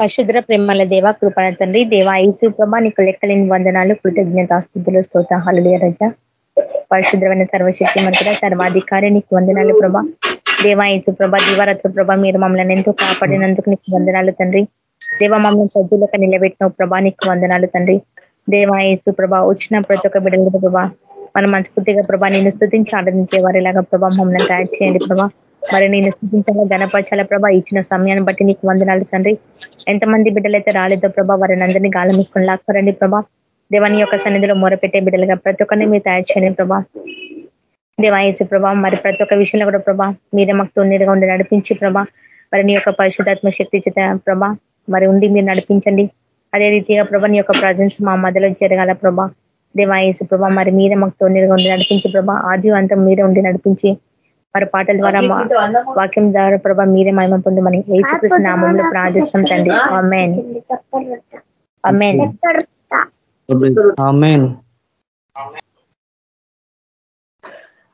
పరిశుద్ర ప్రేమల దేవ కృపణ తండ్రి దేవ ఐసు ప్రభ నీకు లెక్కలేని వందనాలు కృతజ్ఞతాస్థుతులు స్తోత హలుయ రజ. పరిశుద్రమైన సర్వశక్తి మంత్ర సర్వాధికారి నీకు వందనాలు ప్రభ. దేవా ఐసు ప్రభ దివారత్వ ప్రభ మీరు మమ్మల్ని ఎంతో కాపాడినందుకు నీకు వందనాలు తండ్రి. దేవ మమ్మల్ని సజ్జులకు నిలబెట్టిన ప్రభా నీకు వందనాలు తండ్రి. దేవా ఐసు ప్రభ వచ్చిన ప్రతి ఒక్క బిడ్డలు ప్రభా మన మనస్ఫూర్తిగా ప్రభా నేను స్థుతించి ఆనందించే వారిలాగా ప్రభా మమ్మల్ని తయారు చేయండి ప్రభా. మరి నేను స్థితించాలా గణపరచాల ప్రభా? ఇచ్చిన సమయాన్ని బట్టి నీకు వందనాలు తండ్రి. ఎంతమంది బిడ్డలైతే రాలేదో ప్రభా వారిని అందరినీ గాలం ముసుకొని లాక్కరండి ప్రభా. దేవాని యొక్క సన్నిధిలో మొరపెట్టే బిడ్డలుగా ప్రతి ఒక్కరిని మీరు తయారు చేయండి ప్రభా. దేవాయసు ప్రభా మరి ప్రతి ఒక్క విషయంలో కూడా ప్రభా మీరే మాకు తొందరగా ఉండి నడిపించి ప్రభా మరి నీ యొక్క పరిశుధాత్మ శక్తి చేత ప్రభా మరి ఉండి మీరు నడిపించండి. అదే రీతిగా ప్రభా నీ యొక్క ప్రజెన్స్ మా మధ్యలో జరగాల ప్రభా. దేవాయసు ప్రభా మరి మీరే మాకు తొందరగా ఉండి నడిపించి ప్రభా ఆజీవంతం మీరే ఉండి నడిపించి మరి పాటల ద్వారా వాక్యం ద్వారా ప్రభా మీరే మహిమ పొందమని ఏచుకృష్ణ నామంలో ప్రార్థిస్తాం తండ్రి.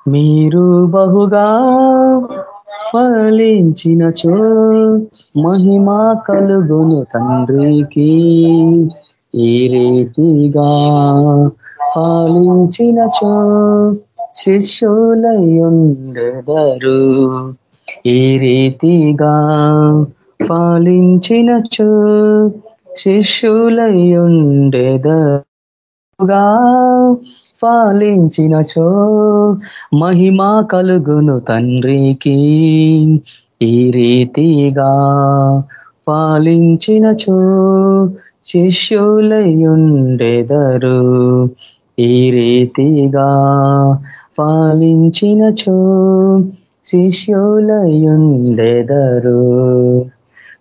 మీరు బహుగా చో మహిమా కలుగును తండ్రికి. ఈ రీతిగా చో శిష్యులయుండెదరు ఈ రీతిగా పాలించినచు శిష్యులయుండెదరుగా పాలించినచో మహిమా కలుగును తండ్రికి. ఈ రీతిగా పాలించినచో శిష్యులయుండెదరు ఈ రీతిగా పాలించినచో శిష్యులయుండెదరు.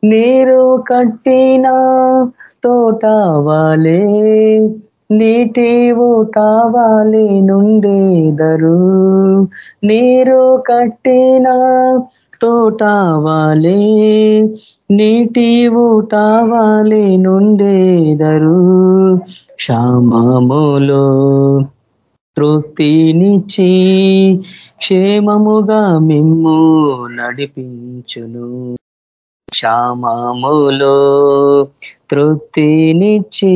నీరు కట్టిన తోటవాలే నీటి ఊటావాలే నుండేదరు. నీరు కట్టిన తోటవాలే నీటి ఊటావాలే నుండేదరు. క్షామములో తృప్తినిచ్చి క్షేమముగా మిమ్ము నడిపించును. క్షామములో తృప్తినిచ్చి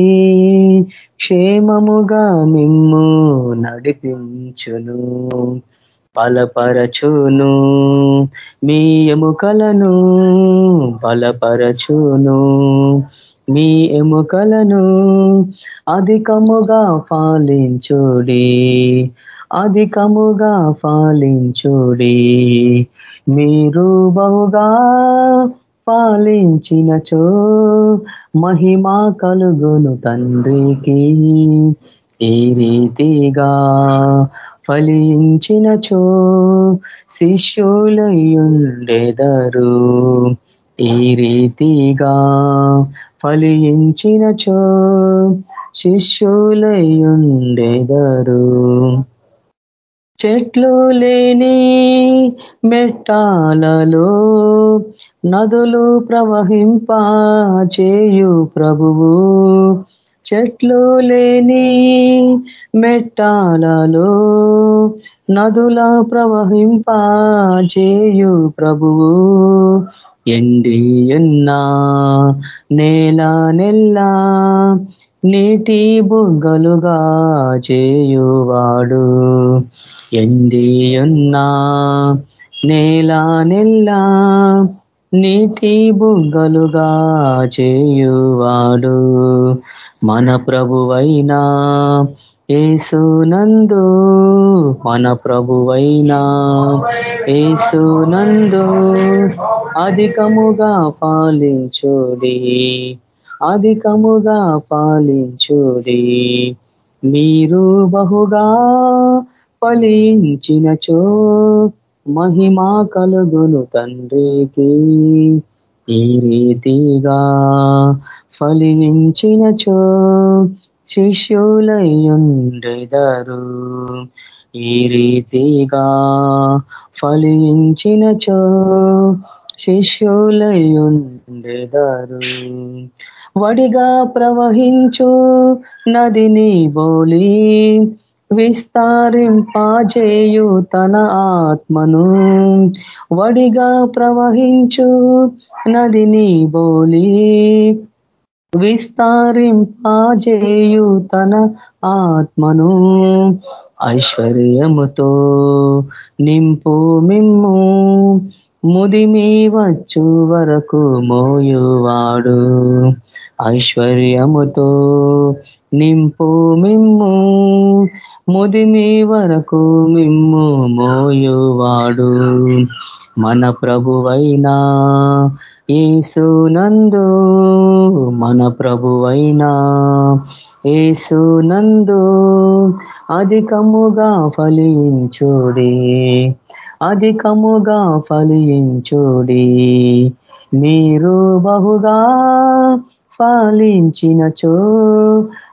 క్షేమముగా మిమ్ము నడిపించును. బలపరచును మీ ఎముకలను బలపరచును. మీ ఎముకలను అధికముగా ఫాలించుడి. అధికముగా ఫాలించుడి. మీరు బహుగా పాలించినచో మహిమా కలుగును తండ్రికి. ఈ రీతిగా ఫలించినచో శిష్యులయుండెదరు ఈ రీతిగా ఫలించినచో శిష్యులయుండెదరు. చెట్లు లేని మెట్టాలలో నదులు ప్రవహింప చేయు ప్రభువు. చెట్లు లేని మెట్టాలలో నదుల ప్రవహింప చేయు ప్రభువు. ఎండి ఎన్నా నేల నెల్లా నీటి బుగ్గలుగా చేయువాడు. ఎండియున్నా నేల నెల్లా నీటి బుగ్గలుగా చేయువాడు. మన ప్రభువైనా ఏసునందు మన ప్రభువైనా ఏసునందు అధికముగా పాలించుడి. అధికముగా పాలించుడి. మీరు బహుగా ఫలించినచో మహిమా కలుగును తండ్రికి. ఈ రీతిగా ఫలించినచో శిష్యులయ్యుండెదరు ఈ రీతిగా ఫలించినచో శిష్యులయుండెదరు వడిగా ప్రవహించు నదిని బోలి విస్తారింపాజేయు తన ఆత్మను. వడిగా ప్రవహించు నదిని బోలి విస్తారింపాజేయు తన ఆత్మను. ఐశ్వర్యముతో నింపు మిమ్ము ముదిమి వచ్చు వరకు మోయువాడు. ఐశ్వర్యముతో నింపు మిమ్ము ముదిమి వరకు మిమ్ము మోయువాడు. మన ప్రభువైనా ఏసునందు మన ప్రభువైనా ఏసునందు అధికముగా ఫలించుడే. అధికముగా ఫలించుడి. మీరు బహుగా ఫలించినచో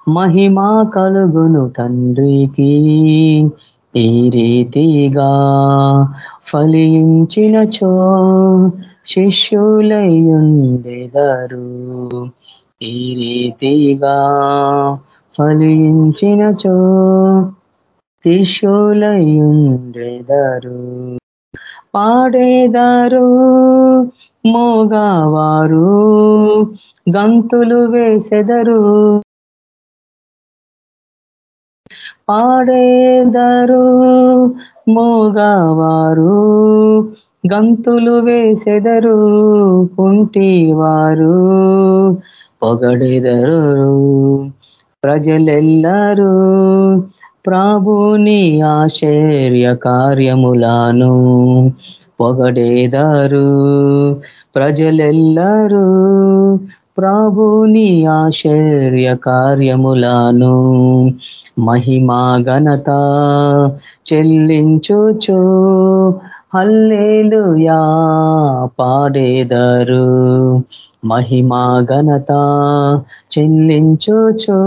మహిమా కలుగును తండ్రికి. ఈ రీతిగా ఫలించినచో శిష్యులయ్యుండెదరు ఈ రీతిగా ఫలించినచో శిష్యులయ్యుండెదరు పాడేదారు మోగవారు గంతులు వేసెదరు. పాడేదారు మోగవారు గంతులు వేసెదరు కుంటివారు. పొగడెదరు ప్రజలెల్లరూ ప్రభుని ఆశ్చర్య కార్యములను పొగడేదారు ప్రజలెల్లరూ. ప్రభుని ఆశ్చర్య కార్యములను మహిమా ఘనత చెల్లించుచో. హల్లేలుయా పాడేదరు. మహిమా ఘనత చెల్లించుచు.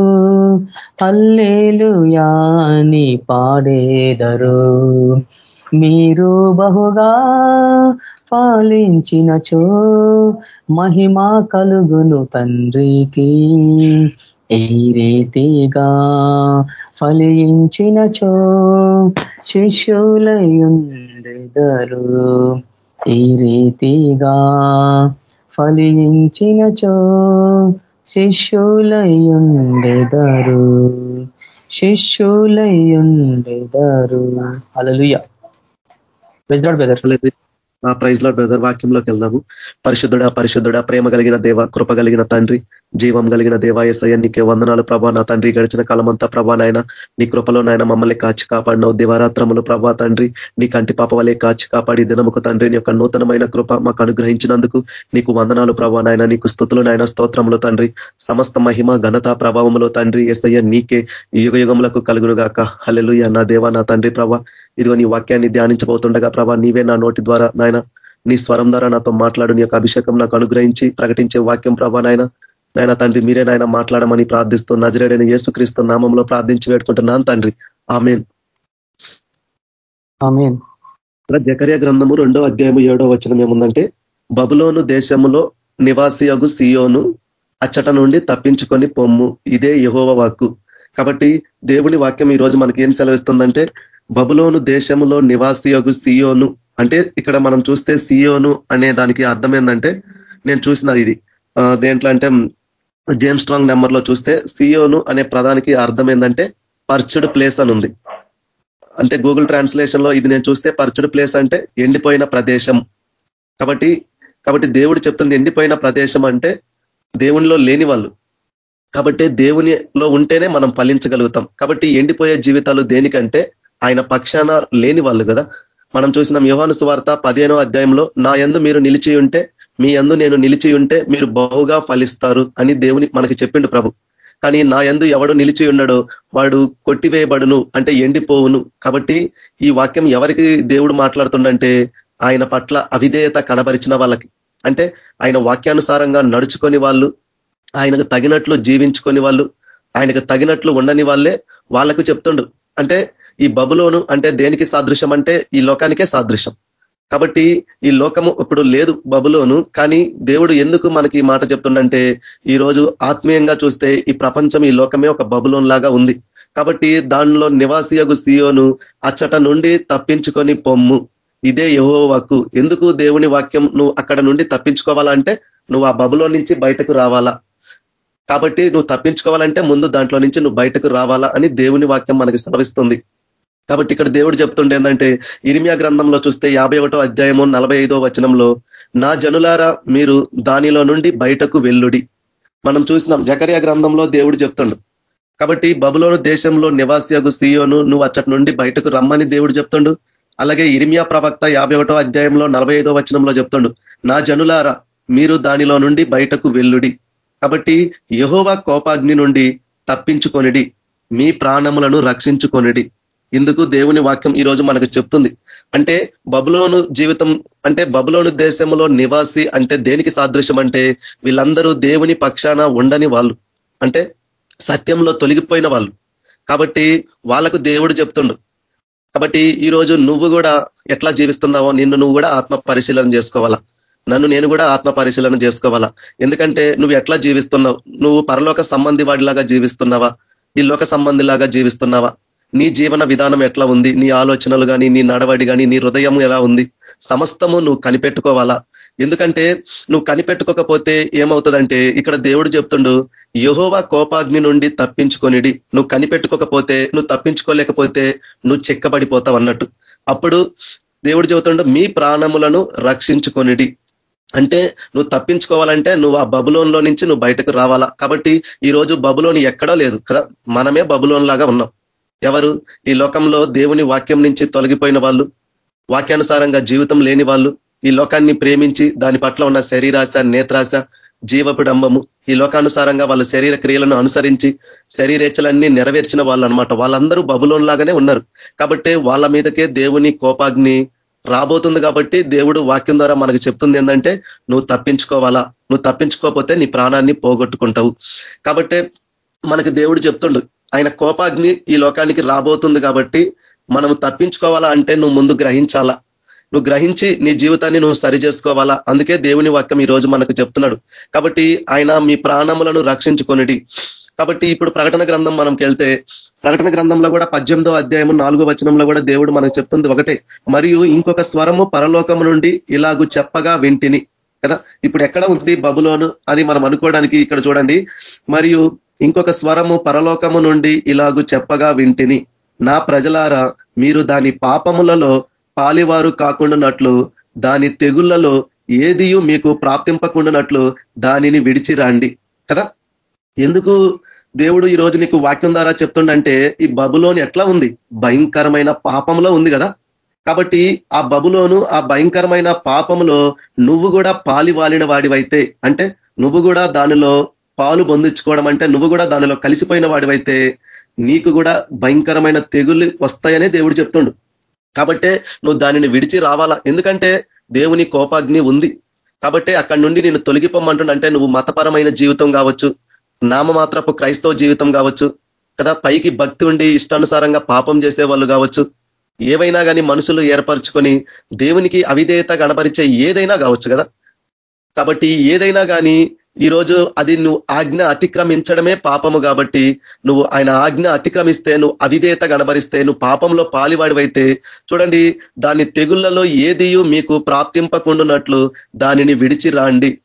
హల్లేలుయాని పాడేదరు. మీరు బహుగా పాలించినచో. మహిమా కలుగును తండ్రికి. ఈ రీతిగా ఫలించినచో. శిష్యులయుండెదరు ఈ రీతిగా ఫలించినచో శిష్యులయుండెదరు శిష్యులయుండెదరు అలలుయ బెదర్ ప్రైజ్ లాడ్ బ్రదర్ వాక్యంలోకి వెళ్దాము. పరిశుద్ధుడ పరిశుద్ధుడ ప్రేమ కలిగిన దేవ కృప కలిగిన తండ్రి. జీవం కలిగిన దేవ నీకే వందనాలు ప్రభా. నా తండ్రి గడిచిన కాలమంతా ప్రభా నాయన నీ కృపలో నాయన మమ్మల్ని కాచి కాపాడినవు. దివారాత్రములు ప్రభా తండ్రి నీ కంటి పాప వలె కాచి కాపాడి దినముకు తండ్రి నీ యొక్క నూతనమైన కృప మాకు అనుగ్రహించినందుకు నీకు వందనాలు ప్రభా నాయన. నీకు స్థుతులు నాయన స్తోత్రములు తండ్రి. సమస్త మహిమ ఘనత ప్రభావములో తండ్రి ఎసయ్య నీకే యుగ యుగములకు కలుగునుగాక. గాక నా దేవ నా తండ్రి ప్రభా ఇదిగో నీ వాక్యాన్ని ధ్యానించబోతుండగా ప్రభా నీవే నా నోటి ద్వారా నాయన నీ స్వరం ద్వారా నాతో మాట్లాడు నీ యొక్క అభిషేకం నాకు అనుగ్రహించి ప్రకటించే వాక్యం ప్రభా నాయన. నాయన తండ్రి మీరే నాయన మాట్లాడమని ప్రార్థిస్తూ నజరేడని యేసుక్రీస్తు నామంలో ప్రార్థించి వేడుకుంటున్నాను తండ్రి. ఆమెన్. జకర్య గ్రంథము రెండో అధ్యాయము ఏడో వచనం ఏముందంటే బబులోను దేశములో నివాసియగు సియోను అచ్చట నుండి తప్పించుకొని పొమ్ము. ఇదే యహోవ వాక్కు. కాబట్టి దేవుని వాక్యం ఈ రోజు మనకి ఏం సెలవిస్తుందంటే బబులోను దేశములో నివాసియగు సియోను అంటే ఇక్కడ మనం చూస్తే సియోను అనే దానికి అర్థం ఏంటంటే నేను చూసిన ఇది. దేంట్లో అంటే జేమ్స్ స్ట్రాంగ్ నెంబర్లో చూస్తే సియోను అనే ప్రధానికి అర్థం ఏంటంటే పర్చుడ్ ప్లేస్ అని ఉంది. అంటే గూగుల్ ట్రాన్స్లేషన్లో ఇది నేను చూస్తే పర్చుడ్ ప్లేస్ అంటే ఎండిపోయిన ప్రదేశం. కాబట్టి కాబట్టి దేవుడు చెప్తుంది ఎండిపోయిన ప్రదేశం అంటే దేవునిలో లేని వాళ్ళు. కాబట్టి దేవునిలో ఉంటేనే మనం ఫలించగలుగుతాం. కాబట్టి ఎండిపోయే జీవితాలు దేనికంటే ఆయన పక్షాన లేని వాళ్ళు కదా. మనం చూసిన యోహాను సువార్త పదిహేనో అధ్యాయంలో నా ఎందు మీరు నిలిచి ఉంటే మీ అందు నేను నిలిచి ఉంటే మీరు బహుగా ఫలిస్తారు అని దేవుని మనకి చెప్పిండు ప్రభు. కానీ నా ఎందు ఎవడు నిలిచి ఉన్నాడో వాడు కొట్టివేయబడును అంటే ఎండిపోవును. కాబట్టి ఈ వాక్యం ఎవరికి దేవుడు మాట్లాడుతుండంటే ఆయన పట్ల అవిధేయత కనబరిచిన వాళ్ళకి. అంటే ఆయన వాక్యానుసారంగా నడుచుకొని వాళ్ళు ఆయనకు తగినట్లు జీవించుకొని వాళ్ళు ఆయనకు తగినట్లు ఉండని వాళ్ళే వాళ్ళకు చెప్తుండు. అంటే ఈ బబులోను అంటే దేనికి సాదృశ్యం అంటే ఈ లోకానికే సాదృశ్యం. కాబట్టి ఈ లోకము ఇప్పుడు లేదు బబులోను కానీ దేవుడు ఎందుకు మనకి ఈ మాట చెప్తుండంటే ఈరోజు ఆత్మీయంగా చూస్తే ఈ ప్రపంచం ఈ లోకమే ఒక బబులోన్ లాగా ఉంది. కాబట్టి దానిలో నివాసియగు సియోను అచ్చట నుండి తప్పించుకొని పొమ్ము. ఇదే యహో వాక్కు ఎందుకు దేవుని వాక్యం నువ్వు అక్కడ నుండి తప్పించుకోవాలంటే నువ్వు ఆ బబులో నుంచి బయటకు రావాలా. కాబట్టి నువ్వు తప్పించుకోవాలంటే ముందు దాంట్లో నుంచి నువ్వు బయటకు రావాలా అని దేవుని వాక్యం మనకి సెలవిస్తుంది. కాబట్టి ఇక్కడ దేవుడు చెప్తుండే ఏంటంటే ఇరిమియా గ్రంథంలో చూస్తే యాభై ఒకటో అధ్యాయము నలభై వచనంలో నా జనులారా మీరు దానిలో నుండి బయటకు వెల్లుడి మనం చూసినాం జకరియా గ్రంథంలో దేవుడు చెప్తుండు. కాబట్టి బబులోను దేశంలో నివాసియకు సియోను నువ్వు అచ్చటి నుండి బయటకు రమ్మని దేవుడు చెప్తుండు. అలాగే ఇరిమియా ప్రవక్త యాభై అధ్యాయంలో నలభై వచనంలో చెప్తుండు నా జనులారా మీరు దానిలో నుండి బయటకు వెల్లుడి కాబట్టి యహోవా కోపాగ్ని నుండి తప్పించుకొనిడి మీ ప్రాణములను రక్షించుకొనిడి. ఇందుకు దేవుని వాక్యం ఈ రోజు మనకు చెప్తుంది. అంటే బబులోను జీవితం అంటే బబులోను దేశంలో నివాసి అంటే దేనికి సాదృశ్యం అంటే వీళ్ళందరూ దేవుని పక్షాన ఉండని వాళ్ళు. అంటే సత్యంలో తొలగిపోయిన వాళ్ళు. కాబట్టి వాళ్ళకు దేవుడు చెప్తుండు. కాబట్టి ఈ రోజు నువ్వు కూడా ఎట్లా జీవిస్తున్నావో నిన్ను నువ్వు కూడా ఆత్మ పరిశీలన చేసుకోవాలా? నన్ను నేను కూడా ఆత్మ పరిశీలన చేసుకోవాలా? ఎందుకంటే నువ్వు ఎట్లా జీవిస్తున్నావు? నువ్వు పరలోక సంబంధి వాడిలాగా జీవిస్తున్నావా? ఈ లోక సంబంధిలాగా జీవిస్తున్నావా? నీ జీవన విధానం ఎట్లా ఉంది? నీ ఆలోచనలు కానీ నీ నడవడి కానీ నీ హృదయం ఎలా ఉంది? సమస్తము నువ్వు కనిపెట్టుకోవాలా? ఎందుకంటే నువ్వు కనిపెట్టుకోకపోతే ఏమవుతుందంటే ఇక్కడ దేవుడు చెప్తుండు యహోవా కోపాగ్ని నుండి తప్పించుకొనిడి. నువ్వు కనిపెట్టుకోకపోతే నువ్వు తప్పించుకోలేకపోతే నువ్వు చెక్కబడిపోతావు అన్నట్టు. అప్పుడు దేవుడు చెబుతుండు మీ ప్రాణములను రక్షించుకొనిడి. అంటే నువ్వు తప్పించుకోవాలంటే నువ్వు ఆ బబులోన్లో నుంచి నువ్వు బయటకు రావాలా? కాబట్టి ఈ రోజు బబులోని ఎక్కడా లేదు కదా. మనమే బబులోన్ లాగా ఉన్నాం. ఎవరు? ఈ లోకంలో దేవుని వాక్యం నుంచి తొలగిపోయిన వాళ్ళు వాక్యానుసారంగా జీవితం లేని వాళ్ళు ఈ లోకాన్ని ప్రేమించి దాని పట్ల ఉన్న శరీరాశ నేత్రాశ జీవపుడంబము ఈ లోకానుసారంగా వాళ్ళ శరీర క్రియలను అనుసరించి శరీరేచ్చలన్నీ నెరవేర్చిన వాళ్ళు అనమాట వాళ్ళందరూ బబులోన్ లాగానే ఉన్నారు. కాబట్టి వాళ్ళ మీదకే దేవుని కోపాగ్ని రాబోతుంది కాబట్టి దేవుడు వాక్యం ద్వారా మనకు చెప్తుంది ఏంటంటే నువ్వు తప్పించుకోవాలా? నువ్వు తప్పించుకోకపోతే నీ ప్రాణాన్ని పోగొట్టుకుంటావు. కాబట్టి మనకు దేవుడు చెప్తుండు ఆయన కోపాగ్ని ఈ లోకానికి రాబోతుంది కాబట్టి మనం తప్పించుకోవాలా అంటే నువ్వు ముందు గ్రహించాలా. నువ్వు గ్రహించి నీ జీవితాన్ని నువ్వు సరి చేసుకోవాలా. అందుకే దేవుని వాక్యం ఈ రోజు మనకు చెప్తున్నాడు. కాబట్టి ఆయన మీ ప్రాణములను రక్షించుకొనిడి. కాబట్టి ఇప్పుడు ప్రకటన గ్రంథం మనకి వెళ్తే ప్రకటన గ్రంథంలో కూడా పద్దెనిమిదో అధ్యాయము నాలుగో వచనంలో కూడా దేవుడు మనకు చెప్తుంది ఒకటే. మరియు ఇంకొక స్వరము పరలోకము నుండి ఇలాగు చెప్పగా వింటిని. కదా? ఇప్పుడు ఎక్కడ ఉంది బబులోను అని మనం అనుకోవడానికి ఇక్కడ చూడండి. మరియు ఇంకొక స్వరము పరలోకము నుండి ఇలాగు చెప్పగా వింటిని. నా ప్రజలారా మీరు దాని పాపములలో పాలివారు కాకుండానట్లు దాని తెగుళ్ళలో ఏదియు మీకు ప్రాప్తింపకుండానట్లు దానిని విడిచిరండి. కదా? ఎందుకు దేవుడు ఈ రోజు నీకు వాక్యం ద్వారా చెప్తుండంటే ఈ బబులోని ఎట్లా ఉంది? భయంకరమైన పాపంలో ఉంది కదా? కాబట్టి ఆ బబులోను ఆ భయంకరమైన పాపములో నువ్వు కూడా పాలి వాలిన వాడివైతే అంటే నువ్వు కూడా దానిలో పాలు పొందించుకోవడం అంటే నువ్వు కూడా దానిలో కలిసిపోయిన వాడివైతే నీకు కూడా భయంకరమైన తెగులు వస్తాయనే దేవుడు చెప్తుండు. కాబట్టే నువ్వు దానిని విడిచి రావాలా? ఎందుకంటే దేవుని కోపాగ్ని ఉంది. కాబట్టి అక్కడి నుండి నేను తొలగిపోమంటుండంటే నువ్వు మతపరమైన జీవితం కావచ్చు నామమాత్రపు క్రైస్తవ జీవితం కావచ్చు కదా పైకి భక్తి ఉండి ఇష్టానుసారంగా పాపం చేసే వాళ్ళు కావచ్చు ఏవైనా కానీ మనుషులు ఏర్పరచుకొని దేవునికి అవిధేయత గణపరిచే ఏదైనా కావచ్చు కదా. కాబట్టి ఏదైనా కానీ ఈరోజు అది నువ్వు ఆజ్ఞ అతిక్రమించడమే పాపము కాబట్టి నువ్వు ఆయన ఆజ్ఞ అతిక్రమిస్తే నువ్వు అవిధేయత గణపరిస్తే నువ్వు పాపంలో పాలివాడివైతే చూడండి దాని తెగుళ్ళలో ఏదియూ మీకు ప్రాప్తింపకుండానట్లు దానిని విడిచి రాండి.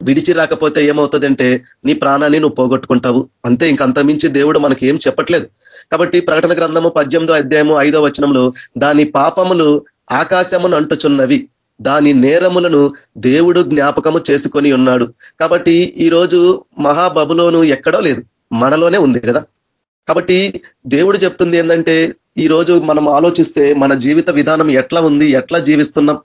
విడిచి రాకపోతే ఏమవుతుందంటే నీ ప్రాణాన్ని నువ్వు పోగొట్టుకుంటావు. అంతే ఇంకంతమించి దేవుడు మనకి ఏం చెప్పట్లేదు. కాబట్టి ప్రకటన గ్రంథము పద్దెనిమిదో అధ్యాయము ఐదో వచనంలో దాని పాపములు ఆకాశమును అంటుచున్నవి దాని నేరములను దేవుడు జ్ఞాపకము చేసుకొని ఉన్నాడు. కాబట్టి ఈరోజు మహాబబులోను ఎక్కడో లేదు. మనలోనే ఉంది కదా. కాబట్టి దేవుడు చెప్తుంది ఏంటంటే ఈరోజు మనం ఆలోచిస్తే మన జీవిత విధానం ఎట్లా ఉంది ఎట్లా జీవిస్తున్నాం?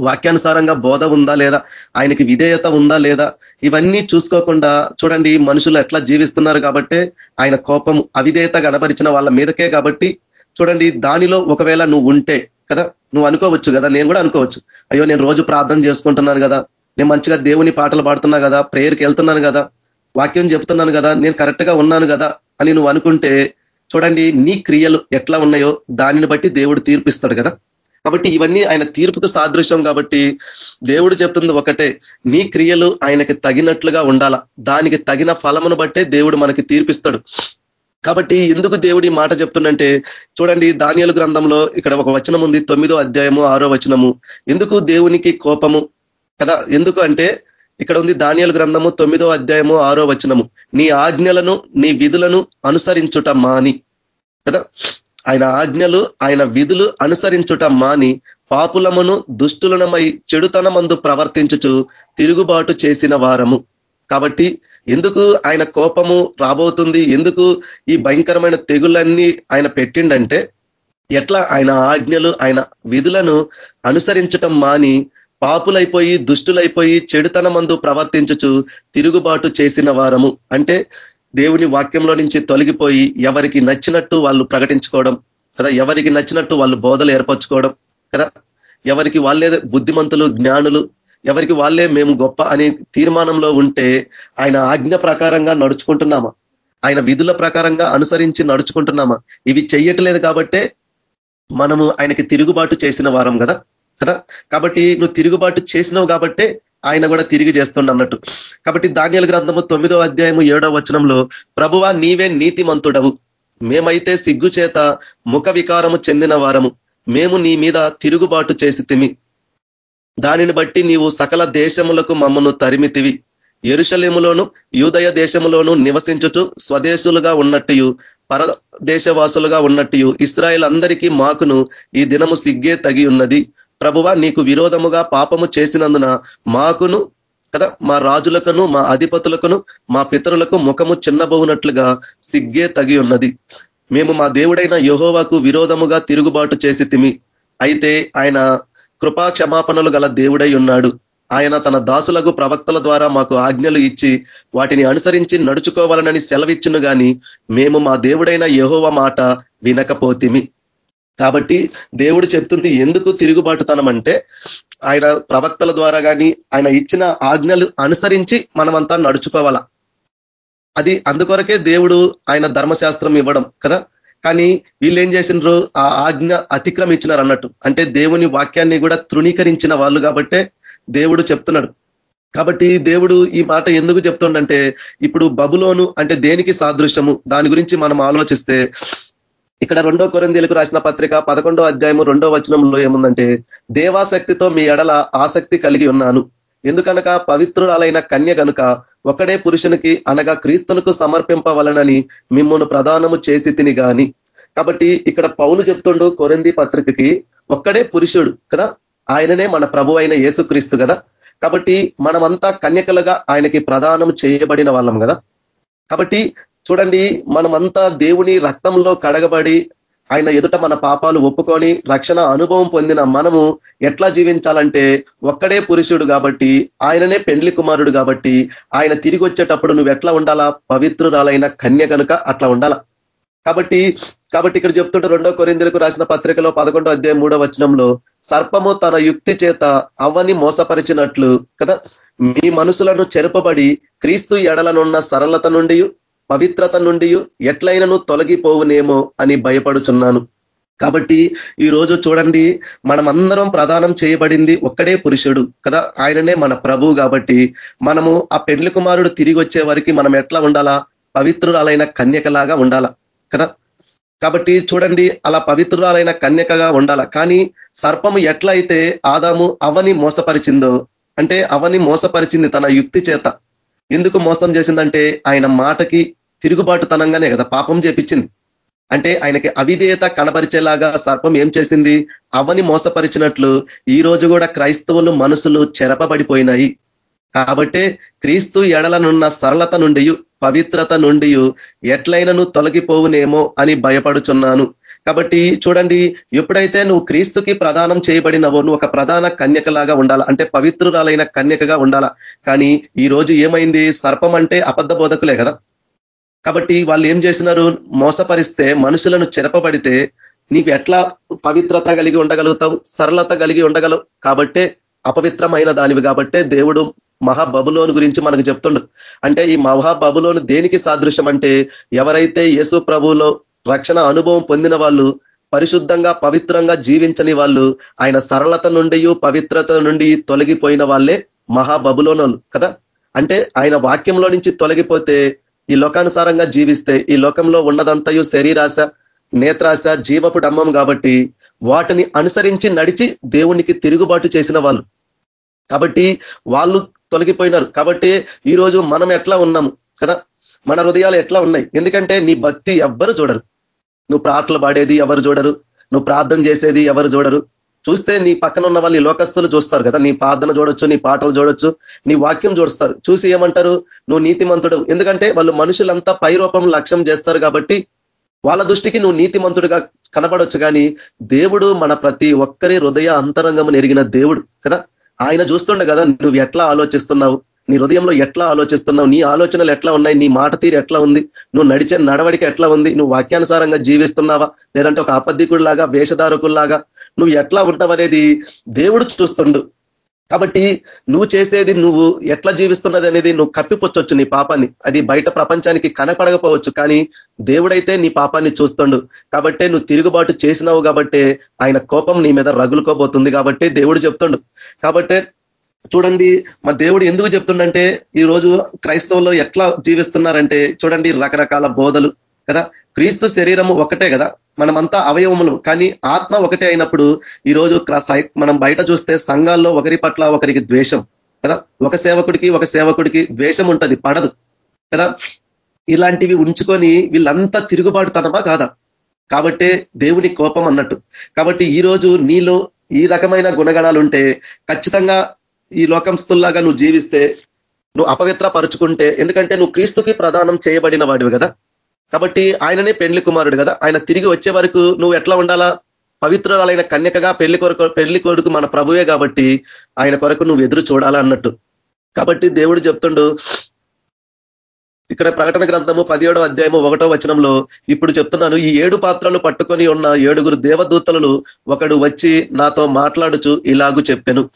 వాక్యానుసారంగా బోధ ఉందా లేదా? ఆయనకి విధేయత ఉందా లేదా? ఇవన్నీ చూసుకోకుండా చూడండి మనుషులు ఎట్లా జీవిస్తున్నారు కాబట్టి ఆయన కోపం అవిధేయత గణపరిచిన వాళ్ళ మీదకే కాబట్టి చూడండి దానిలో ఒకవేళ నువ్వు ఉంటే కదా? నువ్వు అనుకోవచ్చు కదా? నేను కూడా అనుకోవచ్చు. అయ్యో నేను రోజు ప్రార్థన చేసుకుంటున్నాను కదా? నేను మంచిగా దేవుని పాటలు పాడుతున్నా కదా? ప్రేయర్కి వెళ్తున్నాను కదా? వాక్యం చెప్తున్నాను కదా? నేను కరెక్ట్గా ఉన్నాను కదా? అని నువ్వు అనుకుంటే చూడండి నీ క్రియలు ఎట్లా ఉన్నాయో దానిని బట్టి దేవుడు తీర్పిస్తాడు కదా? కాబట్టి ఇవన్నీ ఆయన తీర్పుకు సాదృశ్యం కాబట్టి దేవుడు చెప్తుంది ఒకటే నీ క్రియలు ఆయనకి తగినట్లుగా ఉండాలా? దానికి తగిన ఫలమును బట్టే దేవుడు మనకి తీర్పిస్తాడు. కాబట్టి ఎందుకు దేవుడి మాట చెప్తుండంటే చూడండి ధాన్యాల గ్రంథంలో ఇక్కడ ఒక వచనం ఉంది తొమ్మిదో అధ్యాయము ఆరో వచనము. ఎందుకు దేవునికి కోపము? కదా ఎందుకు అంటే ఇక్కడ ఉంది ధాన్యాల గ్రంథము తొమ్మిదో అధ్యాయము ఆరో వచనము. నీ ఆజ్ఞలను నీ విధులను అనుసరించుట మాని. కదా ఆయన ఆజ్ఞలు ఆయన విధులు అనుసరించుట మాని పాపులమును దుష్టులనమై చెడుతనమందు ప్రవర్తించుచు తిరుగుబాటు చేసిన వారము. కాబట్టి ఎందుకు ఆయన కోపము రాబోతుంది? ఎందుకు ఈ భయంకరమైన తెగులన్నీ ఆయన పెట్టిండంటే ఎట్లా ఆయన ఆజ్ఞలు ఆయన విధులను అనుసరించటం మాని పాపులైపోయి దుష్టులైపోయి చెడుతనమందు ప్రవర్తించుచు తిరుగుబాటు చేసిన వారము. అంటే దేవుని వాక్యంలో నుంచి తొలగిపోయి ఎవరికి నచ్చినట్టు వాళ్ళు ప్రకటించుకోవడం కదా? ఎవరికి నచ్చినట్టు వాళ్ళు బోధలు ఏర్పరచుకోవడం కదా? ఎవరికి వాళ్ళే బుద్ధిమంతులు జ్ఞానులు ఎవరికి వాళ్ళే మేము గొప్ప అనే తీర్మానంలో ఉంటే ఆయన ఆజ్ఞ ప్రకారంగా నడుచుకుంటున్నామా? ఆయన విధుల ప్రకారంగా అనుసరించి నడుచుకుంటున్నామా? ఇవి చెయ్యట్లేదు కాబట్టే మనము ఆయనకి తిరుగుబాటు చేసిన వారం కదా కదా? కాబట్టి నువ్వు తిరుగుబాటు చేసినావు కాబట్టే ఆయన కూడా తిరిగి చేస్తుండ అన్నట్టు. కాబట్టి ధాన్యాల గ్రంథము తొమ్మిదో అధ్యాయము ఏడో వచనంలో ప్రభువా నీవే నీతిమంతుడవు. మేమైతే సిగ్గు చేత ముఖ వికారము చెందిన వారము. మేము నీ మీద తిరుగుబాటు చేసి తిమి. దానిని బట్టి నీవు సకల దేశములకు మమ్మను తరిమితివి. ఎరుషలేములోను యూదయ దేశములోను నివసించుచు స్వదేశులుగా ఉన్నట్టు పరదేశవాసులుగా ఉన్నట్టు ఇస్రాయల్ అందరికీ మాకును ఈ దినము సిగ్గే తగి ఉన్నది. ప్రభువ నీకు విరోధముగా పాపము చేసినందున మాకును కదా మా రాజులకును మా అధిపతులకును మా పితరులకు ముఖము చిన్నబోనట్లుగా సిగ్గే తగి ఉన్నది. మేము మా దేవుడైన యహోవాకు విరోధముగా తిరుగుబాటు చేసి తిమి. అయితే ఆయన కృపా క్షమాపణలు గల దేవుడై ఉన్నాడు. ఆయన తన దాసులకు ప్రవక్తల ద్వారా మాకు ఆజ్ఞలు ఇచ్చి వాటిని అనుసరించి నడుచుకోవాలనని సెలవిచ్చును గాని మేము మా దేవుడైన యహోవ మాట వినకపోతిమి. కాబట్టి దేవుడు చెప్తుంది ఎందుకు తిరుగుబాటుతనం అంటే ఆయన ప్రవక్తల ద్వారా కానీ ఆయన ఇచ్చిన ఆజ్ఞలు అనుసరించి మనమంతా నడుచుకోవాలా. అది అందుకొరకే దేవుడు ఆయన ధర్మశాస్త్రం ఇవ్వడం కదా? కానీ వీళ్ళు ఏం చేసినారు? ఆ ఆజ్ఞ అతిక్రమించినారు అన్నట్టు. అంటే దేవుని వాక్యాన్ని కూడా తృణీకరించిన వాళ్ళు కాబట్టే దేవుడు చెప్తున్నాడు. కాబట్టి దేవుడు ఈ మాట ఎందుకు చెప్తుండంటే ఇప్పుడు బబులోను అంటే దేనికి సాదృశ్యము? దాని గురించి మనం ఆలోచిస్తే ఇక్కడ రెండో కొరందీలకు రాసిన పత్రిక పదకొండో అధ్యాయము రెండో వచనంలో ఏముందంటే దేవాశక్తితో మీ ఎడల ఆసక్తి కలిగి ఉన్నాను. ఎందుకనగా పవిత్రురాలైన కన్య కనుక ఒకడే పురుషునికి అనగా క్రీస్తునకు సమర్పింపవలనని మిమ్మల్ని ప్రధానము చేసి తిని గాని. కాబట్టి ఇక్కడ పౌలు చెప్తుండు కొరంది పత్రికకి ఒక్కడే పురుషుడు కదా? ఆయననే మన ప్రభు అయిన యేసుక్రీస్తు కదా? కాబట్టి మనమంతా కన్యకలుగా ఆయనకి ప్రదానం చేయబడిన వాళ్ళం కదా? కాబట్టి చూడండి మనమంతా దేవుని రక్తంలో కడగబడి ఆయన ఎదుట మన పాపాలు ఒప్పుకొని రక్షణ అనుభవం పొందిన మనము ఎట్లా జీవించాలంటే ఒక్కడే పురుషుడు కాబట్టి ఆయననే పెండ్లి కుమారుడు కాబట్టి ఆయన తిరిగి వచ్చేటప్పుడు నువ్వు ఎట్లా ఉండాలా? పవిత్రురాలైన కన్య కనుక అట్లా ఉండాలా? కాబట్టి కాబట్టి ఇక్కడ చెప్తుంటే రెండో కొరిందులకు రాసిన పత్రికలో పదకొండో అధ్యాయం మూడో వచనంలో సర్పము తన యుక్తి చేత అవ్వని మోసపరిచినట్లు కదా? మీ మనసులను చెరపబడి క్రీస్తు ఎడలనున్న సరళత నుండి పవిత్రత నుండి ఎట్లయినను తొలగిపోవునేమో అని భయపడుచున్నాను. కాబట్టి ఈ రోజు చూడండి మనమందరం ప్రదానం చేయబడింది ఒక్కడే పురుషుడు కదా? ఆయననే మన ప్రభువు కాబట్టి మనము ఆ పెండ్లి కుమారుడు తిరిగి వచ్చే వరకు మనం ఎట్లా ఉండాలా? పవిత్రురాలైన కన్యకలాగా ఉండాలా కదా? కాబట్టి చూడండి అలా పవిత్రురాలైన కన్యకగా ఉండాల? కానీ సర్పము ఎట్లయితే ఆదాము అవని మోసపరిచిందో అంటే అవని మోసపరిచింది తన యుక్తి చేత ఎందుకు మోసం చేసిందంటే ఆయన మాటకి తిరుగుబాటుతనంగానే కదా పాపం చేపించింది. అంటే ఆయనకి అవిధేయత కనపరిచేలాగా సర్పం ఏం చేసింది? అవని మోసపరిచినట్లు ఈ రోజు కూడా క్రైస్తవులు మనసులు చెరపబడిపోయినాయి. కాబట్టే క్రీస్తు ఎడలనున్న సరళత నుండి పవిత్రత నుండి ఎట్లయినను తొలగిపోవునేమో అని భయపడుచున్నాను. కాబట్టి చూడండి ఎప్పుడైతే నువ్వు క్రీస్తుకి ప్రదానం చేయబడినవో నువ్వు ఒక ప్రధాన కన్యకలాగా ఉండాలా? అంటే పవిత్రురాలైన కన్యకగా ఉండాలా? కానీ ఈ రోజు ఏమైంది? సర్పం అంటే అబద్ధ బోధకులే కదా. కాబట్టి వాళ్ళు ఏం చేసినారు? మోసపరిస్తే మనుషులను చెరపబడితే నీకు ఎట్లా పవిత్రత కలిగి ఉండగలుగుతావు? సరళత కలిగి ఉండగలవు. కాబట్టే అపవిత్రమైన దానివి. కాబట్టే దేవుడు మహాబబులోను గురించి మనకు చెప్తుండు. అంటే ఈ మహాబబులోను దేనికి సాదృశ్యం అంటే ఎవరైతే యేసు ప్రభులో రక్షణ అనుభవం పొందిన వాళ్ళు పరిశుద్ధంగా పవిత్రంగా జీవించని వాళ్ళు ఆయన సరళత నుండి పవిత్రత నుండి తొలగిపోయిన వాళ్ళే మహాబబులోనోలు కదా? అంటే ఆయన వాక్యంలో నుంచి తొలగిపోతే ఈ లోకానుసారంగా జీవిస్తే ఈ లోకంలో ఉన్నదంతయు శరీరాశ నేత్రాశ జీవపు డమ్మం కాబట్టి వాటిని అనుసరించి నడిచి దేవునికి తిరుగుబాటు చేసిన వాళ్ళు. కాబట్టి వాళ్ళు తొలగిపోయినారు. కాబట్టి ఈరోజు మనం ఎట్లా ఉన్నాము కదా? మన హృదయాలు ఎట్లా ఉన్నాయి? ఎందుకంటే నీ భక్తి ఎవ్వరు చూడరు. నువ్వు ప్రాటలు పాడేది ఎవరు చూడరు. నువ్వు ప్రార్థన చేసేది ఎవరు చూడరు. చూస్తే నీ పక్కన ఉన్న వాళ్ళు లోకస్తులు చూస్తారు కదా. నీ ప్రార్థన చూడొచ్చు నీ పాటలు చూడొచ్చు నీ వాక్యం చూస్తారు. చూసి ఏమంటారు? నువ్వు నీతిమంతుడు. ఎందుకంటే వాళ్ళు మనుషులంతా పై రూపం లక్ష్యం చేస్తారు కాబట్టి వాళ్ళ దృష్టికి నువ్వు నీతిమంతుడుగా కనపడొచ్చు కానీ దేవుడు మన ప్రతి ఒక్కరి హృదయ అంతరంగం ఎరిగిన దేవుడు కదా. ఆయన చూస్తుండే కదా నువ్వు ఎట్లా ఆలోచిస్తున్నావు? నీ హృదయంలో ఎట్లా ఆలోచిస్తున్నావు? నీ ఆలోచనలు ఎట్లా ఉన్నాయి? నీ మాట తీరు ఎట్లా ఉంది? నువ్వు నడిచే నడవడిక ఎట్లా ఉంది? నువ్వు వాక్యానుసారంగా జీవిస్తున్నావా? లేదంటే ఒక అబద్ధికుడిలాగా వేషధారకుల్లాగా నువ్వు ఎట్లా ఉంటావనేది దేవుడు చూస్తుండు. కాబట్టి నువ్వు చేసేది నువ్వు ఎట్లా జీవిస్తున్నది అనేది నువ్వు కప్పిపొచ్చొచ్చు నీ పాపాన్ని. అది బయట ప్రపంచానికి కనపడకపోవచ్చు కానీ దేవుడైతే నీ పాపాన్ని చూస్తుండు. కాబట్టే నువ్వు తిరుగుబాటు చేసినావు కాబట్టే ఆయన కోపం నీ మీద రగులుకోబోతుంది కాబట్టి దేవుడు చెప్తుండు. కాబట్టే చూడండి మా దేవుడు ఎందుకు చెప్తుండంటే ఈ రోజు ఎట్లా జీవిస్తున్నారంటే చూడండి రకరకాల బోధలు కదా? క్రీస్తు శరీరము ఒకటే కదా? మనమంతా అవయవములు కానీ ఆత్మ ఒకటే అయినప్పుడు ఈరోజు మనం బయట చూస్తే సంఘాల్లో ఒకరి పట్ల ఒకరికి ద్వేషం కదా? ఒక సేవకుడికి ఒక సేవకుడికి ద్వేషం ఉంటుంది పడదు కదా? ఇలాంటివి ఉంచుకొని వీళ్ళంతా తిరుగుబాటుతనమా కాదా? కాబట్టే దేవుని కోపం అన్నట్టు. కాబట్టి ఈ రోజు నీలో ఈ రకమైన గుణగణాలు ఉంటే ఖచ్చితంగా ఈ లోకంస్తుల్లాగా నువ్వు జీవిస్తే నువ్వు అపవిత్ర పరుచుకుంటే ఎందుకంటే నువ్వు క్రీస్తుకి ప్రదానం చేయబడిన వాడివి కదా. కాబట్టి ఆయననే పెళ్ళి కుమారుడు కదా. ఆయన తిరిగి వచ్చే వరకు నువ్వు ఎట్లా ఉండాలా? పవిత్రురాలైన కన్యకగా పెళ్ళి కొరకు పెళ్ళి కొడుకు మన ప్రభువే కాబట్టి ఆయన కొరకు నువ్వు ఎదురు చూడాలా అన్నట్టు. కాబట్టి దేవుడు చెప్తుండు ఇక్కడ ప్రకటన గ్రంథము పదిహేడో అధ్యాయము ఒకటో వచనంలో ఇప్పుడు చెప్తున్నాను ఈ ఏడు పాత్రలు పట్టుకొని ఉన్న ఏడుగురు దేవదూతలు ఒకడు వచ్చి నాతో మాట్లాడుచు ఇలాగూ చెప్పాను.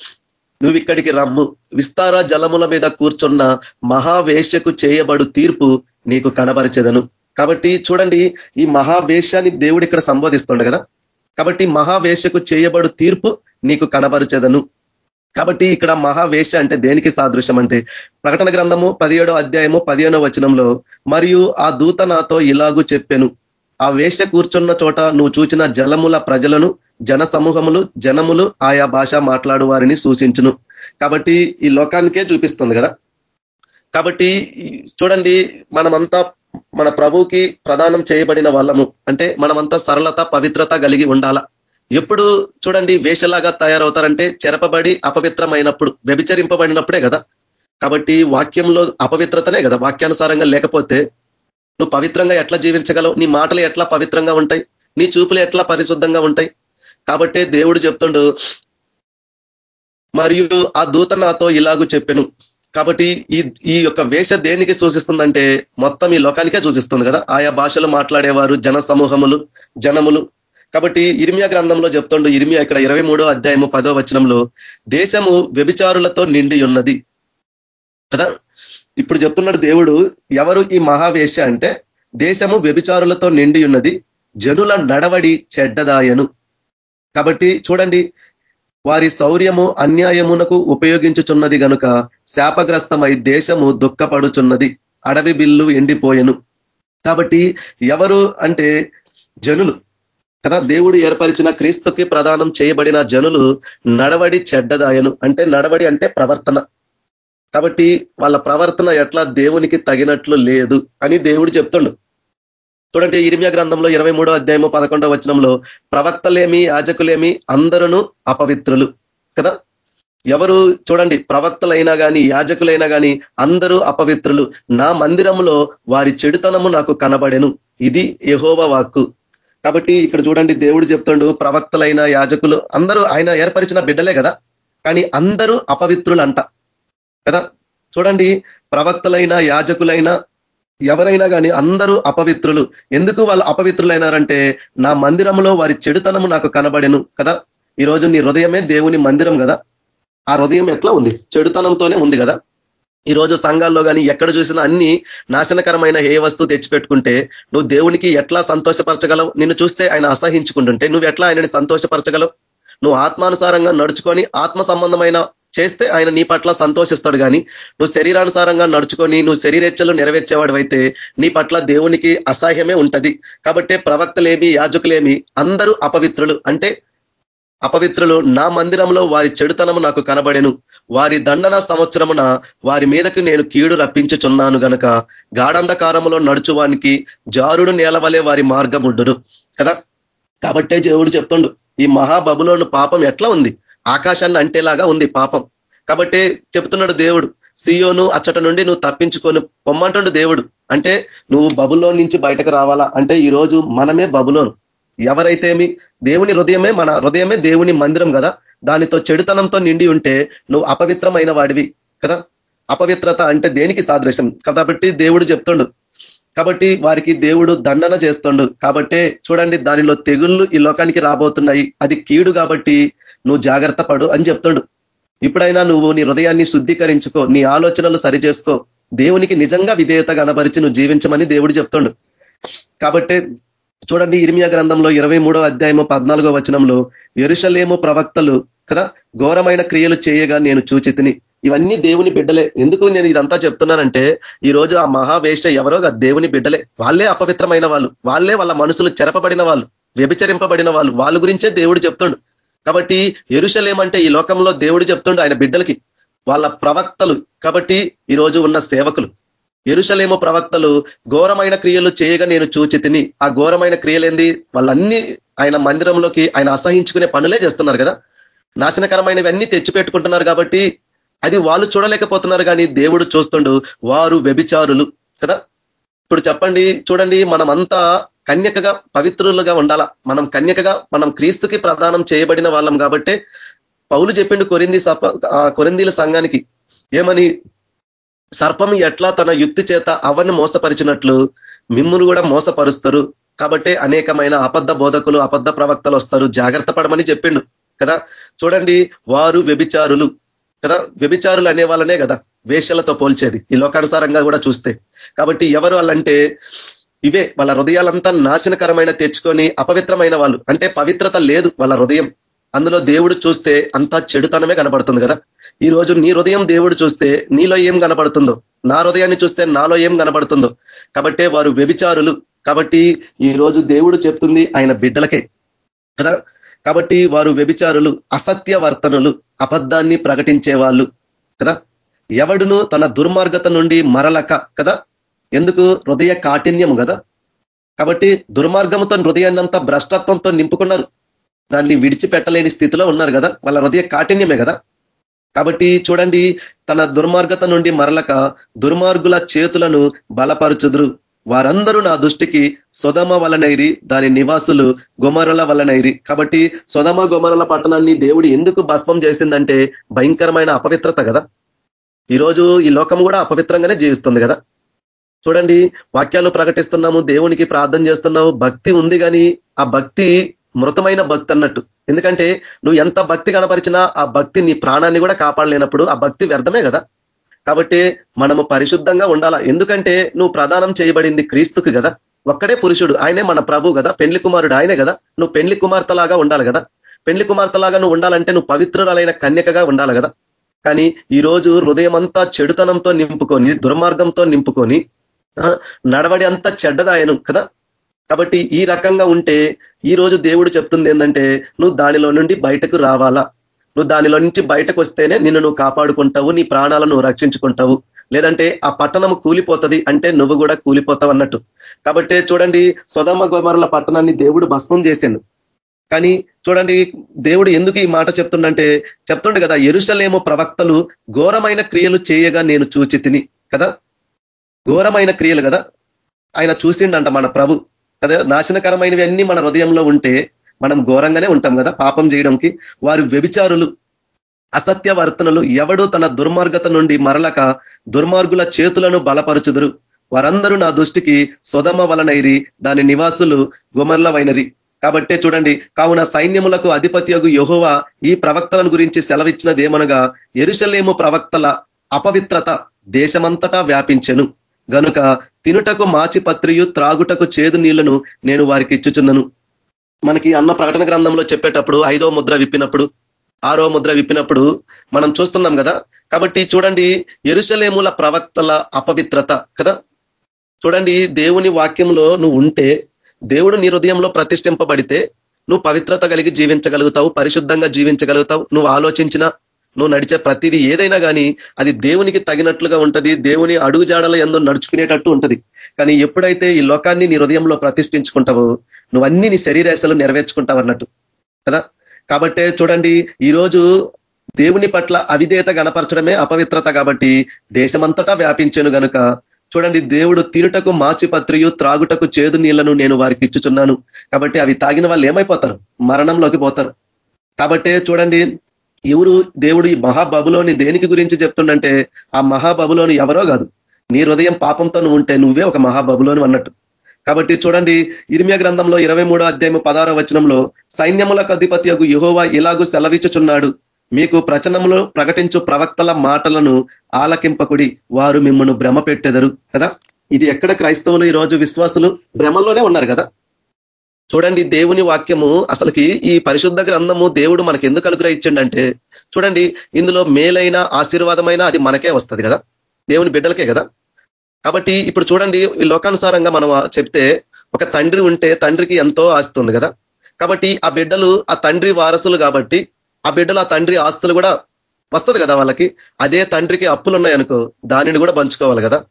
నువ్వు ఇక్కడికి రమ్ము. విస్తార జలముల మీద కూర్చున్న మహావేశ్యకు చేయబడు తీర్పు నీకు కనబరిచెదను. కాబట్టి చూడండి ఈ మహావేశ్యాన్ని దేవుడు ఇక్కడ సంబోధిస్తుండ కదా? కాబట్టి మహావేశ్యకు చేయబడు తీర్పు నీకు కనబరచదను. కాబట్టి ఇక్కడ మహావేశ అంటే దేనికి సాదృశ్యం అంటే ప్రకటన గ్రంథము పదిహేడో అధ్యాయము పదిహేనో వచనంలో మరియు ఆ దూత నాతో ఇలాగూ చెప్పాను ఆ వేష కూర్చున్న చోట నువ్వు చూచిన జలముల ప్రజలను జన సమూహములు జనములు ఆయా భాష మాట్లాడు వారిని సూచించును. కాబట్టి ఈ లోకానికే చూపిస్తుంది కదా. కాబట్టి చూడండి మనమంతా మన ప్రభుకి ప్రదానం చేయబడిన వాళ్ళము. అంటే మనమంతా సరళత పవిత్రత కలిగి ఉండాల? ఎప్పుడు చూడండి వేషలాగా తయారవుతారంటే చెరపబడి అపవిత్రమైనప్పుడు వ్యభిచరింపబడినప్పుడే కదా. కాబట్టి వాక్యంలో అపవిత్రతనే కదా వాక్యానుసారంగా లేకపోతే నువ్వు పవిత్రంగా ఎట్లా జీవించగలవు? నీ మాటలు ఎట్లా పవిత్రంగా ఉంటాయి? నీ చూపులు ఎట్లా పరిశుద్ధంగా ఉంటాయి? కాబట్టే దేవుడు చెప్తుండు మరియు ఆ దూత నాతో ఇలాగూ చెప్పాను. కాబట్టి ఈ ఈ యొక్క వేష దేనికి సూచిస్తుందంటే మొత్తం ఈ లోకానికే సూచిస్తుంది కదా? ఆయా భాషలు మాట్లాడేవారు జన సమూహములు జనములు. కాబట్టి ఇరిమియా గ్రంథంలో చెప్తుండు ఇరిమియా ఇక్కడ ఇరవై అధ్యాయము పదో వచనంలో దేశము వ్యభిచారులతో నిండి ఉన్నది. కదా? ఇప్పుడు చెప్తున్నాడు దేవుడు ఎవరు ఈ మహావేశ అంటే దేశము వ్యభిచారులతో నిండి ఉన్నది జనుల నడవడి చెడ్డదాయను. కాబట్టి చూడండి వారి శౌర్యము అన్యాయమునకు ఉపయోగించుచున్నది గనుక శాపగ్రస్తమై దేశము దుఃఖపడుచున్నది అడవి బిల్లు ఎండిపోయెను. కాబట్టి ఎవరు అంటే జనులు. కదా దేవుడు ఏర్పరిచిన క్రీస్తుకి ప్రదానం చేయబడిన జనులు నడవడి చెడ్డదాయను. అంటే నడవడి అంటే ప్రవర్తన. కాబట్టి వాళ్ళ ప్రవర్తన ఎట్లా దేవునికి తగినట్లు లేదు అని దేవుడు చెప్తుండు. చూడండి ఇరిమియా గ్రంథంలో ఇరవై మూడో అధ్యాయము పదకొండవ వచనంలో ప్రవక్తలేమి యాజకులేమి అందరూ అపవిత్రులు కదా? ఎవరు చూడండి ప్రవక్తలైనా కానీ యాజకులైనా కానీ అందరూ అపవిత్రులు. నా మందిరంలో వారి చెడుతనము నాకు కనబడెను. ఇది యహోవ వాక్కు. కాబట్టి ఇక్కడ చూడండి దేవుడు చెప్తుండు ప్రవక్తలైన యాజకులు అందరూ ఆయన ఏర్పరిచిన బిడ్డలే కదా? కానీ అందరూ అపవిత్రులు అంట కదా? చూడండి ప్రవక్తలైన యాజకులైనా ఎవరైనా కానీ అందరూ అపవిత్రులు. ఎందుకు వాళ్ళు అపవిత్రులైనారంటే నా మందిరంలో వారి చెడుతనము నాకు కనబడెను కదా? ఈరోజు నీ హృదయమే దేవుని మందిరం కదా? ఆ హృదయం ఎట్లా ఉంది? చెడుతనంతోనే ఉంది కదా? ఈ రోజు సంఘాల్లో కానీ ఎక్కడ చూసినా అన్ని నాశనకరమైన ఏ వస్తువు తెచ్చిపెట్టుకుంటే నువ్వు దేవునికి ఎట్లా సంతోషపరచగలవు? నిన్ను చూస్తే ఆయన అసహించుకుంటుంటే నువ్వు ఎట్లా ఆయనని సంతోషపరచగలవు? నువ్వు ఆత్మానుసారంగా నడుచుకొని ఆత్మ సంబంధమైన చేస్తే ఆయన నీ పట్ల సంతోషిస్తాడు కానీ నువ్వు శరీరానుసారంగా నడుచుకొని నువ్వు శరీరేచ్ఛలు నెరవేర్చేవాడు అయితే నీ పట్ల దేవునికి అసహ్యమే ఉంటది. కాబట్టి ప్రవక్తలేమి యాజకులేమి అందరూ అపవిత్రులు. అంటే అపవిత్రులు నా మందిరంలో వారి చెడుతనము నాకు కనబడెను. వారి దండన సంవత్సరమున వారి మీదకి నేను కీడు రప్పించుచున్నాను గనక గాఢంధకారములో నడుచువానికి జారుడు నేలవలే వారి మార్గం మార్గముడ్డును కదా? కాబట్టే దేవుడు చెప్తుండు ఈ మహాబబులోను పాపం ఎట్లా ఉంది? ఆకాశాన్ని అంటేలాగా ఉంది పాపం. కాబట్టి చెప్తున్నాడు దేవుడు సియోను అచ్చట నుండి నువ్వు తప్పించుకొని పొమ్మంటుండు దేవుడు. అంటే నువ్వు బబులోన్ నుంచి బయటకు రావాలా? అంటే ఈ రోజు మనమే బబులోను. ఎవరైతేమి? దేవుని హృదయమే మన హృదయమే దేవుని మందిరం కదా. దానితో చెడుతనంతో నిండి ఉంటే నువ్వు అపవిత్రమైన వాడివి కదా. అపవిత్రత అంటే దేనికి సాదృశ్యం? కాబట్టి దేవుడు చెప్తుండు. కాబట్టి వారికి దేవుడు దండన చేస్తుండు. కాబట్టే చూడండి దానిలో తెగుళ్ళు ఈ లోకానికి రాబోతున్నాయి. అది కీడు కాబట్టి నువ్వు జాగ్రత్త పడు అని చెప్తాడు. ఇప్పుడైనా నువ్వు నీ హృదయాన్ని శుద్ధీకరించుకో నీ ఆలోచనలు సరిచేసుకో. దేవునికి నిజంగా విధేయత కనపరిచి నువ్వు జీవించమని దేవుడు చెప్తాడు. కాబట్టి చూడండి ఇర్మియా గ్రంథంలో ఇరవై అధ్యాయము పద్నాలుగో వచనంలో ఎరుషలేము ప్రవక్తలు కదా ఘోరమైన క్రియలు చేయగా నేను చూచితిని. ఇవన్నీ దేవుని బిడ్డలే. ఎందుకు నేను ఇదంతా చెప్తున్నానంటే ఈ రోజు ఆ మహావేష ఎవరో దేవుని బిడ్డలే. వాళ్ళే అపవిత్రమైన వాళ్ళు. వాళ్ళే వాళ్ళ మనసులు చెరపబడిన వాళ్ళు వ్యభిచరింపబడిన వాళ్ళు. వాళ్ళ గురించే దేవుడు చెప్తుండు. కాబట్టి ఎరుషలేమంటే ఈ లోకంలో దేవుడు చెప్తుండు ఆయన బిడ్డలకి వాళ్ళ ప్రవక్తలు. కాబట్టి ఈరోజు ఉన్న సేవకులు ఎరుషలేము ప్రవక్తలు ఘోరమైన క్రియలు చేయగా నేను చూచి తిని ఆ ఘోరమైన క్రియలేంది? వాళ్ళన్నీ ఆయన మందిరంలోకి ఆయన అసహించుకునే పనులే చేస్తున్నారు కదా. నాశనకరమైనవన్నీ తెచ్చిపెట్టుకుంటున్నారు కాబట్టి అది వాళ్ళు చూడలేకపోతున్నారు కానీ దేవుడు చూస్తుండు వారు వ్యభిచారులు కదా. ఇప్పుడు చెప్పండి చూడండి మనమంతా కన్యకగా పవిత్రులుగా ఉండాల? మనం కన్యకగా మనం క్రీస్తుకి ప్రదానం చేయబడిన వాళ్ళం కాబట్టి పౌలు చెప్పిండు కొరింది కొరిందీల సంఘానికి ఏమని? సర్పం ఎట్లా తన యుక్తి చేత అవన్నీ మోసపరిచినట్లు మిమ్మును కూడా మోసపరుస్తారు. కాబట్టి అనేకమైన అబద్ధ బోధకులు అబద్ధ ప్రవక్తలు వస్తారు. జాగ్రత్త పడమని చెప్పిండు కదా? చూడండి వారు వ్యభిచారులు కదా? వ్యభిచారులు అనే వాళ్ళనే కదా. వేషలతో పోల్చేది. ఈ లోకానుసారంగా కూడా చూస్తే. కాబట్టి ఎవరు వాళ్ళంటే ఇవే వాళ్ళ హృదయాలంతా నాశనకరమైన తెచ్చుకొని అపవిత్రమైన వాళ్ళు. అంటే పవిత్రత లేదు వాళ్ళ హృదయం. అందులో దేవుడు చూస్తే అంతా చెడుతనమే కనబడుతుంది కదా. ఈ రోజు నీ హృదయం దేవుడు చూస్తే నీలో ఏం కనపడుతుందో నా హృదయాన్ని చూస్తే నాలో ఏం కనపడుతుందో కాబట్టే వారు వ్యభిచారులు. కాబట్టి ఈ రోజు దేవుడు చెప్తుంది ఆయన బిడ్డలకే కదా. కాబట్టి వారు వ్యభిచారులు అసత్య వర్తనులు అబద్ధాన్ని ప్రకటించే వాళ్ళు కదా. ఎవడును తన దుర్మార్గత నుండి మరలక కదా? ఎందుకు? హృదయ కాఠిన్యం కదా? కాబట్టి దుర్మార్గంతో హృదయాన్నంతా భ్రష్టత్వంతో నింపుకున్నారు. దాన్ని విడిచిపెట్టలేని స్థితిలో ఉన్నారు కదా? వాళ్ళ హృదయ కాఠిన్యమే కదా? కాబట్టి చూడండి తన దుర్మార్గత నుండి మరలక దుర్మార్గుల చేతులను బలపరుచుదురు. వారందరూ నా దృష్టికి సొదమ వలనైరి దాని నివాసులు గుమరల వలనైరి. కాబట్టి సొదమ గుమరల పట్టణాన్ని దేవుడు ఎందుకు భస్మం చేసిందంటే భయంకరమైన అపవిత్రత కదా? ఈరోజు ఈ లోకం కూడా అపవిత్రంగానే జీవిస్తుంది కదా. చూడండి వాక్యాలు ప్రకటిస్తున్నాము దేవునికి ప్రార్థన చేస్తున్నావు భక్తి ఉంది కానీ ఆ భక్తి మృతమైన భక్తి అన్నట్టు. ఎందుకంటే నువ్వు ఎంత భక్తి కనపరిచినా ఆ భక్తి నీ ప్రాణాన్ని కూడా కాపాడలేనప్పుడు ఆ భక్తి వ్యర్థమే కదా. కాబట్టి మనము పరిశుద్ధంగా ఉండాలా? ఎందుకంటే నువ్వు ప్రదానం చేయబడింది క్రీస్తుకి కదా. ఒక్కడే పురుషుడు ఆయనే మన ప్రభు కదా. పెండ్లి కుమారుడు ఆయనే కదా. నువ్వు పెండ్లి కుమార్తెలాగా ఉండాలి కదా. పెండ్లి కుమార్తెలాగా నువ్వు ఉండాలంటే నువ్వు పవిత్రురాలైన కన్యకగా ఉండాలి కదా. కానీ ఈ రోజు హృదయం అంతా చెడుతనంతో నింపుకొని దుర్మార్గంతో నింపుకొని నడవడి అంతా చెడ్డదాయను కదా? కాబట్టి ఈ రకంగా ఉంటే ఈ రోజు దేవుడు చెప్తుంది ఏంటంటే నువ్వు దానిలో నుండి బయటకు రావాలా? నువ్వు దానిలో నుంచి బయటకు వస్తేనే నిన్ను నువ్వు కాపాడుకుంటావు నీ ప్రాణాలను రక్షించుకుంటావు. లేదంటే ఆ పట్టణం కూలిపోతుంది అంటే నువ్వు కూడా కూలిపోతావు అన్నట్టు. కాబట్టి చూడండి స్వదమ గోమరుల పట్టణాన్ని దేవుడు భస్మం చేసిండు. కానీ చూడండి దేవుడు ఎందుకు ఈ మాట చెప్తుండంటే చెప్తుండే కదా ఎరుసలేమో ప్రవక్తలు ఘోరమైన క్రియలు చేయగా నేను చూచి తిని కదా? ఘోరమైన క్రియలు కదా? ఆయన చూసిండంట మన ప్రభు కదా? నాశనకరమైనవి అన్నీ మన హృదయంలో ఉంటే మనం ఘోరంగానే ఉంటాం కదా పాపం చేయడంకి? వారు వ్యభిచారులు అసత్య వర్తనలు ఎవడు తన దుర్మార్గత నుండి మరలక దుర్మార్గుల చేతులను బలపరుచుదురు. వారందరూ నా దృష్టికి సొదమ వలనైరి దాని నివాసులు గుమర్లవైనరి కాబట్టే చూడండి కావున సైన్యములకు అధిపత్యగు యహోవ ఈ ప్రవక్తలను గురించి సెలవిచ్చినదేమనగా ఎరుసలేము ప్రవక్తల అపవిత్రత దేశమంతటా వ్యాపించెను. గనుక తినుటకు మాచిపత్రియు త్రాగుటకు చేదు నీళ్ళను నేను వారికి ఇచ్చుచున్నను. మనకి అన్న ప్రకటన గ్రంథంలో చెప్పేటప్పుడు ఐదో ముద్ర విప్పినప్పుడు ఆరో ముద్ర విప్పినప్పుడు మనం చూస్తున్నాం కదా? కాబట్టి చూడండి ఎరుసలేముల ప్రవక్తల అపవిత్రత కదా? చూడండి దేవుని వాక్యంలో నువ్వు ఉంటే దేవుడు నీ హృదయంలో ప్రతిష్ఠింపబడితే నువ్వు పవిత్రత కలిగి జీవించగలుగుతావు పరిశుద్ధంగా జీవించగలుగుతావు. నువ్వు ఆలోచించిన నువ్వు నడిచే ప్రతిదీ ఏదైనా కానీ అది దేవునికి తగినట్లుగా ఉంటది దేవుని అడుగుజాడల ఎందు నడుచుకునేటట్టు ఉంటది. కానీ ఎప్పుడైతే ఈ లోకాన్ని నీ హృదయంలో ప్రతిష్ఠించుకుంటావో నువ్వన్నీ నీ శరీరాశలు నెరవేర్చుకుంటావు అన్నట్టు. కదా? కాబట్టే చూడండి ఈరోజు దేవుని పట్ల అవిధేత గణపరచడమే అపవిత్రత కాబట్టి దేశమంతటా వ్యాపించాను గనుక చూడండి దేవుడు తీరుటకు మాచిపత్రియు త్రాగుటకు చేదు నీళ్ళను నేను వారికి ఇచ్చుచున్నాను. కాబట్టి అవి తాగిన వాళ్ళు ఏమైపోతారు? మరణంలోకి పోతారు. కాబట్టి చూడండి ఎవరు దేవుడు ఈ మహాబబులోని దేనికి గురించి చెప్తుండంటే ఆ మహాబబులోని ఎవరో కాదు. నీ హృదయం పాపంతో నువ్వు ఉంటే నువ్వే ఒక మహాబబులోని అన్నట్టు. కాబట్టి చూడండి ఇర్మియ గ్రంథంలో ఇరవై మూడో అధ్యాయం పదారో వచనంలో సైన్యములకు అధిపతి యహోవా ఇలాగూ సెలవిచ్చుచున్నాడు. మీకు ప్రచనములో ప్రకటించు ప్రవక్తల మాటలను ఆలకింపకుడి వారు మిమ్మల్ని భ్రమ పెట్టెదరు కదా? ఇది ఎక్కడ క్రైస్తవులు ఈరోజు విశ్వాసులు భ్రమలోనే ఉన్నారు కదా? చూడండి దేవుని వాక్యము అసలుకి ఈ పరిశుద్ధ గ్రంథము దేవుడు మనకి ఎందుకు అనుగ్రహించండంటే చూడండి ఇందులో మేలైన ఆశీర్వాదమైన అది మనకే వస్తుంది కదా? దేవుని బిడ్డలకే కదా? కాబట్టి ఇప్పుడు చూడండి ఈ లోకానుసారంగా మనం చెప్తే ఒక తండ్రి ఉంటే తండ్రికి ఎంతో ఆస్తుంది కదా? కాబట్టి ఆ బిడ్డలు ఆ తండ్రి వారసులు కాబట్టి ఆ బిడ్డలు ఆ తండ్రి ఆస్తులు కూడా వస్తుంది కదా వాళ్ళకి. అదే తండ్రికి అప్పులు ఉన్నాయనుకో దానిని కూడా పంచుకోవాలి కదా.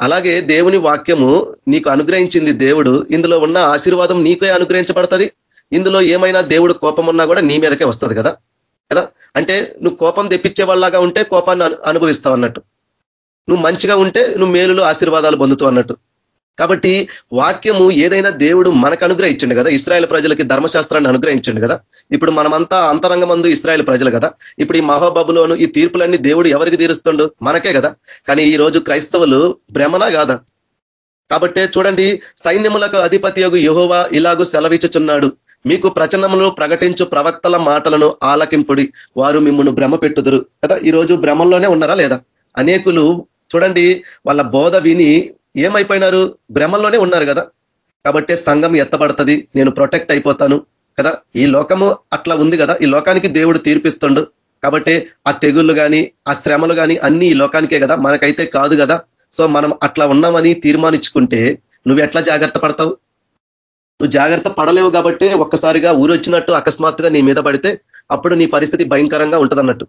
అలాగే దేవుని వాక్యము నీకు అనుగ్రహించింది దేవుడు. ఇందులో ఉన్న ఆశీర్వాదం నీకే అనుగ్రహించబడుతుంది. ఇందులో ఏమైనా దేవుడు కోపం ఉన్నా కూడా నీ మీదకే వస్తుంది కదా. కదా? అంటే నువ్వు కోపం తెప్పించే వాళ్ళగా ఉంటే కోపాన్ని అనుభవిస్తావు అన్నట్టు. నువ్వు మంచిగా ఉంటే నువ్వు మేలులు ఆశీర్వాదాలు పొందుతావు అన్నట్టు. కాబట్టి వాక్యము ఏదైనా దేవుడు మనకు అనుగ్రహించండు కదా? ఇస్రాయల్ ప్రజలకి ధర్మశాస్త్రాన్ని అనుగ్రహించండు కదా? ఇప్పుడు మనమంతా అంతరంగమందు ఇస్రాయల్ ప్రజలు కదా? ఇప్పుడు ఈ మహాబాబులోను ఈ తీర్పులన్నీ దేవుడు ఎవరికి తీరుస్తుండు? మనకే కదా? కానీ ఈ రోజు క్రైస్తవులు భ్రమనా కాదా? కాబట్టే చూడండి సైన్యములకు అధిపతి యొక్క యహోవా ఇలాగూ సెలవిచ్చుచున్నాడు. మీకు ప్రచనములు ప్రకటించు ప్రవక్తల మాటలను ఆలకింపుడి. వారు మిమ్మల్ని భ్రమ పెట్టుదురు. కదా? ఈరోజు భ్రమంలోనే ఉన్నారా లేదా? అనేకులు చూడండి వాళ్ళ బోధ విని ఏమైపోయినారు? భ్రమంలోనే ఉన్నారు కదా. కాబట్టి సంఘం ఎత్తబడుతుంది నేను ప్రొటెక్ట్ అయిపోతాను కదా. ఈ లోకము అట్లా ఉంది కదా. ఈ లోకానికి దేవుడు తీర్పిస్తుండు. కాబట్టి ఆ తెగుళ్ళు కానీ ఆ శ్రమలు కానీ అన్ని ఈ లోకానికే కదా. మనకైతే కాదు కదా. సో మనం అట్లా ఉన్నామని తీర్మానించుకుంటే నువ్వు ఎట్లా జాగ్రత్త పడతావు? నువ్వు జాగ్రత్త పడలేవు కాబట్టి ఒక్కసారిగా ఊరొచ్చినట్టు అకస్మాత్తుగా నీ మీద పడితే అప్పుడు నీ పరిస్థితి భయంకరంగా ఉంటదన్నట్టు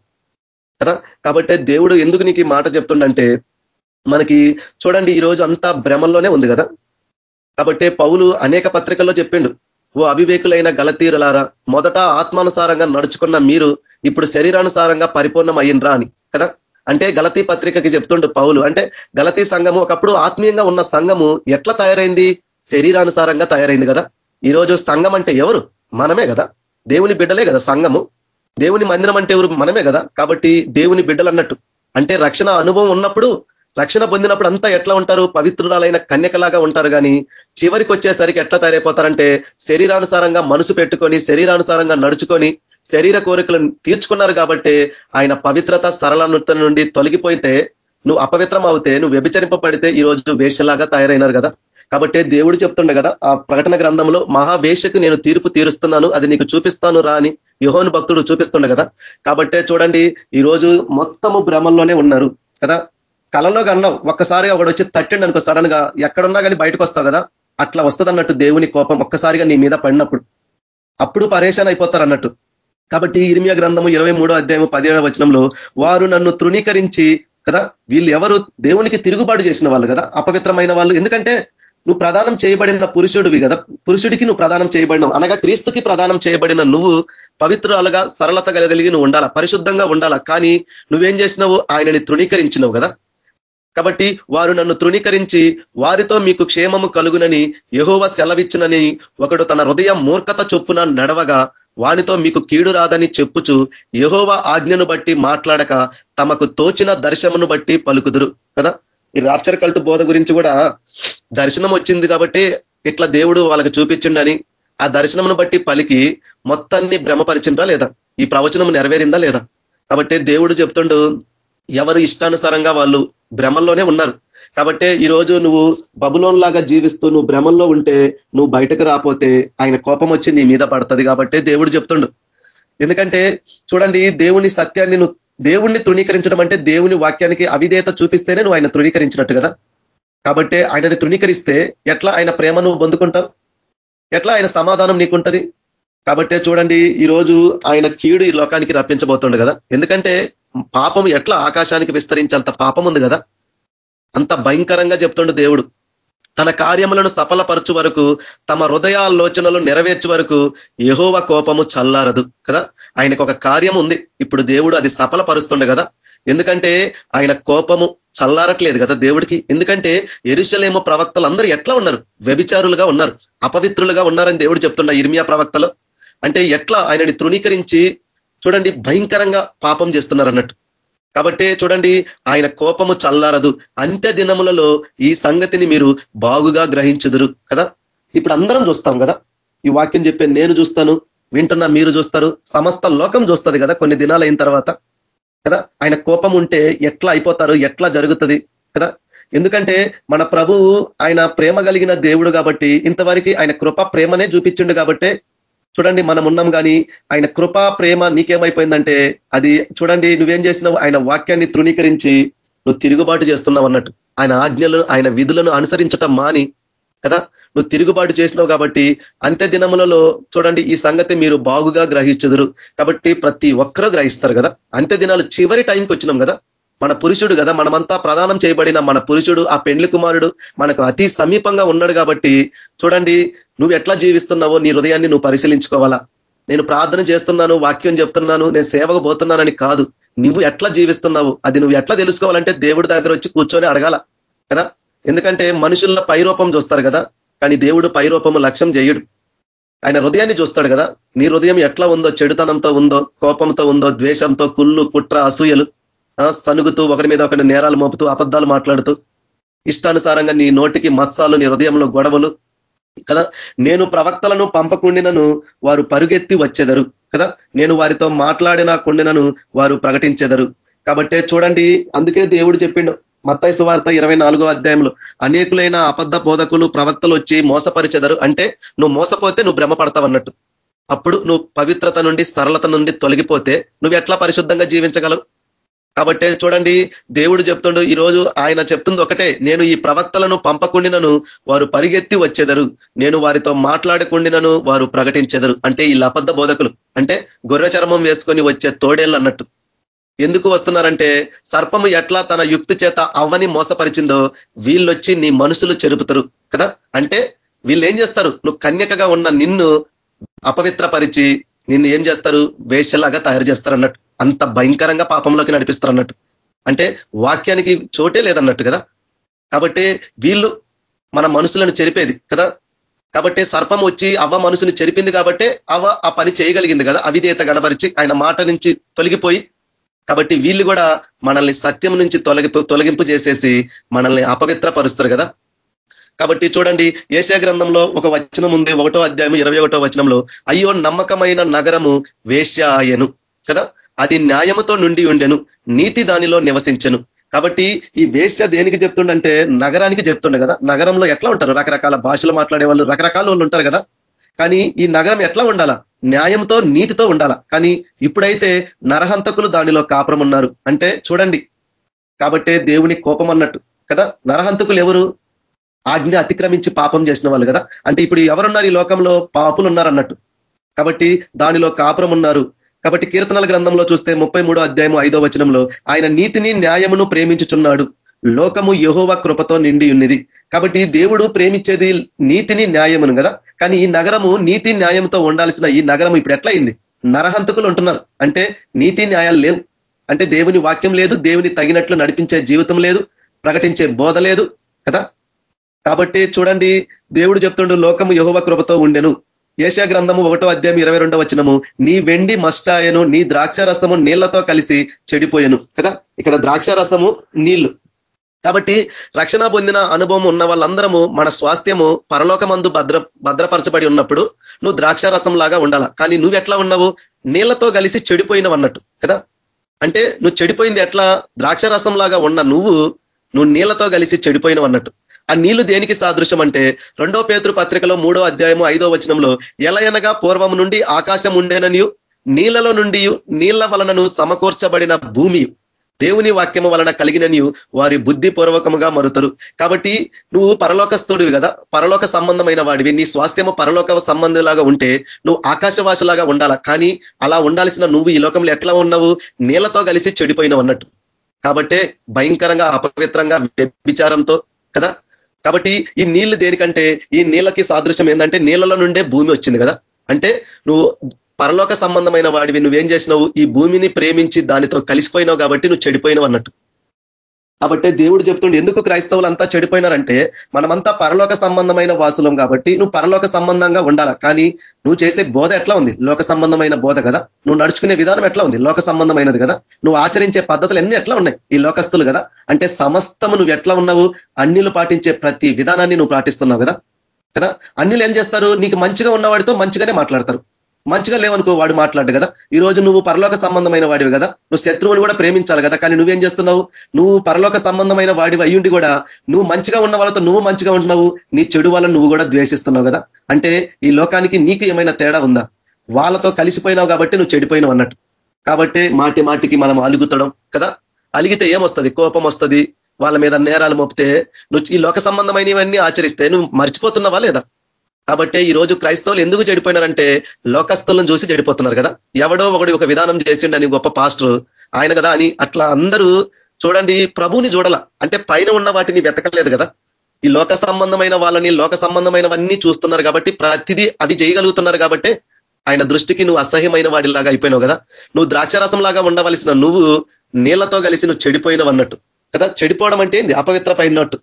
కదా. కాబట్టి దేవుడు ఎందుకు నీకు ఈ మాట చెప్తుండంటే మనకి చూడండి ఈ రోజు అంతా భ్రమంలోనే ఉంది కదా? కాబట్టి పౌలు అనేక పత్రికల్లో చెప్పిండు ఓ అవివేకులైన గలతీరులారా మొదట ఆత్మానుసారంగా నడుచుకున్న మీరు ఇప్పుడు శరీరానుసారంగా పరిపూర్ణం అయ్యిండ్రా అని కదా? అంటే గలతీ పత్రికకి చెప్తుండు పౌలు. అంటే గలతీ సంఘము ఒకప్పుడు ఆత్మీయంగా ఉన్న సంఘము ఎట్లా తయారైంది? శరీరానుసారంగా తయారైంది కదా? ఈరోజు సంఘం అంటే ఎవరు? మనమే కదా. దేవుని బిడ్డలే కదా సంఘము. దేవుని మందిరం అంటే ఎవరు? మనమే కదా. కాబట్టి దేవుని బిడ్డలు అన్నట్టు అంటే రక్షణ అనుభవం ఉన్నప్పుడు రక్షణ పొందినప్పుడు అంతా ఎట్లా ఉంటారు? పవిత్రురాలైన కన్యకలాగా ఉంటారు కానీ చివరికి వచ్చేసరికి ఎట్లా తయారైపోతారంటే శరీరానుసారంగా మనసు పెట్టుకొని శరీరానుసారంగా నడుచుకొని శరీర కోరికలను తీర్చుకున్నారు కాబట్టి ఆయన పవిత్రత సరళ నృత్యం నుండి తొలగిపోయితే నువ్వు అపవిత్రం అవుతే నువ్వు వ్యభిచరింపబడితే ఈ రోజు వేషలాగా తయారైనారు కదా? కాబట్టి దేవుడు చెప్తుండే కదా ఆ ప్రకటన గ్రంథంలో మహావేషకు నేను తీర్పు తీరుస్తున్నాను అది నీకు చూపిస్తాను రా అని యుహోను భక్తుడు చూపిస్తుండే కదా? కాబట్టే చూడండి ఈ రోజు మొత్తము భ్రమంలోనే ఉన్నారు కదా? కలలో కన్నావు. ఒక్కసారిగా ఒకడు వచ్చి తట్టిండి అనుకో సడన్గా ఎక్కడున్నా కానీ బయటకు వస్తావు కదా? అట్లా వస్తుంది అన్నట్టు దేవుని కోపం ఒక్కసారిగా నీ మీద పడినప్పుడు. అప్పుడు పరేషాన్ అయిపోతారు అన్నట్టు కాబట్టి ఇరిమియ గ్రంథము ఇరవై మూడో అధ్యాయము పదిహేడవ వచనంలో వారు నన్ను తృణీకరించి కదా? వీళ్ళు ఎవరు? దేవునికి తిరుగుబాటు చేసిన వాళ్ళు కదా? అపవిత్రమైన వాళ్ళు. ఎందుకంటే నువ్వు ప్రదానం చేయబడిన పురుషుడివి కదా? పురుషుడికి నువ్వు ప్రదానం చేయబడినవు. అనగా క్రీస్తుకి ప్రదానం చేయబడిన నువ్వు పవిత్రాలుగా సరళత కలగలిగి నువ్వు ఉండాలా? పరిశుద్ధంగా ఉండాలా? కానీ నువ్వేం చేసినావు? ఆయనని తృణీకరించినవు కదా? కాబట్టి వారు నన్ను తృణీకరించి వారితో మీకు క్షేమము కలుగునని యహోవ సెలవిచ్చునని ఒకడు తన హృదయం మూర్ఖత చొప్పున నడవగా వానితో మీకు కీడు రాదని చెప్పుచు యహోవ ఆజ్ఞను బట్టి మాట్లాడక తమకు తోచిన దర్శనమును బట్టి పలుకుదురు. కదా? ఈ రాప్చర్ కల్టు బోధ గురించి కూడా దర్శనం వచ్చింది కాబట్టి ఇట్లా దేవుడు వాళ్ళకి చూపించిండని ఆ దర్శనమును బట్టి పలికి మొత్తాన్ని భ్రమపరిచిండ్రా లేదా? ఈ ప్రవచనం నెరవేరిందా లేదా? కాబట్టి దేవుడు చెప్తుండు ఎవరు ఇష్టానుసారంగా వాళ్ళు భ్రమంలోనే ఉన్నారు. కాబట్టే ఈరోజు నువ్వు బబులోన్ లాగా జీవిస్తూ నువ్వు భ్రమంలో ఉంటే నువ్వు బయటకు రాపోతే ఆయన కోపం వచ్చి నీ మీద పడుతుంది కాబట్టి దేవుడు చెప్తుండు. ఎందుకంటే చూడండి దేవుని సత్యాన్ని నువ్వు దేవుణ్ణి తృణీకరించడం అంటే దేవుని వాక్యానికి అవిధేత చూపిస్తేనే నువ్వు ఆయన తృణీకరించినట్టు కదా. కాబట్టి ఆయనని తృణీకరిస్తే ఎట్లా ఆయన ప్రేమ నువ్వు పొందుకుంటావు? ఎట్లా ఆయన సమాధానం నీకుంటది? కాబట్టే చూడండి ఈరోజు ఆయన కీడు ఈ లోకానికి రప్పించబోతుండు కదా. ఎందుకంటే పాపం ఎట్లా ఆకాశానికి విస్తరించేంత పాపం ఉంది కదా? అంత భయంకరంగా చెప్తుండు దేవుడు. తన కార్యములను సఫలపరచు వరకు తమ హృదయాలోచనలు నెరవేర్చు వరకు యహోవ కోపము చల్లారదు కదా? ఆయనకు ఒక కార్యం ఉంది. ఇప్పుడు దేవుడు అది సఫలపరుస్తుండే కదా? ఎందుకంటే ఆయన కోపము చల్లారట్లేదు కదా దేవుడికి? ఎందుకంటే ఎరుసలేమ ప్రవక్తలు అందరూ ఎట్లా ఉన్నారు? వ్యభిచారులుగా ఉన్నారు. అపవిత్రులుగా ఉన్నారని దేవుడు చెప్తున్న ఇర్మియా ప్రవక్తలో. అంటే ఎట్లా ఆయనని తృణీకరించి చూడండి భయంకరంగా పాపం చేస్తున్నారు అన్నట్టు కాబట్టి చూడండి ఆయన కోపము చల్లారదు. అంత్య దినములలో ఈ సంగతిని మీరు బాగుగా గ్రహించదురు కదా? ఇప్పుడు అందరం చూస్తాం కదా? ఈ వాక్యం చెప్పే నేను చూస్తాను వింటున్నా మీరు చూస్తారు సమస్త లోకం చూస్తుంది కదా? కొన్ని దినాలు అయిన తర్వాత కదా? ఆయన కోపం ఉంటే ఎట్లా అయిపోతారు ఎట్లా జరుగుతుంది కదా? ఎందుకంటే మన ప్రభువు ఆయన ప్రేమ కలిగిన దేవుడు కాబట్టి ఇంతవరకు ఆయన కృప ప్రేమనే చూపించిండు కాబట్టి చూడండి మనం ఉన్నాం కానీ ఆయన కృపా ప్రేమ నీకేమైపోయిందంటే అది చూడండి నువ్వేం చేసినావు? ఆయన వాక్యాన్ని తృణీకరించి నువ్వు తిరుగుబాటు చేస్తున్నావు అన్నట్టు. ఆయన ఆజ్ఞలను ఆయన విధులను అనుసరించటం మాని కదా? నువ్వు తిరుగుబాటు చేసినావు కాబట్టి అంత్య దినములలో చూడండి ఈ సంగతి మీరు బాగుగా గ్రహించదురు. కాబట్టి ప్రతి ఒక్కరూ గ్రహిస్తారు కదా? అంత్య దినాలు చివరి టైంకి వచ్చినాం కదా? మన పురుషుడు కదా మనమంతా ప్రదానం చేయబడిన మన పురుషుడు ఆ పెండ్లి కుమారుడు మనకు అతి సమీపంగా ఉన్నాడు కాబట్టి చూడండి నువ్వు ఎట్లా జీవిస్తున్నావో నీ హృదయాన్ని నువ్వు పరిశీలించుకోవాలా? నేను ప్రార్థన చేస్తున్నాను వాక్యం చెప్తున్నాను నేను సేవకు పోతున్నానని కాదు. నువ్వు ఎట్లా జీవిస్తున్నావు? అది నువ్వు ఎట్లా తెలుసుకోవాలంటే దేవుడి దగ్గర వచ్చి కూర్చొని అడగాల కదా? ఎందుకంటే మనుషుల్లో పైరూపం చూస్తారు కదా కానీ దేవుడు పైరూపము లక్ష్యం చేయడు. ఆయన హృదయాన్ని చూస్తాడు కదా నీ హృదయం ఎట్లా ఉందో చెడుతనంతో ఉందో కోపంతో ఉందో ద్వేషంతో కుళ్ళు కుట్ర అసూయలు సనుగుతూ ఒకరి మీద ఒకటి నేరాలు మోపుతూ అబద్ధాలు మాట్లాడుతూ ఇష్టానుసారంగా నీ నోటికి మత్సాలు నీ హృదయంలో గొడవలు కదా? నేను ప్రవక్తలను పంపకుండినను వారు పరుగెత్తి వచ్చేదరు కదా? నేను వారితో మాట్లాడిన కుండినను వారు ప్రకటించెదరు. కాబట్టే చూడండి అందుకే దేవుడు చెప్పిండు మత్తైసు వార్త ఇరవై నాలుగో అధ్యాయంలో అనేకులైన అబద్ధ బోధకులు ప్రవక్తలు వచ్చి మోసపరిచెదరు అంటే నువ్వు మోసపోతే నువ్వు భ్రమపడతావు అన్నట్టు. అప్పుడు నువ్వు పవిత్రత నుండి సరళత నుండి తొలగిపోతే నువ్వు ఎట్లా పరిశుద్ధంగా జీవించగలవు? కాబట్టి చూడండి దేవుడు చెప్తుండు ఈరోజు ఆయన చెప్తుంది ఒకటే నేను ఈ ప్రవక్తలను పంపకుండినను వారు పరిగెత్తి వచ్చేదరు నేను వారితో మాట్లాడకుండినను వారు ప్రకటించెదరు. అంటే ఈ లబద్ధ బోధకులు అంటే గొర్రె చర్మం వేసుకొని వచ్చే తోడేళ్ళు అన్నట్టు. ఎందుకు వస్తున్నారంటే సర్పము ఎట్లా తన యుక్తి చేత అవ్వని మోసపరిచిందో వీళ్ళొచ్చి నీ మనసులు చెరుపుతారు కదా? అంటే వీళ్ళు ఏం చేస్తారు? నువ్వు కన్యకగా ఉన్న నిన్ను అపవిత్రపరిచి నిన్ను ఏం చేస్తారు? వేషలాగా తయారు చేస్తారు అన్నట్టు అంత భయంకరంగా పాపంలోకి నడిపిస్తారు అన్నట్టు అంటే వాక్యానికి చోటే లేదన్నట్టు కదా? కాబట్టి వీళ్ళు మన మనుషులను చెరిపేది కదా? కాబట్టి సర్పం వచ్చి అవ్వ మనసుని చెరిపింది కాబట్టి అవ్వ ఆ పని చేయగలిగింది కదా? అవిధేత గణపరిచి ఆయన మాట నుంచి తొలగిపోయి. కాబట్టి వీళ్ళు కూడా మనల్ని సత్యం నుంచి తొలగి తొలగింపు చేసేసి మనల్ని అపవిత్రపరుస్తారు కదా? కాబట్టి చూడండి ఏషియా గ్రంథంలో ఒక వచనం ఉంది ఒకటో అధ్యాయం ఇరవై ఒకటో వచనంలో అయ్యో నమ్మకమైన నగరము వేశ్యాయను కదా? అది న్యాయముతో నుండి ఉండెను నీతి దానిలో నివసించను. కాబట్టి ఈ వేశ్య దేనికి చెప్తుండంటే నగరానికి చెప్తుండే కదా? నగరంలో ఎట్లా ఉంటారు? రకరకాల భాషలు మాట్లాడే వాళ్ళు రకరకాల వాళ్ళు ఉంటారు కదా? కానీ ఈ నగరం ఎట్లా ఉండాలా? న్యాయంతో నీతితో ఉండాలా? కానీ ఇప్పుడైతే నరహంతకులు దానిలో కాపురం ఉన్నారు అంటే చూడండి కాబట్టే దేవుని కోపం అన్నట్టు కదా? నరహంతకులు ఎవరు? ఆజ్ఞ అతిక్రమించి పాపం చేసిన వాళ్ళు కదా. అంటే ఇప్పుడు ఎవరున్నారు ఈ లోకంలో? పాపులు ఉన్నారన్నట్టు కాబట్టి దానిలో కాపురం ఉన్నారు. కాబట్టి కీర్తనల గ్రంథంలో చూస్తే ముప్పై అధ్యాయము ఐదో వచనంలో ఆయన నీతిని న్యాయమును ప్రేమించుచున్నాడు. లోకము యహోవ కృపతో నిండి ఉన్నది. కాబట్టి దేవుడు ప్రేమించేది నీతిని న్యాయమును కదా. కానీ ఈ నగరము నీతి న్యాయంతో ఉండాల్సిన ఈ నగరం ఇప్పుడు ఎట్లా అయింది నరహంతకులు ఉంటున్నారు. అంటే నీతి న్యాయాలు లేవు. అంటే దేవుని వాక్యం లేదు దేవుని తగినట్లు నడిపించే జీవితం లేదు ప్రకటించే బోధ లేదు కదా. కాబట్టి చూడండి దేవుడు చెప్తుండు లోకము యహోవ కృపతో ఉండెను. ఏషియా గ్రంథము ఒకటో అధ్యాయం ఇరవై రెండో వచ్చినము నీ వెండి మస్టాయను నీ ద్రాక్ష రసము నీళ్ళతో కలిసి చెడిపోయాను. కదా? ఇక్కడ ద్రాక్ష రసము నీళ్ళు. కాబట్టి రక్షణ పొందిన అనుభవం ఉన్న వాళ్ళందరము మన స్వాస్థ్యము పరలోకమందు భద్ర భద్రపరచబడి ఉన్నప్పుడు నువ్వు ద్రాక్ష రసం లాగా ఉండాల? కానీ నువ్వు ఎట్లా ఉన్నావు? నీళ్ళతో కలిసి చెడిపోయినవు అన్నట్టు. కదా? అంటే నువ్వు చెడిపోయింది ఎట్లా? ద్రాక్ష రసం లాగా ఉన్న నువ్వు నువ్వు నీళ్ళతో కలిసి చెడిపోయినవు అన్నట్టు. ఆ నీళ్ళు దేనికి సాదృశ్యం అంటే రెండో పేతృ పత్రికలో మూడో అధ్యాయము ఐదో వచనంలో ఎలా పూర్వం నుండి ఆకాశం ఉండేననియు? నీళ్ళలో నుండి నీళ్ళ వలనను సమకూర్చబడిన భూమి దేవుని వాక్యము వలన కలిగిననియు వారి బుద్ధి పూర్వకముగా మరుతరు. కాబట్టి నువ్వు పరలోకస్తుడివి కదా పరలోక సంబంధమైన వాడివి. నీ స్వాస్థ్యము పరలోక సంబంధంలాగా ఉంటే నువ్వు ఆకాశవాసలాగా ఉండాలా? కానీ అలా ఉండాల్సిన నువ్వు ఈ లోకంలో ఎట్లా ఉన్నావు? నీళ్ళతో కలిసి చెడిపోయినవు అన్నట్టు. కాబట్టే భయంకరంగా అపవిత్రంగా వ్యభిచారంతో కదా? కాబట్టి ఈ నీళ్ళు దేనికంటే? ఈ నీళ్ళకి సాదృశ్యం ఏంటంటే నీళ్ళలో నుండే భూమి వచ్చింది కదా. అంటే నువ్వు పరలోక సంబంధమైన వాడివి నువ్వేం చేసినావు? ఈ భూమిని ప్రేమించి దానితో కలిసిపోయినావు కాబట్టి నువ్వు చెడిపోయినావు అన్నట్టు. కాబట్టి దేవుడు చెప్తుండే ఎందుకు క్రైస్తవులు అంతా చెడిపోయినారంటే మనమంతా పరలోక సంబంధమైన వాసులం కాబట్టి నువ్వు పరలోక సంబంధంగా ఉండాల? కానీ నువ్వు చేసే బోధ ఎట్లా ఉంది? లోక సంబంధమైన బోధ కదా? నువ్వు నడుచుకునే విధానం ఎట్లా ఉంది? లోక సంబంధమైనది కదా? నువ్వు ఆచరించే పద్ధతులు ఎన్ని ఎట్లా ఉన్నాయి? ఈ లోకస్తులు కదా? అంటే సమస్తము నువ్వు ఎట్లా ఉన్నావు? అన్నిలు పాటించే ప్రతి విధానాన్ని నువ్వు పాటిస్తున్నావు కదా? కదా? అన్నిలు ఏం చేస్తారు? నీకు మంచిగా ఉన్నవాడితో మంచిగానే మాట్లాడతారు. మంచిగా లేవనుకో వాడు మాట్లాడు కదా. ఈ రోజు నువ్వు పరలోక సంబంధమైన వాడివి కదా. నువ్వు శత్రువుని కూడా ప్రేమించాలి కదా. కానీ నువ్వేం చేస్తున్నావు? నువ్వు పరలోక సంబంధమైన వాడివి అయ్యుండి కూడా నువ్వు మంచిగా ఉన్న వాళ్ళతో నువ్వు మంచిగా ఉంటున్నావు. నీ చెడు వాళ్ళని నువ్వు కూడా ద్వేషిస్తున్నావు కదా. అంటే ఈ లోకానికి నీకు ఏమైనా తేడా ఉందా? వాళ్ళతో కలిసిపోయినావు కాబట్టి నువ్వు చెడిపోయినావు అన్నట్టు. కాబట్టి మాటి మాటికి మనం అలుగుతడం కదా. అలిగితే ఏమొస్తుంది? కోపం వస్తుంది. వాళ్ళ మీద నేరాలు మోపితే నువ్వు ఈ లోక సంబంధమైనవన్నీ ఆచరిస్తే నువ్వు మర్చిపోతున్నావా లేదా? కాబట్టి ఈ రోజు క్రైస్తవులు ఎందుకు చెడిపోయినారంటే లోకస్తులను చూసి చెడిపోతున్నారు కదా. ఎవడో ఒకడు ఒక విధానం చేసిండని గొప్ప పాస్టర్ ఆయన కదా అని అట్లా అందరూ చూడండి ప్రభుని చూడాల. అంటే పైన ఉన్న వాటిని వెతకలేదు కదా. ఈ లోక సంబంధమైన వాళ్ళని లోక సంబంధమైనవన్నీ చూస్తున్నారు కాబట్టి ప్రతిదీ అవి చేయగలుగుతున్నారు కాబట్టి ఆయన దృష్టికి నువ్వు అసహ్యమైన వాడిలాగా అయిపోయినావు కదా. నువ్వు ద్రాక్షరసం లాగా ఉండవలసిన నువ్వు నీళ్ళతో కలిసి నువ్వు చెడిపోయినవు అన్నట్టు కదా. చెడిపోవడం అంటే ఏంది? అపవిత్రపడినట్టు.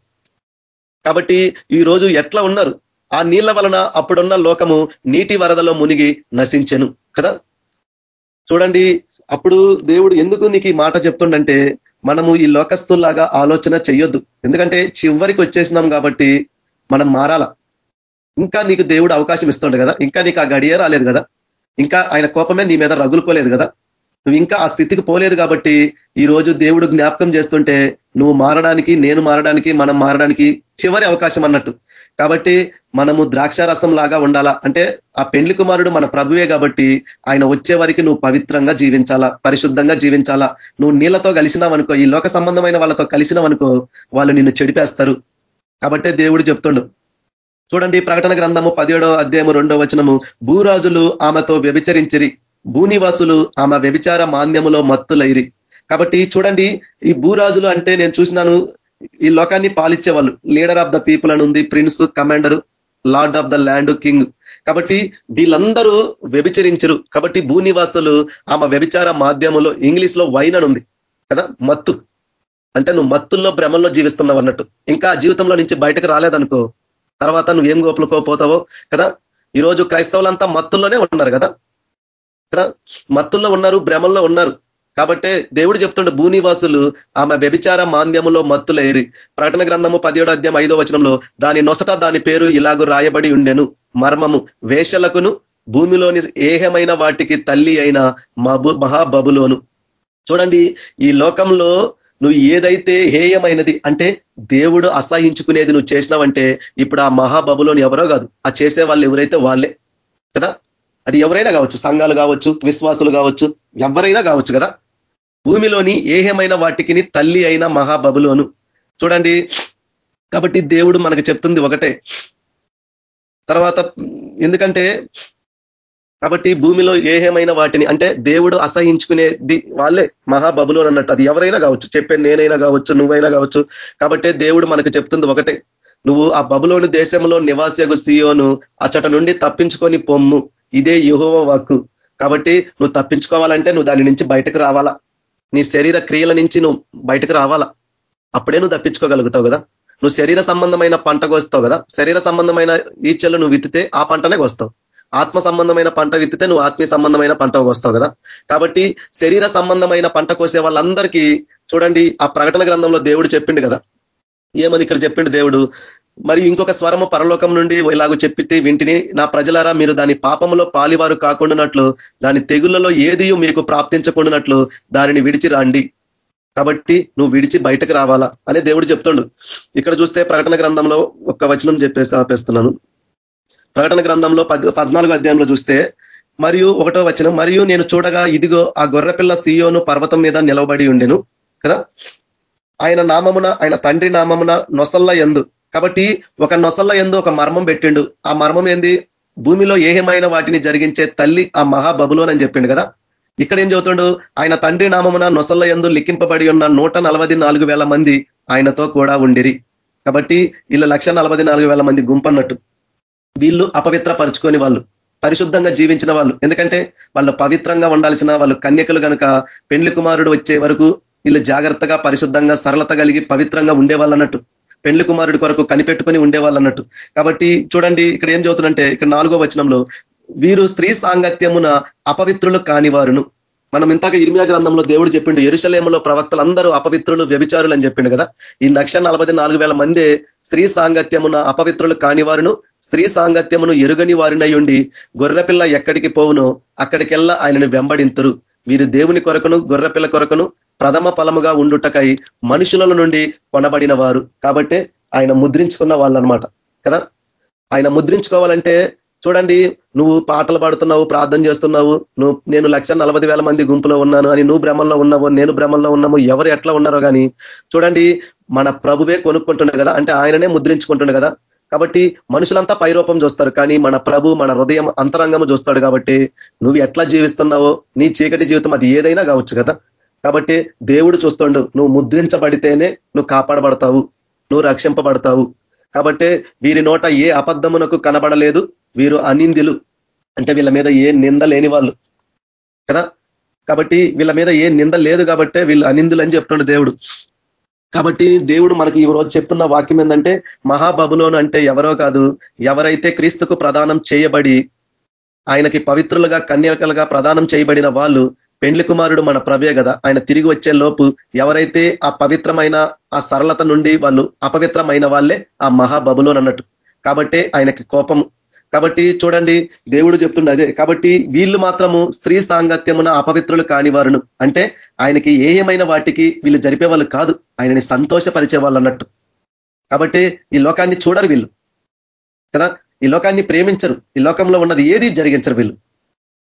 కాబట్టి ఈ రోజు ఎట్లా ఉన్నారు? ఆ నీళ్ళ వలన అప్పుడున్న లోకము నీటి వరదలో మునిగి నశించెను కదా? చూడండి అప్పుడు దేవుడు ఎందుకు నీకు ఈ మాట చెప్తుండంటే మనము ఈ లోకస్తుల్లాగా ఆలోచన చెయ్యొద్దు. ఎందుకంటే చివరికి వచ్చేసినాం కాబట్టి మనం మారాల. ఇంకా నీకు దేవుడు అవకాశం ఇస్తుండే కదా? ఇంకా నీకు ఆ గడియ రాలేదు కదా? ఇంకా ఆయన కోపమే నీ మీద రగులుకోలేదు కదా? నువ్వు ఇంకా ఆ స్థితికి పోలేదు కాబట్టి ఈ రోజు దేవుడు జ్ఞాపకం చేస్తుంటే నువ్వు మారడానికి నేను మారడానికి మనం మారడానికి చివరి అవకాశం అన్నట్టు. కాబట్టి మనము ద్రాక్షారసం లాగా ఉండాలా? అంటే ఆ పెండ్లి కుమారుడు మన ప్రభువే కాబట్టి ఆయన వచ్చే వరకు నువ్వు పవిత్రంగా జీవించాలా? పరిశుద్ధంగా జీవించాలా? నువ్వు నీళ్ళతో కలిసినావనుకో ఈ లోక సంబంధమైన వాళ్ళతో కలిసినావనుకో వాళ్ళు నిన్ను చెడిపేస్తారు. కాబట్టే దేవుడు చెప్తుండు. చూడండి ప్రకటన గ్రంథము పదిహేడో అధ్యాయము రెండో వచనము. భూరాజులు ఆమెతో వ్యభిచరించిరి. భూనివాసులు ఆమె వ్యభిచార మాంద్యములో మత్తులైరి. కాబట్టి చూడండి ఈ భూరాజులు అంటే నేను చూసినాను ఈ లోకాన్ని పాలిచ్చే వాళ్ళు లీడర్ ఆఫ్ ద పీపుల్ అని ఉంది prince commander lord of the land king కాబట్టి వీళ్ళందరూ వ్యభిచరించరు. కాబట్టి భూనివాసులు ఆమె వ్యభిచార మాధ్యమంలో ఇంగ్లీష్లో వైన్ అని ఉంది. కదా? మత్తు. అంటే నువ్వు మత్తుల్లో భ్రమంలో జీవిస్తున్నావు అన్నట్టు. ఇంకా జీవితంలో నుంచి బయటకు రాలేదనుకో తర్వాత నువ్వేం గోపులుకోపోతావో కదా? ఈరోజు క్రైస్తవులంతా మత్తుల్లోనే ఉన్నారు కదా? కదా? మత్తుల్లో ఉన్నారు భ్రమంలో ఉన్నారు. కాబట్టే దేవుడు చెప్తుండే భూనివాసులు ఆమె వ్యభిచార మాంద్యములో మత్తులేరి. ప్రకటన గ్రంథము పదిహేడు అధ్యాయం ఐదో వచనంలో దాని నొసట దాని పేరు ఇలాగూ రాయబడి ఉండెను. మర్మము వేషలకును భూమిలోని ఏహమైన వాటికి తల్లి అయిన మహాబబులోను. చూడండి ఈ లోకంలో నువ్వు ఏదైతే హేయమైనది అంటే దేవుడు అసహించుకునేది నువ్వు చేసినావంటే ఇప్పుడు ఆ మహాబబులోని ఎవరో కాదు. ఆ చేసే వాళ్ళు ఎవరైతే వాళ్ళే. కదా? అది ఎవరైనా కావచ్చు సంఘాలు కావచ్చు విశ్వాసులు కావచ్చు ఎవరైనా కావచ్చు కదా? భూమిలోని ఏహమైన వాటికి తల్లి అయిన మహాబబులోను. చూడండి కాబట్టి దేవుడు మనకు చెప్తుంది ఒకటే. తర్వాత ఎందుకంటే కాబట్టి భూమిలో ఏహమైన వాటిని అంటే దేవుడు అసహించుకునేది వాళ్ళే మహాబబులు అన్నట్టు. అది ఎవరైనా కావచ్చు చెప్పే నేనైనా కావచ్చు నువ్వైనా కావచ్చు కాబట్టి దేవుడు మనకు చెప్తుంది ఒకటే. నువ్వు ఆ బబులోని దేశంలో నివాసకు సీయోను అచ్చట నుండి తప్పించుకొని పొమ్ము. ఇదే యుహోవ వాక్కు. కాబట్టి నువ్వు తప్పించుకోవాలంటే నువ్వు దాని నుంచి బయటకు రావాలా? నీ శరీర క్రియల నుంచి నువ్వు బయటకు రావాలా? అప్పుడే నువ్వు తప్పించుకోగలుగుతావు కదా. నువ్వు శరీర సంబంధమైన పంట కోస్తావు కదా. శరీర సంబంధమైన ఈచలు నువ్వు విత్తితే ఆ పంటనే వస్తావు ఆత్మ సంబంధమైన పంట విత్తితే నువ్వు ఆత్మీయ సంబంధమైన పంట వస్తావు కదా. కాబట్టి శరీర సంబంధమైన పంట కోసే వాళ్ళందరికీ చూడండి ఆ ప్రకటన గ్రంథంలో దేవుడు చెప్పిండు కదా. ఏమని ఇక్కడ చెప్పిండు దేవుడు? మరియు ఇంకొక స్వరము పరలోకం నుండి ఇలాగ చెప్పితే వింటిని నా ప్రజలారా మీరు దాని పాపములో పాలివారు కాకుండానట్లు దాని తెగుళ్ళలో ఏది మీకు ప్రాప్తించకుండానట్లు దానిని విడిచి రాండి. కాబట్టి నువ్వు విడిచి బయటకు రావాలా అనే దేవుడు చెప్తుండు. ఇక్కడ చూస్తే ప్రకటన గ్రంథంలో ఒక్క వచనం చెప్పేసి ఆపేస్తున్నాను. ప్రకటన గ్రంథంలో పద్నాలుగో అధ్యాయంలో చూస్తే మరియు ఒకటో వచనం మరియు నేను చూడగా ఇదిగో ఆ గొర్రెపిల్ల సీయోను పర్వతం మీద నిలవబడి ఉండెను. కదా? ఆయన నామమున ఆయన తండ్రి నామమున నొసల్ల ఎందు కాబట్టి ఒక నొసల్ల ఎందు ఒక మర్మం పెట్టిండు. ఆ మర్మం ఏంది? భూమిలో ఏహమైన వాటిని జరిగించే తల్లి ఆ మహాబబులోనని చెప్పిండు కదా. ఇక్కడ ఏం చదువుతుండు? ఆయన తండ్రి నామమున నొసల్ల ఎందు లిఖింపబడి ఉన్న నూట మంది ఆయనతో కూడా ఉండిరి. కాబట్టి వీళ్ళు లక్ష మంది గుంపన్నట్టు. వీళ్ళు అపవిత్ర పరుచుకొని వాళ్ళు పరిశుద్ధంగా జీవించిన వాళ్ళు. ఎందుకంటే వాళ్ళు పవిత్రంగా ఉండాల్సిన వాళ్ళు కన్యకలు కనుక పెండ్లి కుమారుడు వచ్చే వరకు వీళ్ళు జాగ్రత్తగా పరిశుద్ధంగా సరళత కలిగి పవిత్రంగా ఉండేవాళ్ళు అన్నట్టు. పెండ్లి కుమారుడి కొరకు కనిపెట్టుకొని ఉండేవాళ్ళు అన్నట్టు కాబట్టి చూడండి ఇక్కడ ఏం చదువుతుందంటే ఇక్కడ నాలుగో వచనంలో వీరు స్త్రీ సాంగత్యమున అపవిత్రులు కానివారును. మనం ఇంతాక ఇర్మియా గ్రంథంలో దేవుడు చెప్పిండు ఎరుశలేములో ప్రవక్తలందరూ అపవిత్రులు వ్యభిచారులు అని చెప్పిండు కదా. ఈ లక్ష మంది స్త్రీ సాంగత్యమున అపవిత్రులు కానివారును స్త్రీ సాంగత్యమును ఎరుగని వారినై ఉండి గొర్రెపిల్ల ఎక్కడికి పోవునో అక్కడికెల్లా ఆయనను వెంబడింతురు. వీరు దేవుని కొరకును గొర్రెపిల్ల కొరకును ప్రథమ ఫలముగా ఉండుటకై మనుషుల నుండి కొనబడిన వారు. కాబట్టి ఆయన ముద్రించుకున్న వాళ్ళు కదా? ఆయన ముద్రించుకోవాలంటే చూడండి నువ్వు పాటలు పాడుతున్నావు ప్రార్థన చేస్తున్నావు నువ్వు నేను లక్ష మంది గుంపులో ఉన్నాను అని నువ్వు భ్రమంలో ఉన్నావు నేను భ్రమంలో ఉన్నాము ఎవరు ఎట్లా ఉన్నారో కానీ చూడండి మన ప్రభువే కొనుక్కుంటున్నాడు కదా? అంటే ఆయననే ముద్రించుకుంటుండే కదా? కాబట్టి మనుషులంతా పైరూపం చూస్తారు కానీ మన ప్రభు మన హృదయం అంతరంగము చూస్తాడు కాబట్టి నువ్వు ఎట్లా జీవిస్తున్నావో నీ చీకటి జీవితం అది ఏదైనా కావచ్చు కదా. కాబట్టి దేవుడు చూస్తుండు నువ్వు ముద్రించబడితేనే నువ్వు కాపాడబడతావు నువ్వు రక్షింపబడతావు. కాబట్టి వీరి నోట ఏ అబద్ధమునకు కనబడలేదు వీరు అనిందిలు. అంటే వీళ్ళ మీద ఏ నింద లేని వాళ్ళు కదా. కాబట్టి వీళ్ళ మీద ఏ నింద లేదు కాబట్టే వీళ్ళు అనిందులు అని చెప్తుండే దేవుడు. కాబట్టి దేవుడు మనకి ఈ రోజు చెప్తున్న వాక్యం ఏంటంటే మహాబబులోను అంటే ఎవరో కాదు ఎవరైతే క్రీస్తుకు ప్రదానం చేయబడి ఆయనకి పవిత్రులుగా కన్యకలుగా ప్రదానం చేయబడిన వాళ్ళు పెండ్లి కుమారుడు మన ప్రభే కదా ఆయన తిరిగి వచ్చే లోపు ఎవరైతే ఆ పవిత్రమైన ఆ సరళత నుండి వాళ్ళు అపవిత్రమైన వాళ్ళే ఆ మహాబబులోన్ అన్నట్టు కాబట్టి ఆయనకి కోపం కాబట్టి చూడండి దేవుడు చెప్తుండే అదే. కాబట్టి వీళ్ళు మాత్రము స్త్రీ సాంగత్యమున అపవిత్రులు కాని వారును అంటే ఆయనకి ఏమైన వాటికి వీళ్ళు జరిపే వాళ్ళు కాదు. ఆయనని సంతోషపరిచే వాళ్ళు అన్నట్టు కాబట్టి ఈ లోకాన్ని చూడరు వీళ్ళు. కదా? ఈ లోకాన్ని ప్రేమించరు. ఈ లోకంలో ఉన్నది ఏది జరిగించరు వీళ్ళు.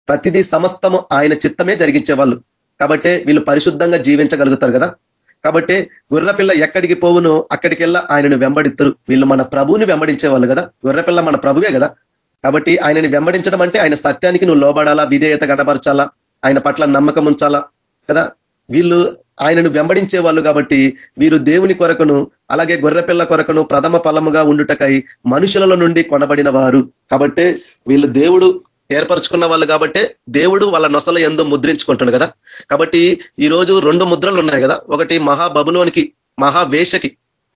ప్రతిదీ సమస్తము ఆయన చిత్తమే జరిగించే వాళ్ళు కాబట్టి వీళ్ళు పరిశుద్ధంగా జీవించగలుగుతారు కదా? కాబట్టి గుర్రపిల్ల ఎక్కడికి పోవునో అక్కడికెల్లా ఆయనను వెంబడిస్తారు వీళ్ళు మన ప్రభువుని వెంబడించే వాళ్ళు కదా గుర్రపిల్ల మన ప్రభువే కదా? కాబట్టి ఆయనని వెంబడించడం అంటే ఆయన సత్యానికి నువ్వు లోబడాలా విధేయత గడపరచాలా ఆయన పట్ల నమ్మకం ఉంచాలా కదా? వీళ్ళు ఆయనను వెంబడించే వాళ్ళు కాబట్టి వీరు దేవుని కొరకును అలాగే గొర్రెపిల్ల కొరకును ప్రథమ ఫలముగా ఉండుటకై మనుషుల నుండి కొనబడిన వారు. కాబట్టి వీళ్ళు దేవుడు ఏర్పరచుకున్న వాళ్ళు కాబట్టి దేవుడు వాళ్ళ నొసల ఎందు ముద్రించుకుంటాడు కదా? కాబట్టి ఈ రోజు రెండు ముద్రలు ఉన్నాయి కదా? ఒకటి మహాబబులోనికి మహావేషకి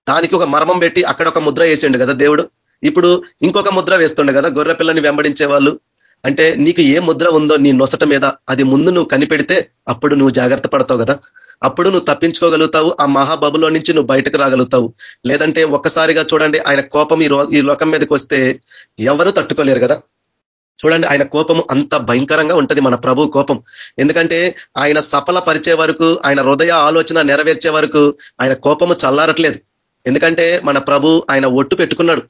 దానికి ఒక మర్మం పెట్టి అక్కడ ఒక ముద్ర వేసిండు కదా దేవుడు? ఇప్పుడు ఇంకొక ముద్ర వేస్తుండే కదా గొర్రె పిల్లని వెంబడించే వాళ్ళు అంటే నీకు ఏ ముద్ర ఉందో నీ నొసట మీద అది ముందు నువ్వు కనిపెడితే అప్పుడు నువ్వు జాగ్రత్త పడతావు కదా. అప్పుడు నువ్వు తప్పించుకోగలుగుతావు ఆ మహాబబులో నుంచి నువ్వు బయటకు రాగలుగుతావు. లేదంటే ఒక్కసారిగా చూడండి ఆయన కోపం ఈ లోకం మీదకి వస్తే ఎవరు తట్టుకోలేరు కదా. చూడండి ఆయన కోపము అంత భయంకరంగా ఉంటది మన ప్రభు కోపం. ఎందుకంటే ఆయన సఫల పరిచే వరకు ఆయన హృదయ ఆలోచన నెరవేర్చే వరకు ఆయన కోపము చల్లారట్లేదు. ఎందుకంటే మన ప్రభు ఆయన ఒట్టు పెట్టుకున్నాడు.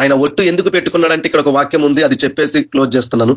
ఆయన ఒట్టు ఎందుకు పెట్టుకున్నాడంటే ఇక్కడ ఒక వాక్యం ఉంది అది చెప్పేసి క్లోజ్ చేస్తున్నాను.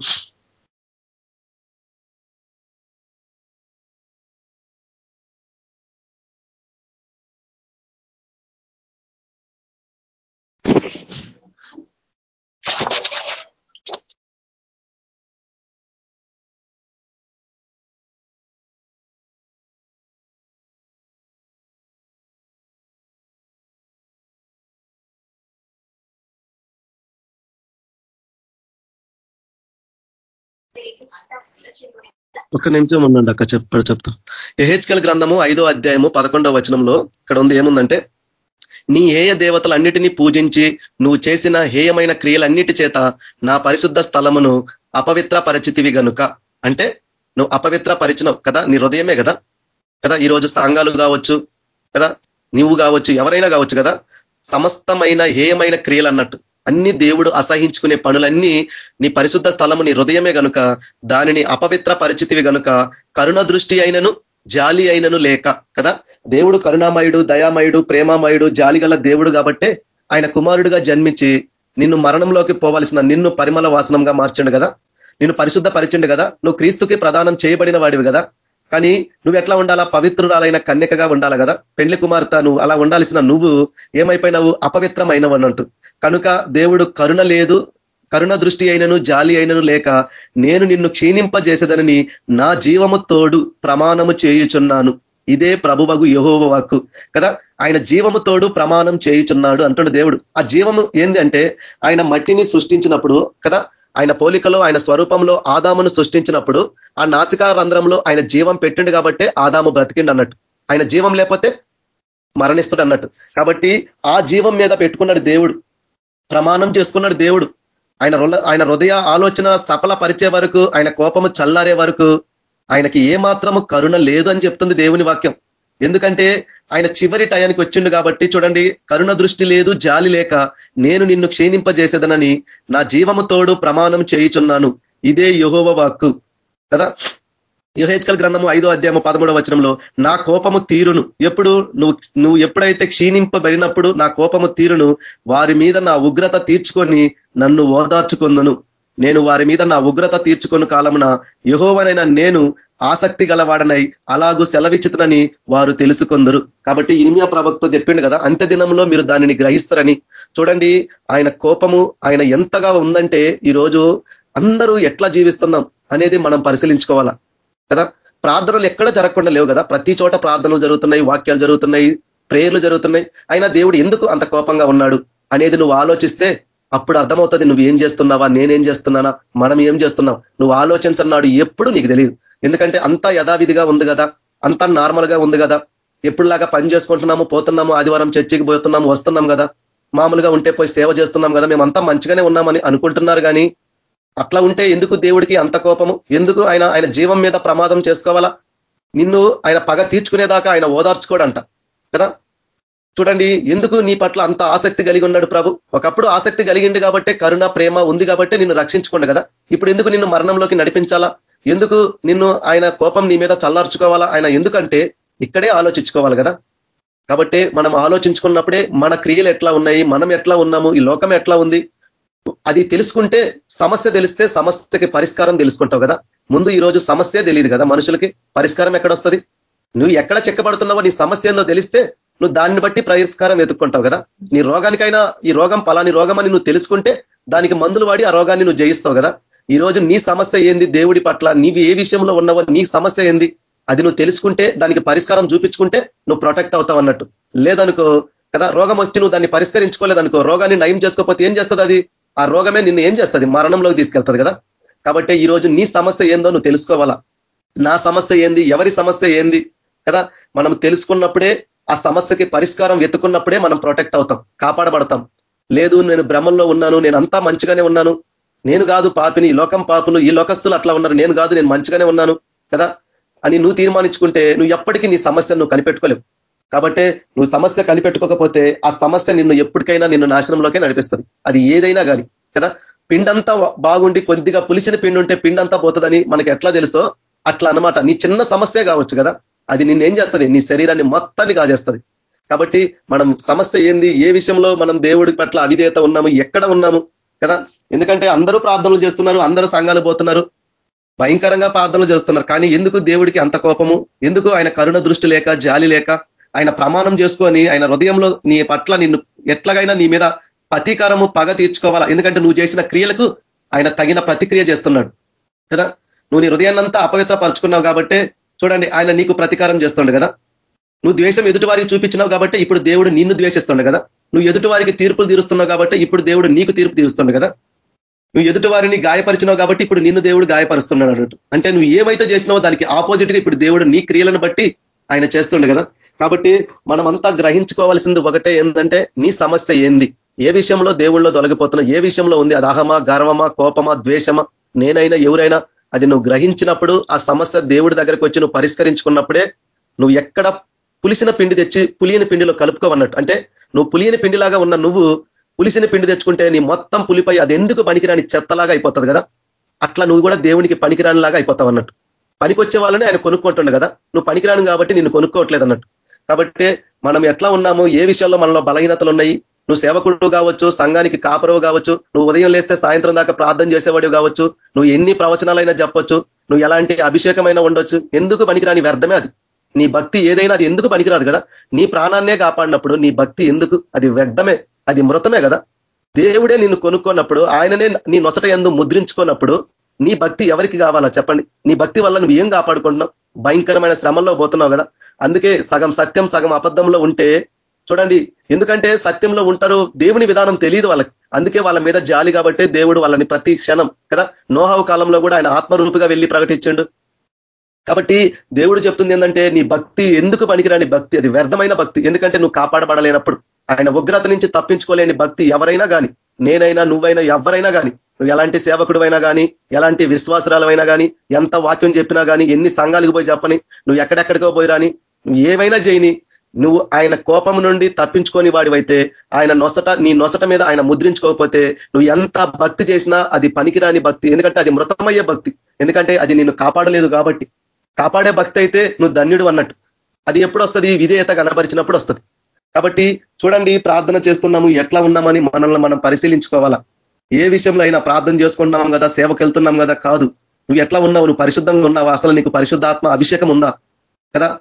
ఒక్క నిమిషం ఉండండి అక్క చెప్పాడు చెప్తా. ఎహెచ్కల్ గ్రంథము ఐదో అధ్యాయము పదకొండవ వచనంలో ఇక్కడ ఉంది ఏముందంటే నీ హేయ దేవతలన్నిటినీ పూజించి నువ్వు చేసిన హేయమైన క్రియలన్నిటి చేత నా పరిశుద్ధ స్థలమును అపవిత్ర పరిచితివి గనుక. అంటే నువ్వు అపవిత్ర పరిచినవు కదా నీ హృదయమే కదా? కదా ఈరోజు సాంగాలు కావచ్చు కదా నువ్వు కావచ్చు ఎవరైనా కావచ్చు కదా సమస్తమైన హేయమైన క్రియలు అన్నట్టు అన్ని దేవుడు అసహించుకునే పనులన్నీ నీ పరిశుద్ధ స్థలము నీ హృదయమే గనుక దానిని అపవిత్ర పరిచితివి గనుక కరుణ దృష్టి అయినను జాలి అయినను లేక కదా? దేవుడు కరుణామయుడు దయామయుడు ప్రేమామయుడు జాలి దేవుడు కాబట్టే ఆయన కుమారుడుగా జన్మించి నిన్ను మరణంలోకి పోవాల్సిన నిన్ను పరిమళ వాసనంగా మార్చండు కదా? నిన్ను పరిశుద్ధ పరిచండు కదా? నువ్వు క్రీస్తుకి ప్రదానం చేయబడిన వాడివి కదా? కానీ నువ్వు ఎట్లా ఉండాలా? పవిత్రురాలైన కన్యకగా ఉండాలి కదా? పెండ్లి కుమార్తె నువ్వు అలా ఉండాల్సిన నువ్వు ఏమైపోయినావు? అపవిత్రమైనవు అన్నట్టు కనుక దేవుడు కరుణ లేదు కరుణ దృష్టి అయినను జాలి అయినను లేక నేను నిన్ను క్షీణింపజేసేదనని నా జీవము తోడు ప్రమాణము చేయుచున్నాను. ఇదే ప్రభువగు యహోవ వాక్కు. కదా? ఆయన జీవము తోడు ప్రమాణం చేయుచున్నాడు అంటున్న దేవుడు. ఆ జీవము ఏంది అంటే ఆయన మట్టిని సృష్టించినప్పుడు కదా? ఆయన పోలికలో ఆయన స్వరూపంలో ఆదామును సృష్టించినప్పుడు ఆ నాసికా రంధ్రంలో ఆయన జీవం పెట్టిండు కాబట్టే ఆదాము బ్రతికిండు అన్నట్టు. ఆయన జీవం లేకపోతే మరణిస్తుడు అన్నట్టు. కాబట్టి ఆ జీవం మీద పెట్టుకున్నాడు దేవుడు. ప్రమాణం చేసుకున్నాడు దేవుడు. ఆయన ఆయన హృదయ ఆలోచన సఫల పరిచే వరకు ఆయన కోపము చల్లారే వరకు ఆయనకి ఏ మాత్రము కరుణ లేదు అని చెప్తుంది దేవుని వాక్యం. ఎందుకంటే ఆయన చివరి టయానికి వచ్చిండు కాబట్టి చూడండి కరుణ దృష్టి లేదు జాలి లేక నేను నిన్ను క్షీణింపజేసేదనని నా జీవము తోడు ప్రమాణం చేయుచున్నాను. ఇదే యహోవ వాక్కు. కదా? యుహెచ్కల్ గ్రంథము ఐదో అధ్యాయము పదమూడవ వచనంలో నా కోపము తీరును. ఎప్పుడు? నువ్వు నువ్వు ఎప్పుడైతే క్షీణింపబడినప్పుడు నా కోపము తీరును వారి మీద నా ఉగ్రత తీర్చుకొని నన్ను ఓదార్చుకుందును. నేను వారి మీద నా ఉగ్రత తీర్చుకున్న కాలమున యహోవనైనా నేను ఆసక్తి గలవాడనై అలాగూ సెలవిచ్చుతనని వారు తెలుసుకుందరు. కాబట్టి ఇనిమియా ప్రవక్త చెప్పిండు కదా అంత్య దినంలో మీరు దానిని గ్రహిస్తారని. చూడండి ఆయన కోపము ఆయన ఎంతగా ఉందంటే ఈరోజు అందరూ ఎట్లా జీవిస్తున్నాం అనేది మనం పరిశీలించుకోవాలా? కదా? ప్రార్థనలు ఎక్కడ జరగకుండా లేవు కదా? ప్రతి చోట ప్రార్థనలు జరుగుతున్నాయి వాక్యాలు జరుగుతున్నాయి ప్రేయర్లు జరుగుతున్నాయి. అయినా దేవుడు ఎందుకు అంత కోపంగా ఉన్నాడు అనేది నువ్వు ఆలోచిస్తే అప్పుడు అర్థమవుతుంది నువ్వు ఏం చేస్తున్నావా? నేనేం చేస్తున్నానా? మనం ఏం చేస్తున్నావు నువ్వు ఆలోచించన్నాడు ఎప్పుడు నీకు తెలియదు ఎందుకంటే అంతా యథావిధిగా ఉంది కదా? అంతా నార్మల్గా ఉంది కదా? ఎప్పుడులాగా పని చేసుకుంటున్నాము పోతున్నాము ఆదివారం చర్చికి పోతున్నాము వస్తున్నాం కదా? మామూలుగా ఉంటే పోయి సేవ చేస్తున్నాం కదా? మేమంతా మంచిగానే ఉన్నామని అనుకుంటున్నారు కానీ అట్లా ఉంటే ఎందుకు దేవుడికి అంత కోపము? ఎందుకు ఆయన ఆయన జీవం మీద ప్రమాదం చేసుకోవాలా? నిన్ను ఆయన పగ తీర్చుకునేదాకా ఆయన ఓదార్చుకోడంట కదా? చూడండి ఎందుకు నీ పట్ల అంత ఆసక్తి కలిగి ఉన్నాడు ప్రభు? ఒకప్పుడు ఆసక్తి కలిగింది కాబట్టి కరుణ ప్రేమ ఉంది కాబట్టి నిన్ను రక్షించుకోండి కదా? ఇప్పుడు ఎందుకు నిన్ను మరణంలోకి నడిపించాలా? ఎందుకు నిన్ను ఆయన కోపం నీ మీద చల్లార్చుకోవాలా? ఆయన ఎందుకంటే ఇక్కడే ఆలోచించుకోవాలి కదా? కాబట్టి మనం ఆలోచించుకున్నప్పుడే మన క్రియలు ఎట్లా ఉన్నాయి మనం ఎట్లా ఉన్నాము ఈ లోకం ఎట్లా ఉంది? అది తెలుసుకుంటే సమస్య తెలిస్తే సమస్యకి పరిష్కారం తెలుసుకుంటావు కదా? ముందు ఈ రోజు సమస్య తెలియదు కదా మనుషులకి? పరిష్కారం ఎక్కడ వస్తుంది? నువ్వు ఎక్కడ చెక్కబడుతున్నావో నీ సమస్య ఏందో తెలిస్తే నువ్వు దాన్ని బట్టి పరిష్కారం వెతుక్కుంటావు కదా? నీ రోగానికైనా ఈ రోగం పలాని రోగం అని నువ్వు తెలుసుకుంటే దానికి మందులు వాడి ఆ రోగాన్ని నువ్వు జయిస్తావు కదా? ఈ రోజు నీ సమస్య ఏంది? దేవుడి పట్ల నీవి ఏ విషయంలో ఉన్నావో నీ సమస్య ఏంది? అది నువ్వు తెలుసుకుంటే దానికి పరిష్కారం చూపించుకుంటే నువ్వు ప్రొటెక్ట్ అవుతావు అన్నట్టు. లేదనుకో కదా రోగం వచ్చి నువ్వు దాన్ని పరిష్కరించుకోలేదనుకో రోగాన్ని నయం చేసుకోకపోతే ఏం చేస్తుంది అది? ఆ రోగమే నిన్ను ఏం చేస్తుంది? మరణంలోకి తీసుకెళ్తుంది కదా? కాబట్టి ఈ రోజు నీ సమస్య ఏందో నువ్వు తెలుసుకోవాలా? నా సమస్య ఏంది? ఎవరి సమస్య ఏంది? కదా మనం తెలుసుకున్నప్పుడే ఆ సమస్యకి పరిష్కారం వెతుకున్నప్పుడే మనం ప్రొటెక్ట్ అవుతాం కాపాడబడతాం. లేదు నేను భ్రమంలో ఉన్నాను నేను అంతా మంచిగానే ఉన్నాను. నేను కాదు పాపిని ఈ లోకం పాపులు ఈ లోకస్తులు అట్లా ఉన్నారు. నేను కాదు నేను మంచిగానే ఉన్నాను కదా? అని నువ్వు తీర్మానించుకుంటే నువ్వు ఎప్పటికీ నీ సమస్యను నువ్వు కనిపెట్టుకోలేవు. కాబట్టి నువ్వు సమస్య కనిపెట్టుకోకపోతే ఆ సమస్య నిన్ను ఎప్పటికైనా నిన్ను నాశనంలోకే నడిపిస్తుంది. అది ఏదైనా కానీ కదా? పిండంతా బాగుండి కొద్దిగా పులిసిన పిండి ఉంటే పిండంతా పోతుందని మనకి ఎట్లా తెలుసో? అట్లా అనమాట నీ చిన్న సమస్య కావచ్చు కదా? అది నిన్నేం చేస్తుంది? నీ శరీరాన్ని మొత్తాన్ని కాజేస్తుంది. కాబట్టి మనం సమస్య ఏంది? ఏ విషయంలో మనం దేవుడి పట్ల అవిధేత ఉన్నాము? ఎక్కడ ఉన్నాము? కదా? ఎందుకంటే అందరూ ప్రార్థనలు చేస్తున్నారు అందరూ సంఘాలు పోతున్నారు. భయంకరంగా ప్రార్థనలు చేస్తున్నారు. కానీ ఎందుకు దేవుడికి అంత కోపము? ఎందుకు ఆయన కరుణ దృష్టి లేక జాలి లేక ఆయన ప్రమాణం చేసుకొని ఆయన హృదయంలో నీ పట్ల నిన్ను ఎట్లాగైనా నీ మీద ప్రతీకారము పగ తీర్చుకోవాలా? ఎందుకంటే నువ్వు చేసిన క్రియలకు ఆయన తగిన ప్రతిక్రియ చేస్తున్నాడు. కదా? నువ్వు నీ హృదయాన్నంతా అపవిత్రపరుచుకున్నావు కాబట్టే చూడండి ఆయన నీకు ప్రతీకారం చేస్తుండే కదా? నువ్వు ద్వేషం ఎదుటివారికి చూపించినావు కాబట్టి ఇప్పుడు దేవుడు నిన్ను ద్వేషిస్తుండే కదా? నువ్వు ఎదుటివారికి తీర్పులు తీరుస్తున్నావు కాబట్టి ఇప్పుడు దేవుడు నీకు తీర్పు తీరుస్తుండే కదా? నువ్వు ఎదుటివారిని గాయపరిచినావు కాబట్టి ఇప్పుడు నిన్ను దేవుడు గాయపరుస్తున్నాడు అన్నట్టు. అంటే నువ్వు ఏమైతే చేసినావో దానికి ఆపోజిట్గా ఇప్పుడు దేవుడు నీ క్రియలను బట్టి ఆయన చేస్తుండే కదా? కాబట్టి మనమంతా గ్రహించుకోవాల్సింది ఒకటే ఏంటంటే నీ సమస్య ఏంది? ఏ విషయంలో దేవుళ్ళో తొలగిపోతున్నా ఏ విషయంలో ఉంది? అది అహమా గర్వమా కోపమా ద్వేషమా? నేనైనా ఎవరైనా అది నువ్వు గ్రహించినప్పుడు ఆ సమస్య దేవుడి దగ్గరకు వచ్చి నువ్వు పరిష్కరించుకున్నప్పుడే నువ్వు ఎక్కడ పులిసిన పిండి తెచ్చి పులియని పిండిలో కలుపుకోవన్నట్టు. అంటే నువ్వు పులియని పిండిలాగా ఉన్న నువ్వు పులిసిన పిండి తెచ్చుకుంటే నీ మొత్తం పులిపై అది ఎందుకు పనికిరాని చెత్తలాగా అయిపోతుంది కదా? అట్లా నువ్వు కూడా దేవునికి పనికిరాని లాగా అయిపోతావు అన్నట్టు పనికొచ్చే వాళ్ళని ఆయన కొనుక్కుంటుండే కదా? నువ్వు పనికిరాను కాబట్టి నేను కొనుక్కోవట్లేదు అన్నట్టు కాబట్టి మనం ఎట్లా ఉన్నాము ఏ విషయాల్లో మనలో బలహీనతలు ఉన్నాయి నువ్వు సేవకుడు కావచ్చు సంఘానికి కాపరవు కావచ్చు నువ్వు ఉదయం లేస్తే సాయంత్రం దాకా ప్రార్థన చేసేవాడు కావచ్చు నువ్వు ఎన్ని ప్రవచనాలైనా చెప్పొచ్చు నువ్వు ఎలాంటి అభిషేకమైనా ఉండొచ్చు ఎందుకు పనికిరాని వ్యర్థమే అది. నీ భక్తి ఏదైనా అది ఎందుకు పనికిరాదు కదా? నీ ప్రాణాన్నే కాపాడినప్పుడు నీ భక్తి ఎందుకు? అది వ్యర్థమే అది మృతమే కదా. దేవుడే నిన్ను కొనుక్కున్నప్పుడు ఆయననే నీ నొసట ఎందు ముద్రించుకున్నప్పుడు నీ భక్తి ఎవరికి కావాలా చెప్పండి? నీ భక్తి వల్ల నువ్వు ఏం కాపాడుకుంటున్నావు? భయంకరమైన శ్రమంలో పోతున్నావు కదా. అందుకే సగం సత్యం సగం అబద్ధంలో ఉంటే చూడండి ఎందుకంటే సత్యంలో ఉంటారు దేవుని విధానం తెలియదు వాళ్ళకి. అందుకే వాళ్ళ మీద జాలి కాబట్టి దేవుడు వాళ్ళని ప్రతి క్షణం కదా నోహావు కాలంలో కూడా ఆయన ఆత్మరూపుగా వెళ్ళి ప్రకటించండు. కాబట్టి దేవుడు చెప్తుంది ఏంటంటే నీ భక్తి ఎందుకు పనికిరాని భక్తి? అది వ్యర్థమైన భక్తి. ఎందుకంటే నువ్వు కాపాడబడలేనప్పుడు ఆయన ఉగ్రత నుంచి తప్పించుకోలేని భక్తి ఎవరైనా కానీ నేనైనా నువ్వైనా ఎవరైనా కానీ నువ్వు ఎలాంటి సేవకుడు అయినా కానీ ఎలాంటి విశ్వాసరాలమైనా కానీ ఎంత వాక్యం చెప్పినా కానీ ఎన్ని సంఘాలకు పోయి చెప్పని నువ్వు ఎక్కడెక్కడికో పోయి రాని నువ్వు ఏమైనా చేయని నువ్వు ఆయన కోపం నుండి తప్పించుకొని వాడివైతే ఆయన నొసట నీ నొసట మీద ఆయన ముద్రించుకోకపోతే నువ్వు ఎంత భక్తి చేసినా అది పనికిరాని భక్తి. ఎందుకంటే అది మృతమయ్యే భక్తి. ఎందుకంటే అది నిన్ను కాపాడలేదు కాబట్టి. కాపాడే భక్తి అయితే నువ్వు ధన్యుడు అన్నట్టు. అది ఎప్పుడు వస్తుంది విధేయత కనపరిచినప్పుడు వస్తుంది. కాబట్టి చూడండి ప్రార్థన చేస్తున్నాము ఎట్లా ఉన్నామని మనల్ని మనం పరిశీలించుకోవాలా? ఏ విషయంలో అయినా ప్రార్థన చేసుకుంటున్నాం కదా సేవకు వెళ్తున్నాం కదా కాదు. నువ్వు ఎట్లా ఉన్నావు? నువ్వు పరిశుద్ధంగా ఉన్నావా? అసలు నీకు పరిశుద్ధాత్మ అభిషేకం ఉందా? కదా?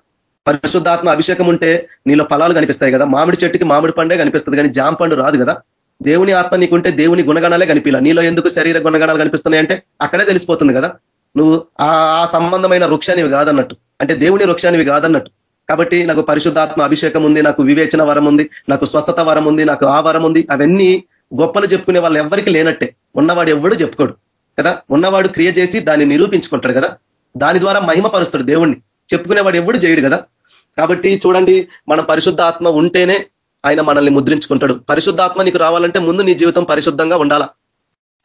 పరిశుద్ధాత్మ అభిషేకం ఉంటే నీలో ఫలాలు కనిపిస్తాయి కదా. మామిడి చెట్టుకి మామిడి పండే కనిపిస్తుంది కానీ జామ పండు రాదు కదా. దేవుని ఆత్మ నీకుంటే దేవుని గుణగణాలే కనిపించాల నీలో ఎందుకు శరీర గుణగణాలు కనిపిస్తున్నాయి అంటే అక్కడే తెలిసిపోతుంది కదా. నువ్వు ఆ సంబంధమైన వృక్షానివి కాదన్నట్టు. అంటే దేవుని వృక్షానివి కాదన్నట్టు. కాబట్టి నాకు పరిశుద్ధాత్మ అభిషేకం ఉంది నాకు వివేచన వరం ఉంది నాకు స్వస్థత వరం ఉంది నాకు ఆ వరం ఉంది. అవన్నీ గొప్పలు చెప్పుకునే వాళ్ళు ఎవరికి లేనట్టే. ఉన్నవాడు ఎవడు చెప్పుకోడు కదా. ఉన్నవాడు క్రియ చేసి దాన్ని నిరూపించుకుంటాడు కదా. దాని ద్వారా మహిమపరుస్తాడు దేవుణ్ణి. చెప్పుకునేవాడు ఎవడు చేయడు కదా. కాబట్టి చూడండి మన పరిశుద్ధ ఆత్మ ఉంటేనే ఆయన మనల్ని ముద్రించుకుంటాడు. పరిశుద్ధాత్మ నీకు రావాలంటే ముందు నీ జీవితం పరిశుద్ధంగా ఉండాలా?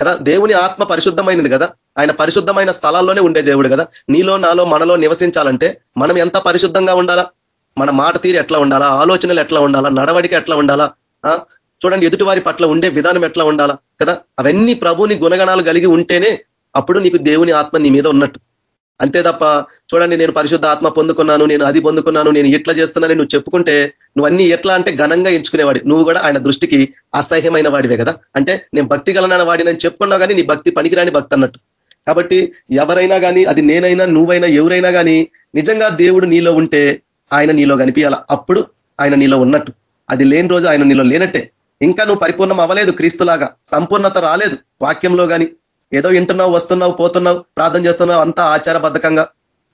కదా? దేవుని ఆత్మ పరిశుద్ధమైనది కదా? ఆయన పరిశుద్ధమైన స్థలాల్లోనే ఉండే దేవుడు కదా? నీలో నాలో మనలో నివసించాలంటే మనం ఎంత పరిశుద్ధంగా ఉండాలా? మన మాట తీరు ఎట్లా ఉండాలా? ఆలోచనలు ఎట్లా ఉండాలా? నడవడిక ఎట్లా ఉండాలా? చూడండి ఎదుటివారి పట్ల ఉండే విధానం ఎట్లా ఉండాలా? కదా? అవన్నీ ప్రభుని గుణగణాలు కలిగి ఉంటేనే అప్పుడు నీకు దేవుని ఆత్మ నీ మీద ఉన్నట్టు. అంతే తప్ప చూడండి నేను పరిశుద్ధ ఆత్మ పొందుకున్నాను నేను అది పొందుకున్నాను నేను ఎట్లా చేస్తున్నానని నువ్వు చెప్పుకుంటే నువ్వు అన్ని ఎట్లా అంటే ఘనంగా ఎంచుకునేవాడి. నువ్వు కూడా ఆయన దృష్టికి అసహ్యమైన వాడివే కదా? అంటే నేను భక్తి గలనైన వాడినని చెప్పుకున్నావు కానీ నీ భక్తి పనికిరాని భక్తి అన్నట్టు. కాబట్టి ఎవరైనా కానీ అది నేనైనా నువ్వైనా ఎవరైనా కానీ నిజంగా దేవుడు నీలో ఉంటే ఆయన నీలో కనిపించాల అప్పుడు ఆయన నీలో ఉన్నట్టు. అది లేని రోజు ఆయన నీలో లేనట్టే. ఇంకా నువ్వు పరిపూర్ణం అవ్వలేదు క్రీస్తులాగా. సంపూర్ణత రాలేదు వాక్యంలో కానీ. ఏదో వింటున్నావు వస్తున్నావు పోతున్నావు ప్రార్థన చేస్తున్నావు అంతా ఆచారబద్ధకంగా.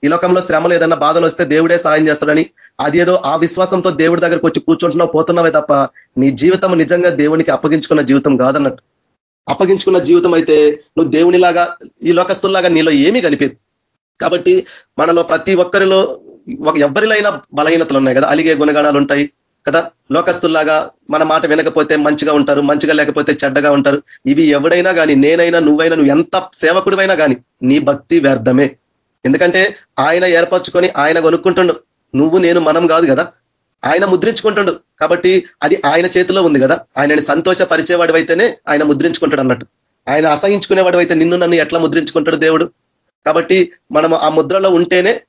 ఈ లోకంలో శ్రమలు ఏదన్నా బాధలు వస్తే దేవుడే సాయం చేస్తాడని అదేదో ఆ విశ్వాసంతో దేవుడి దగ్గరకు వచ్చి కూర్చుంటున్నావు పోతున్నావే తప్ప నీ జీవితం నిజంగా దేవునికి అప్పగించుకున్న జీవితం కాదన్నట్టు. అప్పగించుకున్న జీవితం అయితే నువ్వు దేవునిలాగా ఈ లోకస్తుల్లాగా నీలో ఏమీ కనిపేది కాబట్టి మనలో ప్రతి ఒక్కరిలో ఎవరిలో అయినా బలహీనతలు ఉన్నాయి కదా అలిగే గుణగణాలు ఉంటాయి కదా? లోకస్తుల్లాగా మన మాట వినకపోతే మంచిగా ఉంటారు మంచిగా లేకపోతే చెడ్డగా ఉంటారు. ఇవి ఎవడైనా కానీ నేనైనా నువ్వైనా నువ్వు ఎంత సేవకుడివైనా కానీ నీ భక్తి వ్యర్థమే. ఎందుకంటే ఆయన ఏర్పరచుకొని ఆయన కొనుక్కుంటుండు. నువ్వు నేను మనం కాదు కదా? ఆయన ముద్రించుకుంటుండు. కాబట్టి అది ఆయన చేతిలో ఉంది కదా? ఆయనని సంతోషపరిచేవాడు అయితేనే ఆయన ముద్రించుకుంటాడు అన్నట్టు. ఆయన అసహించుకునేవాడు అయితే నిన్ను నన్ను ఎట్లా ముద్రించుకుంటాడు దేవుడు? కాబట్టి మనం ఆ ముద్రలో ఉంటేనే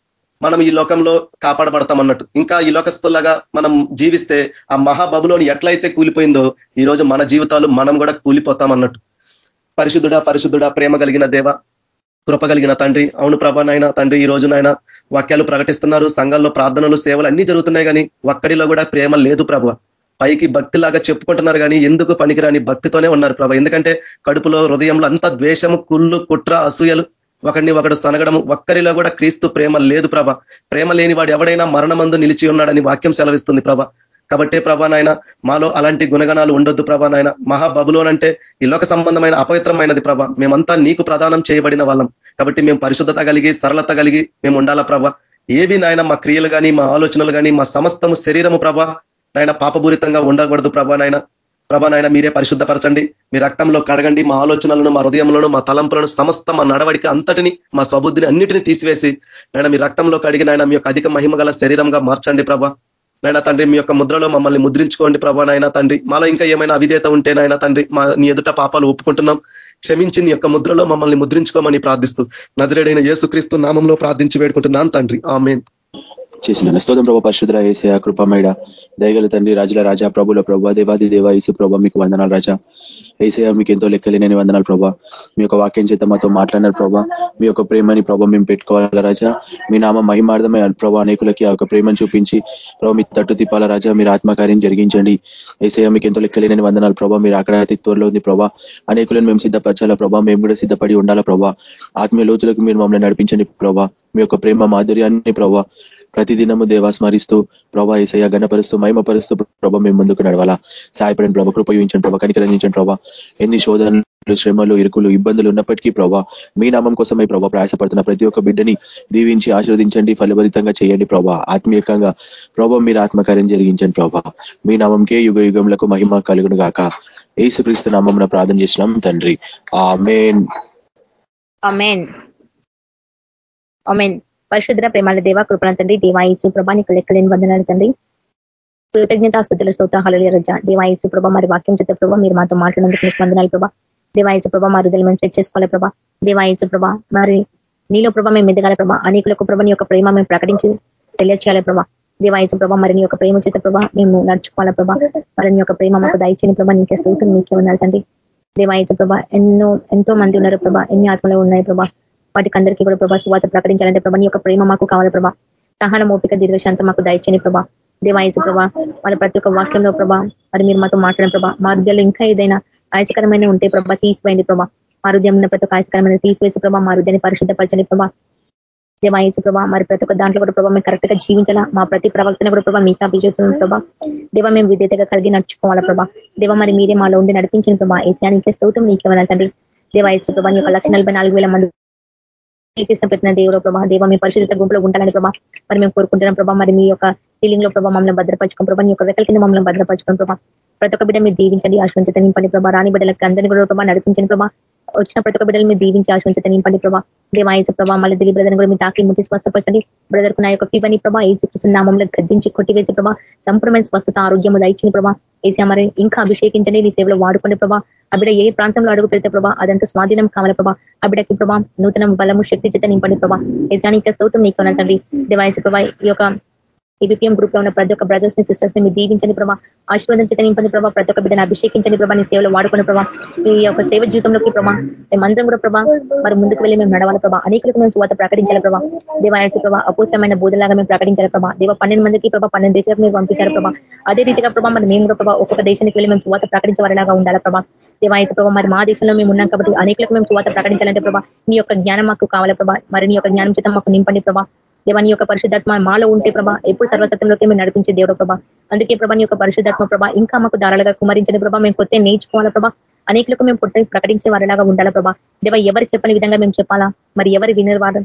మనం ఈ లోకంలో కాపాడబడతాం అన్నట్టు ఇంకా ఈ లోకస్తులాగా మనం జీవిస్తే ఆ మహాబబులోని ఎట్లయితే కూలిపోయిందో ఈ రోజు మన జీవితాలు మనం కూడా కూలిపోతాం అన్నట్టు పరిశుద్ధుడా పరిశుద్ధుడా ప్రేమ కలిగిన దేవ కృప కలిగిన తండ్రి. అవును ప్రభానైనా తండ్రి ఈ రోజు నాయన వాక్యాలు ప్రకటిస్తున్నారు. సంఘాల్లో ప్రార్థనలు సేవలు అన్ని జరుగుతున్నాయి కానీ ఒక్కడిలో కూడా ప్రేమ లేదు ప్రభ. పైకి భక్తిలాగా చెప్పుకుంటున్నారు కానీ ఎందుకు పనికిరాని భక్తితోనే ఉన్నారు ప్రభ. ఎందుకంటే కడుపులో హృదయంలో అంత ద్వేషము కుళ్ళు కుట్ర అసూయలు ఒకడిని ఒకడు సనగడం ఒక్కరిలో కూడా క్రీస్తు ప్రేమ లేదు ప్రభ. ప్రేమ లేని వాడు ఎవడైనా మరణమందు నిలిచి ఉన్నాడని వాక్యం సెలవిస్తుంది ప్రభ. కాబట్టే ప్రభా నాయన మాలో అలాంటి గుణగణాలు ఉండొద్దు ప్రభా నాయన. మహాబబులోనంటే ఈ లోక సంబంధమైన అపవిత్రమైనది ప్రభ. మేమంతా నీకు ప్రదానం చేయబడిన వాళ్ళం. కాబట్టి మేము పరిశుద్ధత కలిగి సరళత కలిగి మేము ఉండాలా ప్రభ? ఏవి నాయన మా క్రియలు కానీ మా ఆలోచనలు కానీ మా సమస్తము శరీరము ప్రభ నాయన పాపపూరితంగా ఉండకూడదు ప్రభా నాయన. ప్రభానాయన మీరే పరిశుద్ధపరచండి. మీ రక్తంలో కడగండి. మా ఆలోచనలను మా హృదయంలో మా తలంపులను సమస్త మా నడవడిక అంతటిని మా స్వబుద్ధిని అన్నిటిని తీసివేసి నాయన మీ రక్తంలో కడిగి నాయన మీ యొక్క అధిక మహిమ శరీరంగా మార్చండి ప్రభా. నాయన తండ్రి మీ యొక్క ముద్రలో మమ్మల్ని ముద్రించుకోండి ప్రభా నాయన తండ్రి. మాలో ఇంకా ఏమైనా అవిధేత ఉంటే నాయన తండ్రి మా నీ ఎదుట పాపాలు ఒప్పుకుంటున్నాం. క్షమించి నీ యొక్క ముద్రలో మమ్మల్ని ముద్రించుకోమని ప్రార్థిస్తూ నజరేడైన యేసుక్రీస్తు నామంలో ప్రార్థించి వేడుకుంటున్నాను తండ్రి. ఆమెన్. చేసిన స్తోత్రం ప్రభా పరిశుద్ర ఏసయ కృపమైడ దయగల తండ్రి రాజుల రాజా ప్రభుల ప్రభా దేవాది దేవ ఈసు ప్రభా మీకు వందనాలు రాజా. ఏసయ మీకు ఎంతో లెక్కలేని వందనాలు ప్రభా. మీ యొక్క వాక్యం చేత మాతో మాట్లాడినారు ప్రభా. మీ యొక్క ప్రేమని ప్రభా మేము పెట్టుకోవాలా రాజా. మీ నామ మహిమార్థమే ప్రభా అనేకులకి ఆ ప్రేమను చూపించి ప్రభా మీ తట్టు తిప్పాల రాజా. మీరు ఆత్మకార్యం జరిగించండి. ఏసయ మీకు ఎంతో లెక్కలేని వందనాలు ప్రభా. మీరు అక్కడ అతి త్వరలో ఉంది ప్రభా. అనేకులను మేము సిద్ధపరచాలా ప్రభా. మేము కూడా సిద్ధపడి ఉండాలా ప్రభా. ఆత్మీయ లోతులకు మీరు మమ్మల్ని నడిపించండి ప్రభా. మీ యొక్క ప్రేమ మాధుర్యాన్ని ప్రభా ప్రతిదినము దేవా స్మరిస్తూ ప్రభా ఏసయ్య గణపరుస్తూ మహిమపరుస్తూ ప్రభా మేము ముందుకు నడవాలా. సాయపడిన ప్రభ కృపయోగించండి ప్రభా కనికరించండి ప్రభా. ఎన్ని శోధనలు శ్రమలు ఇరుకులు ఇబ్బందులు ఉన్నప్పటికీ ప్రభా మీ నామం కోసమే ప్రభా ప్రయాసపడుతున్న ప్రతి ఒక్క బిడ్డని దీవించి ఆశీర్వదించండి ఫలభరితంగా చేయండి ప్రభా. ఆత్మీయకంగా ప్రభా మీరు ఆత్మకార్యం జరిగించండి ప్రభా. మీ నామంకే యుగ యుగంలకు మహిమ కలుగును గాక. ఏసుక్రీస్తు నామం ప్రార్థన చేసినాం తండ్రి. ఆమెన్. పరిశుద్ర ప్రేమాల దేవ కృపణ తండ్రి దేవాయసు ప్రభా నీకు లెక్కలేని వందనాలు తండ్రి. కృతజ్ఞతాస్తుతుల స్తోత రజ. దేవాయసు ప్రభ మరి వాక్యం చేత ప్రభా మీరు మాతో మాట్లాడేందుకు నీకు వందనాలు ప్రభా. దేవాయసు ప్రభ మా హృదయలు మేము చెక్ చేసుకోవాలి ప్రభా. దేవాయసు ప్రభ మరి నీలో ప్రభ మేము ఎదగాలి ప్రభా. అనేకులకు ప్రభ నీ యొక్క ప్రేమ మేము ప్రకటించి తెలియచేయాలి ప్రభా. దేవాయసు ప్రభ మరి నీ యొక్క ప్రేమ చేత ప్రభా మేము నడుచుకోవాలి ప్రభా. మరి నీ యొక్క ప్రేమ మాకు దయచేని ప్రభా నీకే స్థూతం నీకే ఉండాలి తండ్రి. దేవాయసు ప్రభ ఎన్నో ఎంతో మంది ఉన్నారు ప్రభా ఎన్ని ఆత్మలు ఉన్నాయి ప్రభా. వాటికి అందరికీ కూడా ప్రభా సువాత ప్రకటించాలంటే ప్రభా నీ యొక్క ప్రేమ మాకు కావాలి ప్రభా. సహన మోపిక దీర్ఘశాంతం మాకు దయచని ప్రభా. దేవాయచు ప్రభా మరి ప్రతి ఒక్క వాక్యంలో ప్రభా మరి మీరు మాతో మాట్లాడిన ప్రభా. మా ఇంకా ఏదైనా ఆయచకరమైన ఉంటే ప్రభా తీసిపోయింది ప్రభా. మా హృదయం ఉన్న ప్రతి ఒక్క ఆయచకరమైన తీసివేసి ప్రభా మా హృదయాన్ని పరిశుద్ధపరచని ప్రభా. దేవాయచు ప్రభా మరి ప్రతి ఒక్క దాంట్లో కూడా ప్రభా మేము కరెక్ట్గా జీవించాలా? మా ప్రతి ప్రవక్తను కూడా ప్రభా మీతో అభిషేకుతున్న ప్రభా. దేవ మేము విధేతగా కలిగి నడుచుకోవాలా ప్రభా. దేవ మరి మీరే మాలో ఉండి నడిపించిన ప్రభా. ఏసానికి స్తోత్రం నీకేమన్నా తండ్రి. దేవాయచు ప్రభా యొక్క లక్ష మంది చేసిన ప్రతిన దేవుడు ప్రభా దేవ మీ పరిశుద్ధ గుంపులో ఉండాలని ప్రభా మరి మేము కోరుకుంటున్నాం ప్రభా మరి మీ యొక్క సీలింగ్లో ప్రభావ మమ్మల్ని భద్రపరచుకోం ప్రభా మీ యొక్క రెక్కల కింద మమ్మల్ని భద్రపరచుకోం ప్రభా. ప్రతి ఒక్క బిడ్డ మీరు దీవించండి ఆశ్వంచత నింపండి ప్రభా రాని బిడ్డలకి అందరినీ కూడా ప్రభా నడిపించండి ప్రభా. వచ్చిన ప్రతి ఒక్క బిడ్డలు మీరు దీవించి ఆశ్వంచత నింపండి ప్రభా. దేవాయచ ప్రభా మళ్ళీ దిలి బ్రదర్ కూడా మీ తాకి ముట్టి స్వస్థపరచండి. బ్రదర్కు నా యొక్క ఫీవని ప్రభా ఏ చూపిస్తున్న నామంలో గద్దించి కొట్టివేసి ప్రభా సంపూర్ణమైన స్వస్థత ఆరోగ్యము దయచిన ప్రభా. ఏసీ మరి ఇంకా అభిషేకించండి నీ సేవలో వాడుకోండి ప్రభా. అబిడ ఏ ప్రాంతంలో అడుగు పెడితే ప్రభా అదంతా స్వాధీనం కావాలి ప్రభా. అబిడకి ప్రభా నూతన బలము శక్తి చేత నింపండి ప్రభా. యజానిక స్తోత్రం నీకు తండ్రి. దేవాయచ ప్రభా ఈ యొక్క ఈబీపీఎం గ్రూప్లో ఉన్న ప్రతి ఒక్క బ్రదర్స్ని సిస్టర్స్ని మీరు దీవించండి ప్రభా. ఆశీర్వాదం నింపండి ప్రభా. ప్రతి ఒక్క బిడ్డను అభిషేకించండి ప్రభా. నీ సేవలో వాడుకునే ప్రభా. ఈ యొక్క సేవ జీవితంలోకి ప్రభా. మేమందరం కూడా ప్రభా మరి ముందుకు వెళ్ళి మేము నడవాలి ప్రభా. అనేకులకు మేము చువాత ప్రకటించాలి ప్రభా. దేవాయసు ప్రభా అపూర్తమైన బోధలాగా మేము ప్రకటించాలి ప్రభా. దేవ పన్నెండు మందికి ప్రభా పన్నెండు దేశాలకు మీరు పంపించారు ప్రభా. అదే రీతిగా ప్రభా మరి మేము కూడా ప్రభా ఒక్కొక్క దేశానికి వెళ్ళి మేము చువాత ప్రకటించేవారిలాగా ఉండాలి ప్రభా. దేవాయసు ప్రభా మరి మా దేశంలో మేము ఉన్నాం కాబట్టి అనేకులకు మేము చువాత ప్రకటించాలంటే ప్రభా నీ యొక్క జ్ఞానం మాకు కావాలి ప్రభా. మరి నీ యొక్క జ్ఞానం చేత మాకు నింపండి ప్రభా. దేవాని యొక్క పరిశుద్ధాత్మ మాలో ఉంటే ప్రభా ఎప్పుడు సర్వసత్యంలోకి మేము నడిపించే దేవుడు ప్రభా. అందుకే ప్రభా యొక్క పరిశుద్ధాత్మ ప్రభా ఇంకా మాకు ధారాలుగా కుమరించని ప్రభా. మేము కొత్త నేర్చుకోవాలా ప్రభా? అనేకులకు మేము పుట్ట ప్రకటించే వారిలాగా ఉండాలా ప్రభా? దేవ ఎవరు చెప్పని విధంగా మేము చెప్పాలా? మరి ఎవరు వినరు వారు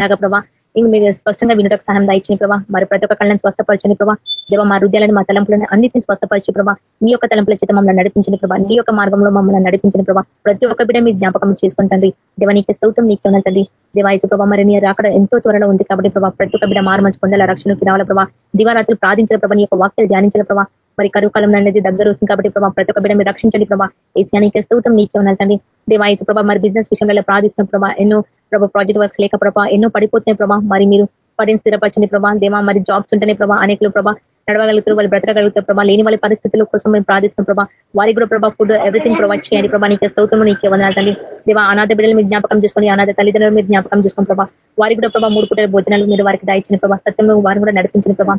లాగా ప్రభా ఇంక మీరు స్పష్టంగా వినటకు సహాయం దాయించిన ప్రభా. మరి ప్రతి ఒక్క కళ్ళని స్వస్థపరచని ప్రభా. దేవ మా హృదయాలను మా తలంపులను అన్నింటినీ స్వస్థపరిచి ప్రభా. నీ యొక్క తలంపుల చేత మమ్మల్ని నడిపించిన ప్రభా. నీ యొక్క మార్గంలో మమ్మల్ని నడిపించిన ప్రభా. ప్రతి ఒక్క బిడ్డ మీ జ్ఞాపకం చేసుకుంటండి దేవ నీకు స్తౌతం నీకు తండ్రి. దేవాయసు ప్రభా మరి నీ రాకడ ఎంతో త్వరలో ఉంది కాబట్టి ప్రభా ప్రతి ఒక్క బిడ్డ మారుమంచి పొందాల రక్షణకి రావాల ప్రభా. దివారాత్రులు ప్రార్థించిన ప్రభా నీ యొక్క వాక్యాలు ధ్యానించిన ప్రభా. మరి కరుకాలం అనేది దగ్గర వస్తుంది కాబట్టి ప్రభా ప్రతి ఒక్క బిడ్డ మీరు రక్షించండి ప్రభా. ఏసీయానికి స్తౌతం నీకే ఉండాలి దేవాయసు ప్రభా మరి బిజినెస్ విషయంలో ప్రార్థిస్తున్న ప్రభా ఎన్నో ప్రభా ప్రాజెక్ట్ వర్క్స్ లేక ప్రభా ఎన్నో పడిపోతున్నాయి ప్రభా. మరి మీరు పడిన స్థిరపరచని ప్రభా. దేవా మరి జాబ్స్ ఉంటేనే ప్రభా అనేకలు ప్రభా నడవగలుగుతారు వాళ్ళు బ్రతకగలుగుతారు ప్రభా. లేని వాళ్ళ పరిస్థితుల కోసం మేము ప్రార్థిస్తున్నాం ప్రభా. వారికి కూడా ప్రభా ఫుడ్ ఎవ్రీథింగ్ ప్రొవైడ్ చేయండి ప్రభా. నీకే స్తోత్రం నీకే వందనాలు తల్లి దేవా అనాథ బిడ్డలు మీరు జ్ఞాపకం చేసుకోండి. అనాథ తల్లిదండ్రులు మీరు జ్ఞాపకం చేసుకోండి ప్రభా. వారికి కూడా ప్రభా మూడు పూట భోజనాలు మీరు వారికి దాయించిన ప్రభా. సత్యంలో వారిని కూడా నడిపించిన ప్రభా.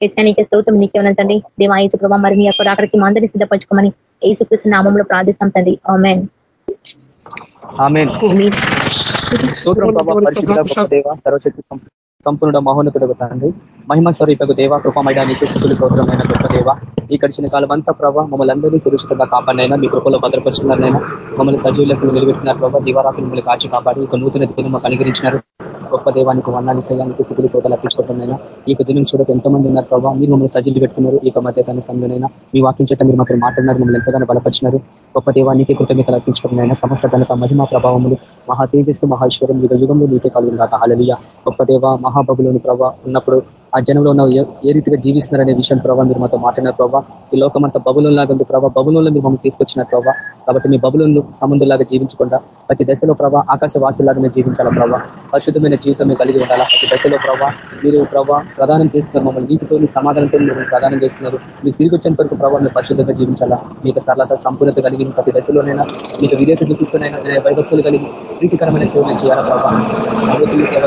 ఏచా నీకే స్తోత్రం నీకే ఉన్నతండి దేవా ఏచు ప్రభా మరి నీ యొక్క అక్కడికి అందరినీ సిద్ధపరచుకోమని ఏచుకృష్ణ నామంలో ప్రార్థిస్తాం తండ్రి. ఆమెన్. సర్వశక్తి సంపూర్ణ మహోన్నతుడు తండ్రి మహిమ స్వరూపకు దేవ కృపమయడానికి స్థుతులు సౌత్రమైన గొప్ప దేవ. ఈ గడిచిన కాలం అంతా ప్రభావ మమ్మల్ని అందరినీ సురక్షితంగా కాపాడినైనా మీ కృపలో భద్రపరుచుకున్నారైనా మమ్మల్ని సజీవులకు నిలబెట్టినారు ప్రభావ దివారాత్రులు మిమ్మల్ని కాచి కాపాడి ఒక నూతన దినం మాకు అనుగ్రహించినారు. గొప్ప దేవానికి వందాన్ని సయానికి స్థితులు శ్రోతలు అర్పించుకుంటున్నాయినా. ఈ యొక్క దినం చూడక ఎంతో మంది ఉన్నారు ప్రభావ మీరు మమ్మల్ని సజీలు పెట్టుకున్నారు. ఈ యొక్క మధ్యకాల సమయంలోనైనా మీ వాకింగ్ చట్టం మీరు మాత్రం మాట్లాడినారు మమ్మల్ని ఎంతగానో బలపరిచినారు. గొప్ప దేవానికి కృతజ్ఞతలు అర్పించుకుంటున్నాయినా. సమస్త ఘనత మహిమా ప్రభావములు మహా తేజస్సు మహేశ్వరం యుగ యుగంలో నీకే కలుగును కాక హాలలియ గొప్ప దేవ మహాబబులోని ప్రభావ ఉన్నప్పుడు ఆ జనంలో ఉన్న ఏ రీతిగా జీవిస్తున్నారనే విషయం ప్రభావ మీరు మాతో మాట్లాడిన ప్రభావ ఈ లోకం అంతా బబులంలాగా ఉంది ప్రభావ బబులంలో మీరు మమ్మల్ని తీసుకొచ్చిన ప్రభావ కాబట్టి మీ బబులను సముద్రంలాగా జీవించకుండా ప్రతి దశలో ప్రభావ ఆకాశవాసులాగా మేము జీవించాలా ప్రభావ పరిశుద్ధమైన జీవితం కలిగి ఉండాలా? ప్రతి దశలో ప్రభావ మీరు ప్రభావ ప్రదానం చేస్తున్నారు మమ్మల్ని. నీటితో సమాధానంతో మీరు ప్రదానం చేస్తున్నారు. మీరు తిరిగి వచ్చేంత వరకు ప్రభావ పరిశుద్ధంగా జీవించాలా? మీకు సరళత సంపూర్ణత కలిగి ప్రతి దశలోనైనా మీకు విధేత చూపిస్తున్నాయినా వైభక్తులు కలిగి ప్రీతికరమైన సేవలు చేయాలా ప్రభావ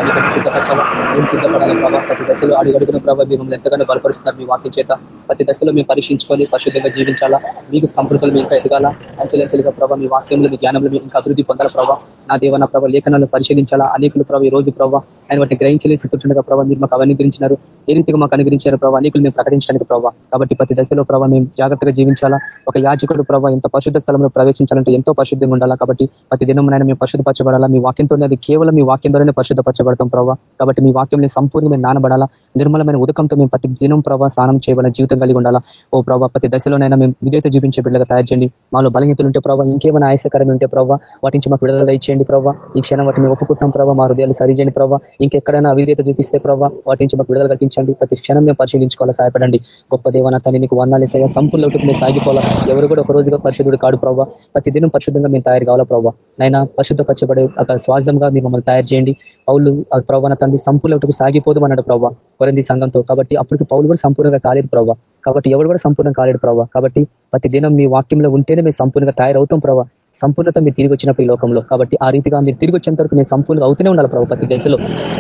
మీకు సిద్ధపరచాలా? మేము సిద్ధపడాలి ప్రభావ ప్రతి దశలో అడుగు అడుగుతున్న ప్రభావ మీరు ఎంతగానో బలపరుస్తున్నారు. మీ వాక్య చేత ప్రతి దశలో మేము పరీక్షించుకొని పరిశుద్ధంగా జీవించాలా? మీకు సంపృతులు మీకు ఎదగాల? అంచెలంచెలుగా ప్రభావ మీ వాక్యంలో మీ జ్ఞానంలో మీకు అభివృద్ధి పొందాల ప్రభావ నా దేవన ప్రభావ లేఖనాలను పరిశీలించాలా? అనేకులు ప్రభావ ఈ రోజు ప్రభావ ఆయన వాటిని గ్రహించలేసి కూర్చుండగా ప్రభావ మీరు మాకు అనుగ్రహించినారు ఏ రీతిగా మాకు అనుగ్రహించారు ప్రభావ అనేకులు మేము ప్రకటించడానికి ప్రభావ కాబట్టి ప్రతి దశలో ప్రభావ మేము జాగ్రత్తగా జీవించాలా? ఒక యాజకుడు ప్రభావ ఎంత పరిశుద్ధ స్థలంలో ప్రవేశించాలంటే ఎంతో పరిశుద్ధంగా ఉండాలా? కాబట్టి ప్రతి దినం మేము పరిశుద్ధపరచబడాలా? మీ వాక్యంతో అది కేవలం మీ వాక్యం ద్వారానే పరిశుద్ధపరచబడతాం ప్రభావ కాబట్టి మీ వాక్యం సంపూర్ణమైన నానబడాలా నిర్మలమైన ఉదకంతో మేము ప్రతి దినం ప్రభావ స్నానం చేయబడిన జీవితం కలిగి ఉండాలా? ఓ ప్రభావ ప్రతి దశలోనైనా మేము విధేత చూపించే బిడ్డగా తయారు చేయండి. మాలో బలహీతలు ఉంటే ప్రభావ ఇంకేమైనా ఆయాసకరం ఉంటే ప్రభావ వాటి నుంచి మాకు విడుదల ఇచ్చేయండి ప్రభావ ఈ క్షణం వాటిని ఒప్పుకుంటున్నాం ప్రభావ మా హృదయాలు సరిచేయండి ప్రభావ ఇంకెక్కడైనా అవిధేత చూపిస్తే ప్రభావ వాటి నుంచి మాకు విడుదల కల్పించండి. ప్రతి క్షణం మేము పరిశీలించుకోవాలా సహాయపడండి. గొప్ప దేవన తల్లి మీకు వందాలేసయ్యా సంపూర్ణ మేము సాగిపోవాలా. ఎవరు కూడా ఒక రోజుగా పరిశుద్ధుడు కాడు ప్రభావ ప్రతి దినం పరిశుద్ధంగా మేము తయారు కావాలా ప్రభావ నైనా పరిశుద్ధ పచ్చబడే అక్కడ స్వాస్థంగా మీరు మమ్మల్ని తయారు చేయండి. పౌలు ప్రవణ తండ్రి సంపూర్ణకు సాగిపోదు అన్నాడు ప్రభావ కొరంది సంఘంతో. కాబట్టి అప్పటికి పౌలు కూడా సంపూర్ణంగా కాలేదు ప్రభావ కాబట్టి ఎవరు కూడా సంపూర్ణం కాలేడు ప్రభావ కాబట్టి ప్రతి దినం మీ వాక్యంలో ఉంటేనే మేము సంపూర్ణంగా తయారవుతాం ప్రభావ సంపూర్ణత మీరు తిరిగి వచ్చినప్పుడు ఈ లోకంలో. కాబట్టి ఆ రీతిగా మీరు తిరిగి వచ్చేంత వరకు మేము సంపూర్ణంగా అవుతూనే ఉండాలి ప్రభావ ప్రతి దశలో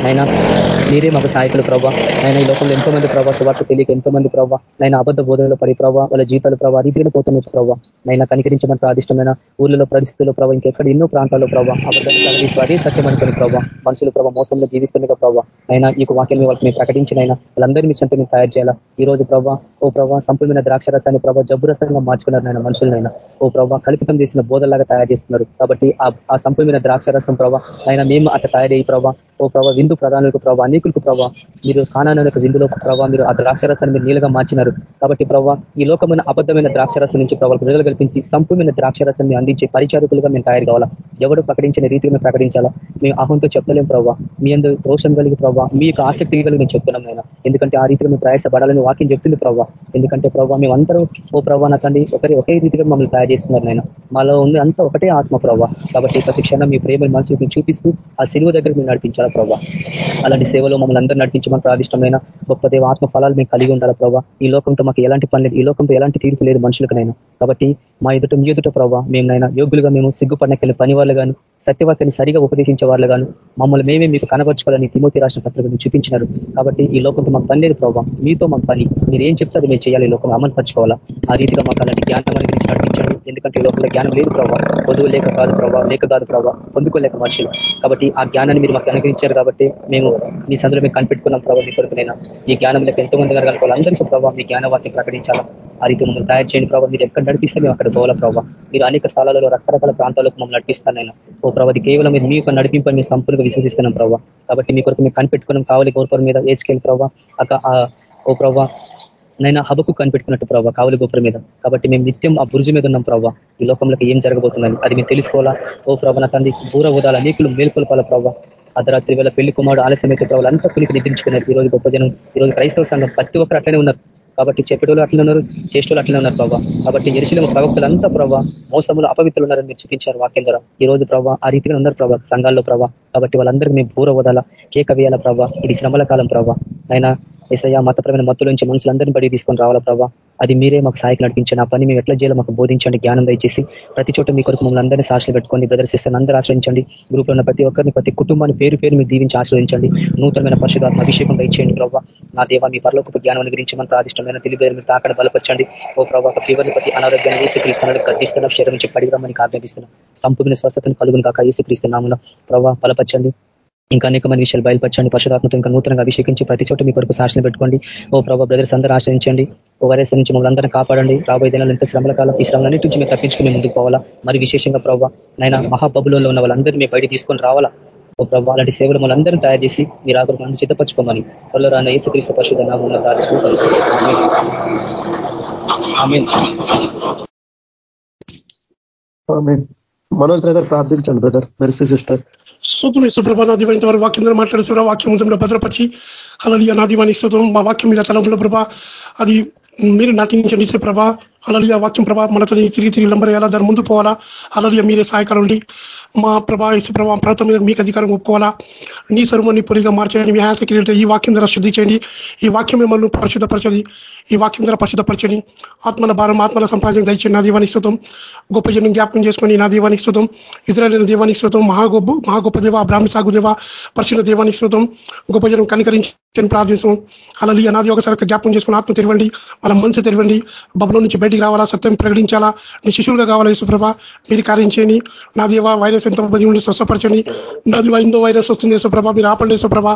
అయినా మీరే మాకు సహాయకులు ప్రభావ అయినా ఈ లోకంలో ఎంతో మంది ప్రభావ సువార్త తెలియక ఎంతో మంది ప్రభావ నైనా అబద్ధ బోధనలో పడి ప్రభావ వాళ్ళ జీతాలు ప్రభావ రీతిలో పోతున్న ప్రభావ నైనా కనికరించమని ప్రాదిష్టమైన ఊళ్ళలో పరిస్థితుల్లో ప్రభావ ఇంకెక్కడ ఎన్నో ప్రాంతాల్లో ప్రభావ అబద్ధాలు కలిగిస్తూ అదే సత్యం అనుకుని ప్రభావ మనుషులు ప్రభావ మోసంలో జీవిస్తుండగా ప్రభావ అయినా ఈ వాక్యం వాళ్ళకి మేము ప్రకటించినైనా వాళ్ళందరినీ మీ మేము తయారు చేయాలా? ఈ రోజు ప్రభావ ఓ ప్రభావ సంపూర్ణ ద్రాక్ష రసాన్ని ప్రభావ జబ్బు రసంగా మార్చుకున్నారు నాయన మనుషులనైనా ఓ ప్రభావ కల్పితం చేసిన బోధలాగా తయారు చేస్తున్నారు. కాబట్టి ఆ సంపూర్ణ ద్రాక్ష రసం ప్రభావ ఆయన మేము అట్లా తయారయ్యి ప్రభావ ఓ ప్రభావ విందు ప్రధానులకు ప్రభావ అనేకులకు ప్రభావ మీరు కానానికి విందులో ప్రభావ మీరు ఆ ద్రాక్షరసాన్ని మీరు నీళ్ళగా మార్చినారు. కాబట్టి ప్రభావ ఈ లోకమైన అబద్ధమైన ద్రాక్షరసం నుంచి ప్రభావ ప్రజలు కల్పించి సంపూర్ణ ద్రాక్షరసాన్ని అందించే పరిచారకులుగా మేము తయారు కావాలా? ఎవరు ప్రకటించిన రీతిగా మేము ప్రకటించాలా? మేము అహంతో చెప్పలేము ప్రభావ మీ అందరూ రోషం కలిగి ప్రభావ మీ యొక్క ఆసక్తి కలిగి మేము చెప్తున్నాం నేను ఎందుకంటే ఆ రీతిలో మేము ప్రయాసపడాలని వాక్యం చెప్తుంది ప్రభావ ఎందుకంటే ప్రభావ మేము అందరూ ఓ ప్రభావ నా తండ్రి ఒకరి ఒకే రీతిగా మమ్మల్ని తయారు చేస్తున్నారు నేను మాలో ఉంది అంతా ఒకటే ఆత్మ ప్రభావ కాబట్టి ప్రతి క్షణం మీ ప్రేమ మనసు చూపిస్తూ ఆ సిలువ దగ్గర మేము నడిపించాలి? ప్రభావ అలాంటి సేవలో మమ్మల్ని అందరూ నడిపించమని ప్రాదిష్టమైన గొప్ప దేవ ఆత్మ ఫలాలు మేము కలిగి ఉండాలా ప్రభా? ఈ లోకంతో మాకు ఎలాంటి పని లేదు ఈ లోకంతో ఎలాంటి తీర్పు లేదు మనుషులకనైనా. కాబట్టి మా ఎదుట మీ ఎదుట ప్రభావ మేమునైనా యోగులుగా మేము సిగ్గుపడినకెళ్ళి పని వాళ్ళు గాను సత్యవాక్యాన్ని సరిగా ఉపదేశించే వాళ్ళు గాను మమ్మల్ని మేమే మీకు కనబరుచుకోవాలని తిమోతి రాష్ట్ర పత్రికను చూపించినారు. కాబట్టి ఈ లోకంతో మాకు పని లేదు ప్రభావ. మీతో మాకు పని. మీరు ఏం చెప్తారు మేము చేయాలి. ఈ లోకం అమలు పరచుకోవాలా? ఆ రీతిగా మాకు అలాంటి జ్ఞానం గురించి నడిపించాడు ఎందుకంటే ఈ లోకంలో జ్ఞానం లేదు ప్రభావ. పొదువు లేక కాదు ప్రభావ. లేక కాదు ప్రభావ. పొందుకోలేక మనుషులు. కాబట్టి ఆ జ్ఞానాన్ని మీరు మాకు అనుగ్రహించారు కాబట్టి మేము మీ సందులో మేము కనిపెట్టుకున్నాం ప్రభావ మీ కొరకునైనా ఈ జ్ఞానం లేక ఎంతో మంది కనుకోవాలి అందరికీ ప్రభావ మీ జ్ఞానవాక్యం ప్రకటించాలా? ఆ రీతి మమ్మల్ని తయారు చేయండి ప్రభావ మీరు ఎక్కడ నడిపిస్తే మేము అక్కడ పోవాల ప్రభావ మీరు అనేక స్థలాలలో రకరకాల ప్రాంతాలకు మమ్మల్ని నడిపిస్తానైనా ఓ ప్రభావ కేవలం మీరు మీ యొక్క నడిపింపని మేము సంపూర్ణంగా విశ్వసిస్తున్నాం ప్రభావ కాబట్టి మీ కొరకు మేము కనిపెట్టుకున్నాం. కావాలి గోపురం మీద ఏచుకెళ్ళి ప్రభావ ఓ ప్రభావ నైనా హబకు కనిపెట్టుకున్నట్టు ప్రభావ కావలి గోపురం మీద. కాబట్టి మేము నిత్యం ఆ బురుజు మీద ఉన్నాం ప్రభావ ఈ లోకంలోకి ఏం జరగబోతుందని అది మేము తెలుసుకోవాలా? ఓ ప్రభావ నా తండ్రి బూర ఉదాల అనేకులు మేల్కొల్పాల ప్రభావ అర్ధరాత్రి వేళ పెళ్ళి కుమారుడు ఆలస్యమైతే ప్రభావాలు అంతా కులికి నిద్రించుకున్నారు. ఈ రోజు గొప్ప జనం ఈ రోజు క్రైస్తవ సంఘం ప్రతి ఒక్కరు అట్లనే ఉన్నారు. కాబట్టి చెప్పేటోళ్ళు అట్లనే ఉన్నారు చేసేటోళ్ళు అట్లనే ఉన్నారు ప్రభావ కాబట్టి ఎరుశల ప్రవక్తలంతా ప్రభావ మోసములు అపవిత్రులు ఉన్నారని మీరు చూపించారు వాక్యం ద్వారా. ఈ రోజు ప్రభావ ఆ రీతిగా ఉన్నారు ప్రభావ సంఘాల్లో ప్రభావ కాబట్టి వాళ్ళందరికీ మేము పూర వదాల కేక వేయాల ప్రభావ ఇది శ్రమల కాలం ప్రభావ అయినా ఎసయ్య మతపరమైన మత్తుల నుంచి మనుషులందరినీ బడి తీసుకొని రావాలా ప్రభావ అది మీరే మాకు సాయకు నడిపించండి. ఆ పని మేము ఎట్లా చేయాలో మాకు బోధించండి జ్ఞానం దయచేసి. ప్రతి చోట మీ కొరకు మమ్మల్ని అందరినీ సాక్షులు పెట్టుకొని ప్రదర్శిస్తాను అందరూ ఆశ్రయించండి. గ్రూప్లో ఉన్న ప్రతి ఒక్కరిని ప్రతి కుటుంబాన్ని పేరు పేరు మీరు దీవించి ఆశ్రయించండి. నూతనమైన పరిశుధాత్మ అభిషేకం దయచేయండి ప్రభావ నా దేవ మీ పరలోక జ్ఞానం గురించి ప్రాదిష్టమైన తెలియదు మీరు తాకడ బలపరచండి. ఓ ప్రభావ ఫీవర్ని ప్రతి అనారోగ్యాన్ని ఏసుక్రీస్తున్నాడు గర్దిస్తున్న శరీరం నుంచి పడిగ్రామని ఆజ్ఞాపిస్తున్నాం సంపూర్ణ స్వస్థతను కలుగును కాక ఏసుక్రీస్తున్నాము ప్రభావ బలపరచండి. ఇంకా అనేకమైన విషయాలు బయలుపరచండి. పశురాత్మతో ఇంకా నూతనంగా అభిషేకించి ప్రతి చోట మీ కొరకు సాక్షులు పెట్టుకోండి. ఓ ప్రభావ బ్రదర్స్ అందరూ ఆశ్రయించండి. ఓ వైరస్ నుంచి మమ్మల్ని అందరినీ కాపాడండి. రాబోయే దినాలు ఎంత శ్రమల కాలం ఈ శ్రమలన్నిటి నుంచి మేము తప్పించుకుని ముందుకు పోవాలా? మరి విశేషంగా ప్రభావ నైనా మహాబబులో ఉన్న వాళ్ళందరినీ మీ బయట తీసుకొని రావాలా? ఓ ప్రభావ అలాంటి సేవలు మనందరినీ తయారు చేసి మీరు ఆకులు మనం సిద్ధపరచుకోమని త్వరలో రాన్న ఏసుక్రీస్తు పరిశుద్ధ నామంలో మనోజ్ బ్రదర్ ప్రార్థించండి బ్రదర్. మెరిసి సిస్టర్ స్తోత్రం సుప్రభానాధిపతి వారి వాక్యం మాట్లాడుతున్న వాక్యం భద్రపరిచి అలలియ నా దీవానికి స్తోత్రం మా వాక్యం మీద తలంపుల ప్రభా. అది మీరు నాటించండి ఇసే ప్రభా. అలలియ వాక్యం ప్రభా మనతో తిరిగి తిరిగి లంబరేయాలా దాని ముందు పోవాలా. అలలియ మీరే సహాయకాలం ఉండి మా ప్రభా ఇసు ప్రభా ప్రభుత్వం మీద మీకు అధికారం ఒప్పుకోవాలా. నీ సర్వాన్ని పొడిగా మార్చండి మీ హ్యాస ఈ వాక్యం ద్వారా శుద్ధి చేయండి. ఈ వాక్యం మిమ్మల్ని పరిశుద్ధపరచది ఈ వాక్యం ద్వారా పరిశుద్ధపరచండి. ఆత్మల భారం ఆత్మల సంపాదన దయచండి నా దీవానికి శుతం గొప్ప జనం జ్ఞాపకం చేసుకొని నా దీవానికి శుతం ఇజ్రాయల్ దీవానికి శుతం మహాగొప్ప మహాగొప్ప దేవ బ్రాహ్మి సాగు దేవ పరిశుద్ధ దేవానికి శుతం గొప్ప జనం కనికరించని ప్రార్థించం అలలి అనాది ఒకసారి జ్ఞాపకం చేసుకుని ఆత్మ తెరవండి వాళ్ళ మనసు తెరవండి. బబులో నుంచి బయటికి రావాలా సత్యం ప్రకటించాలా? నీ శిష్యులుగా కావాలా యేసుప్రభ? మీరు కార్యం నా దేవ వైరస్ ఎంత మంది ఉండి స్వస్థపరచండి. నా దేవ ఇందో వైరస్ వస్తుంది యేసుప్రభ. మీరు ఆపండి యేసుప్రభ.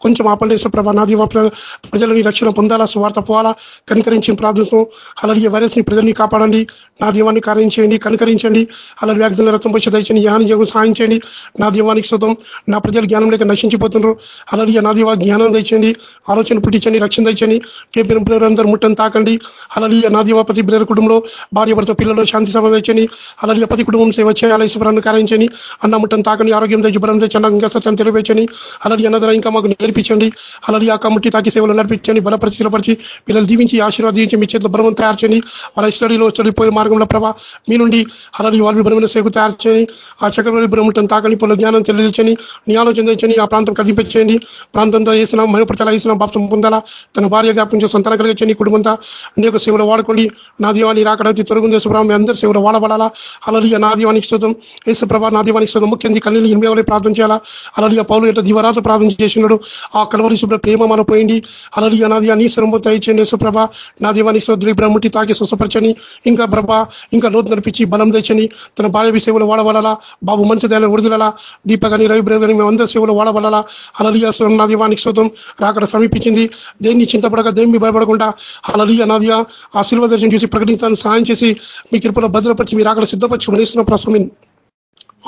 కొంచెం ఆపండి యేసుప్రభ. నా దేవ ప్రజలని రక్షణ పొందాలా సువార్త పోవాలా? కనికరించి ప్రార్థిస్తాం అలాగే వైరస్ని ప్రజల్ని కాపాడండి. నా దీవాన్ని కార్యం చేయండి కనికరించండి. అలా వ్యాక్సిన్ రక్తం వచ్చి దయచండి జ్ఞానం జీవం సాయం చేయండి నా దీవానికి శుతం నా ప్రజలు జ్ఞానం లేక నశించిపోతున్నారు. అలాగే నా దీవా జ్ఞానం తెచ్చండి ఆలోచన పుట్టించండి రక్షణ తెచ్చండి కేపీఎం అందరూ ముట్టని తాకండి. అలాగే నా దీవా ప్రతి బ్రదర్ కుటుంబంలో భార్య భర్త పిల్లలు శాంతి సభ తెచ్చండి అలాగే ప్రతి కుటుంబం సేవ చేయాలి శుభ్రాన్ని కార్యించండి అన్న ముట్టని తాకండి ఆరోగ్యం తెచ్చి బలం తెచ్చండి ఇంకా సత్యం తెలిపించండి అలాగే అన్నదర ఇంకా మాకు నేర్పించండి అలాగే ఆ కమిటీ తాకి సేవలు నడిపించండి బలపరిచి శిలపరిచి పిల్లలు దీవించి ఆశీర్వాదించి మీ చేతిలో బలం తయారు చేయండి వాళ్ళ స్టడీలో స్టడీపోయే మార్గంలో ప్రభా మీ నుండి అలాగే వాళ్ళ బలమైన సేవకు తయారు చేయండి. ఆ చక్రవర్తి బ్రహ్మటం తాకని పొల జ్ఞానం తెలియచని నీ ఆలోచన తెచ్చని ఆ ప్రాంతం కదిపించండి ప్రాంతంతో వేసిన మహిళపడతలా వేసిన బాప్తం పొందాలా? తన భార్య జ్ఞాపకం చేసి సంతానం కలిగించండి. కుటుంబంతా నీ యొక్క సేవలు వాడుకోండి. నా దీవాన్ని రాకడైతే తొలగింది. యేసుప్రభ మీ అందరి సేవలు వాడబడాలా? అలాగే నా దీవానికి శోధం యేసుప్రభ నా దీవానికి శోధం ముఖ్యంగా కన్నీళ్ళు ఇనిమే ప్రార్థన చేయాలా? అలాగే పౌలు ఎట్లా దీవరాత్రి ప్రార్థన చేసినాడు ఆ కలవరి శుభ్ర ప్రేమ మన పోయింది. అలాగే నా నీ శ్రమ చేయండి యేసుప్రభ నా దీవానికి శోధుడి బ్రహ్మటి తాకి స్వసపరచని ఇంకా ప్రభ ఇంకా లోతు నడిపించి బలం తెచ్చని తన భార్య సేవలు వాడబడాలా బాబు మంచి దయాలు విడుదల దీపగాని రవి బ్రదర్ మేము అందరి సేవలు వాడబడాలా అలలియ నా దీవానికి శోధం రాకడ సమీపించింది. దేన్ని చింతపడక దేన్ని భయపడకుండా అలలియ నాదిగా ఆ శిల్వ దర్శనం చూసి ప్రకటించడానికి సాయం చేసి మీ కృపలో భద్రపరిచి మీరు అక్కడ సిద్ధపరిచి మనిస్తున్న ప్రసమీన్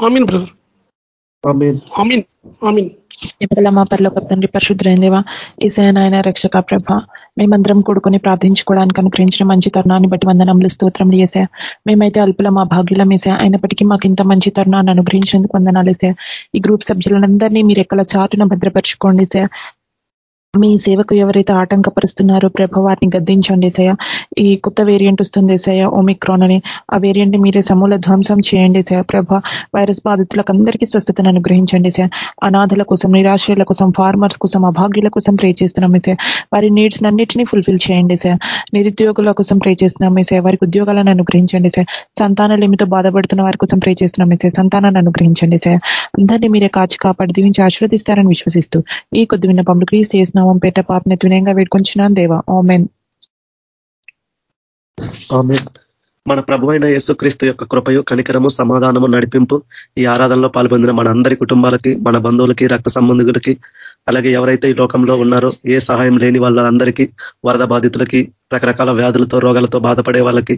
ఆమీన్ బ్రదర్. ఆమీన్ ఆమీన్. ఎప్పటిలా మా పరలోక తండ్రి పరిశుద్ధమైనదేవా ఈసాయన రక్షక ప్రభ మేమందరం కూడుకొని ప్రార్థించుకోవడానికి అనుగ్రహించిన మంచి తరుణాన్ని బట్టి వందనములు స్తోత్రములు వేసా మేమైతే అల్పుల మా భాగ్యులం వేసా అయినప్పటికీ మాకు ఇంత మంచి తరుణాన్ని అనుగ్రహించినందుకు వందనాలు వేసా ఈ గ్రూప్ సభ్యులందరినీ మీరు ఎక్కల చాటున భద్రపరచుకోండి సార్ మీ సేవకు ఎవరైతే ఆటంకపరుస్తున్నారో ప్రభ వారిని గద్దించండి సయ ఈ కొత్త వేరియంట్ వస్తుంది సయ ఒమిక్రాన్ అని. ఆ వేరియంట్ మీరే సమూల ధ్వంసం చేయండి సయ ప్రభ. వైరస్ బాధితులకు అందరికీ స్వస్థతను అనుగ్రహించండి సయ అనాథల కోసం నిరాశ్రయుల కోసం ఫార్మర్స్ కోసం అభాగ్యుల కోసం ప్రే చేస్తున్నాం సయ వారి నీడ్స్ అన్నింటినీ ఫుల్ఫిల్ చేయండి సయ నిరుద్యోగుల కోసం ప్రే చేస్తున్నాం సయ వారికి ఉద్యోగాలను అనుగ్రహించండి సయ సంతానాలు ఏమితో బాధపడుతున్న వారి కోసం ప్రే చేస్తున్నాం సయ సంతానాన్ని అనుగ్రహించండి సయ అందరినీ మీరే కాచి కాపాడి దీవించి ఆశీర్వదిస్తారని విశ్వసిస్తూ ఈ కొద్ది విన్న క్రీస్ చేసిన నామం పేట పాపని తునయంగా వేడుకొంచున్నాను దేవా. ఆమెన్. మన ప్రభు అయిన యేసుక్రీస్తు యొక్క కృపయు కనికరము సమాధానము నడిపింపు ఈ ఆరాధనలో పాల్పొందిన మన అందరి కుటుంబాలకి మన బంధువులకి రక్త సంబంధికులకి అలాగే ఎవరైతే ఈ లోకంలో ఉన్నారో ఏ సహాయం లేని వాళ్ళందరికీ వరద బాధితులకి రకరకాల వ్యాధులతో రోగాలతో బాధపడే వాళ్ళకి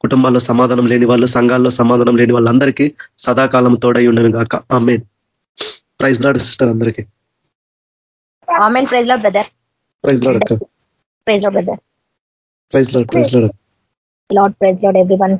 కుటుంబాల్లో సమాధానం లేని వాళ్ళు సంఘాల్లో సమాధానం లేని వాళ్ళందరికీ సదాకాలం తోడై ఉండను గాక ఆమెన్. ప్రైజ్ లాడ్ సిస్టర్ అందరికీ. ఆమెన్ ప్రైజ్లో బ్రదర్ ప్రైజ్ లాడ్ అక్క ప్రైజ్లో brother praise Lord praise Lord Lord praise Lord everyone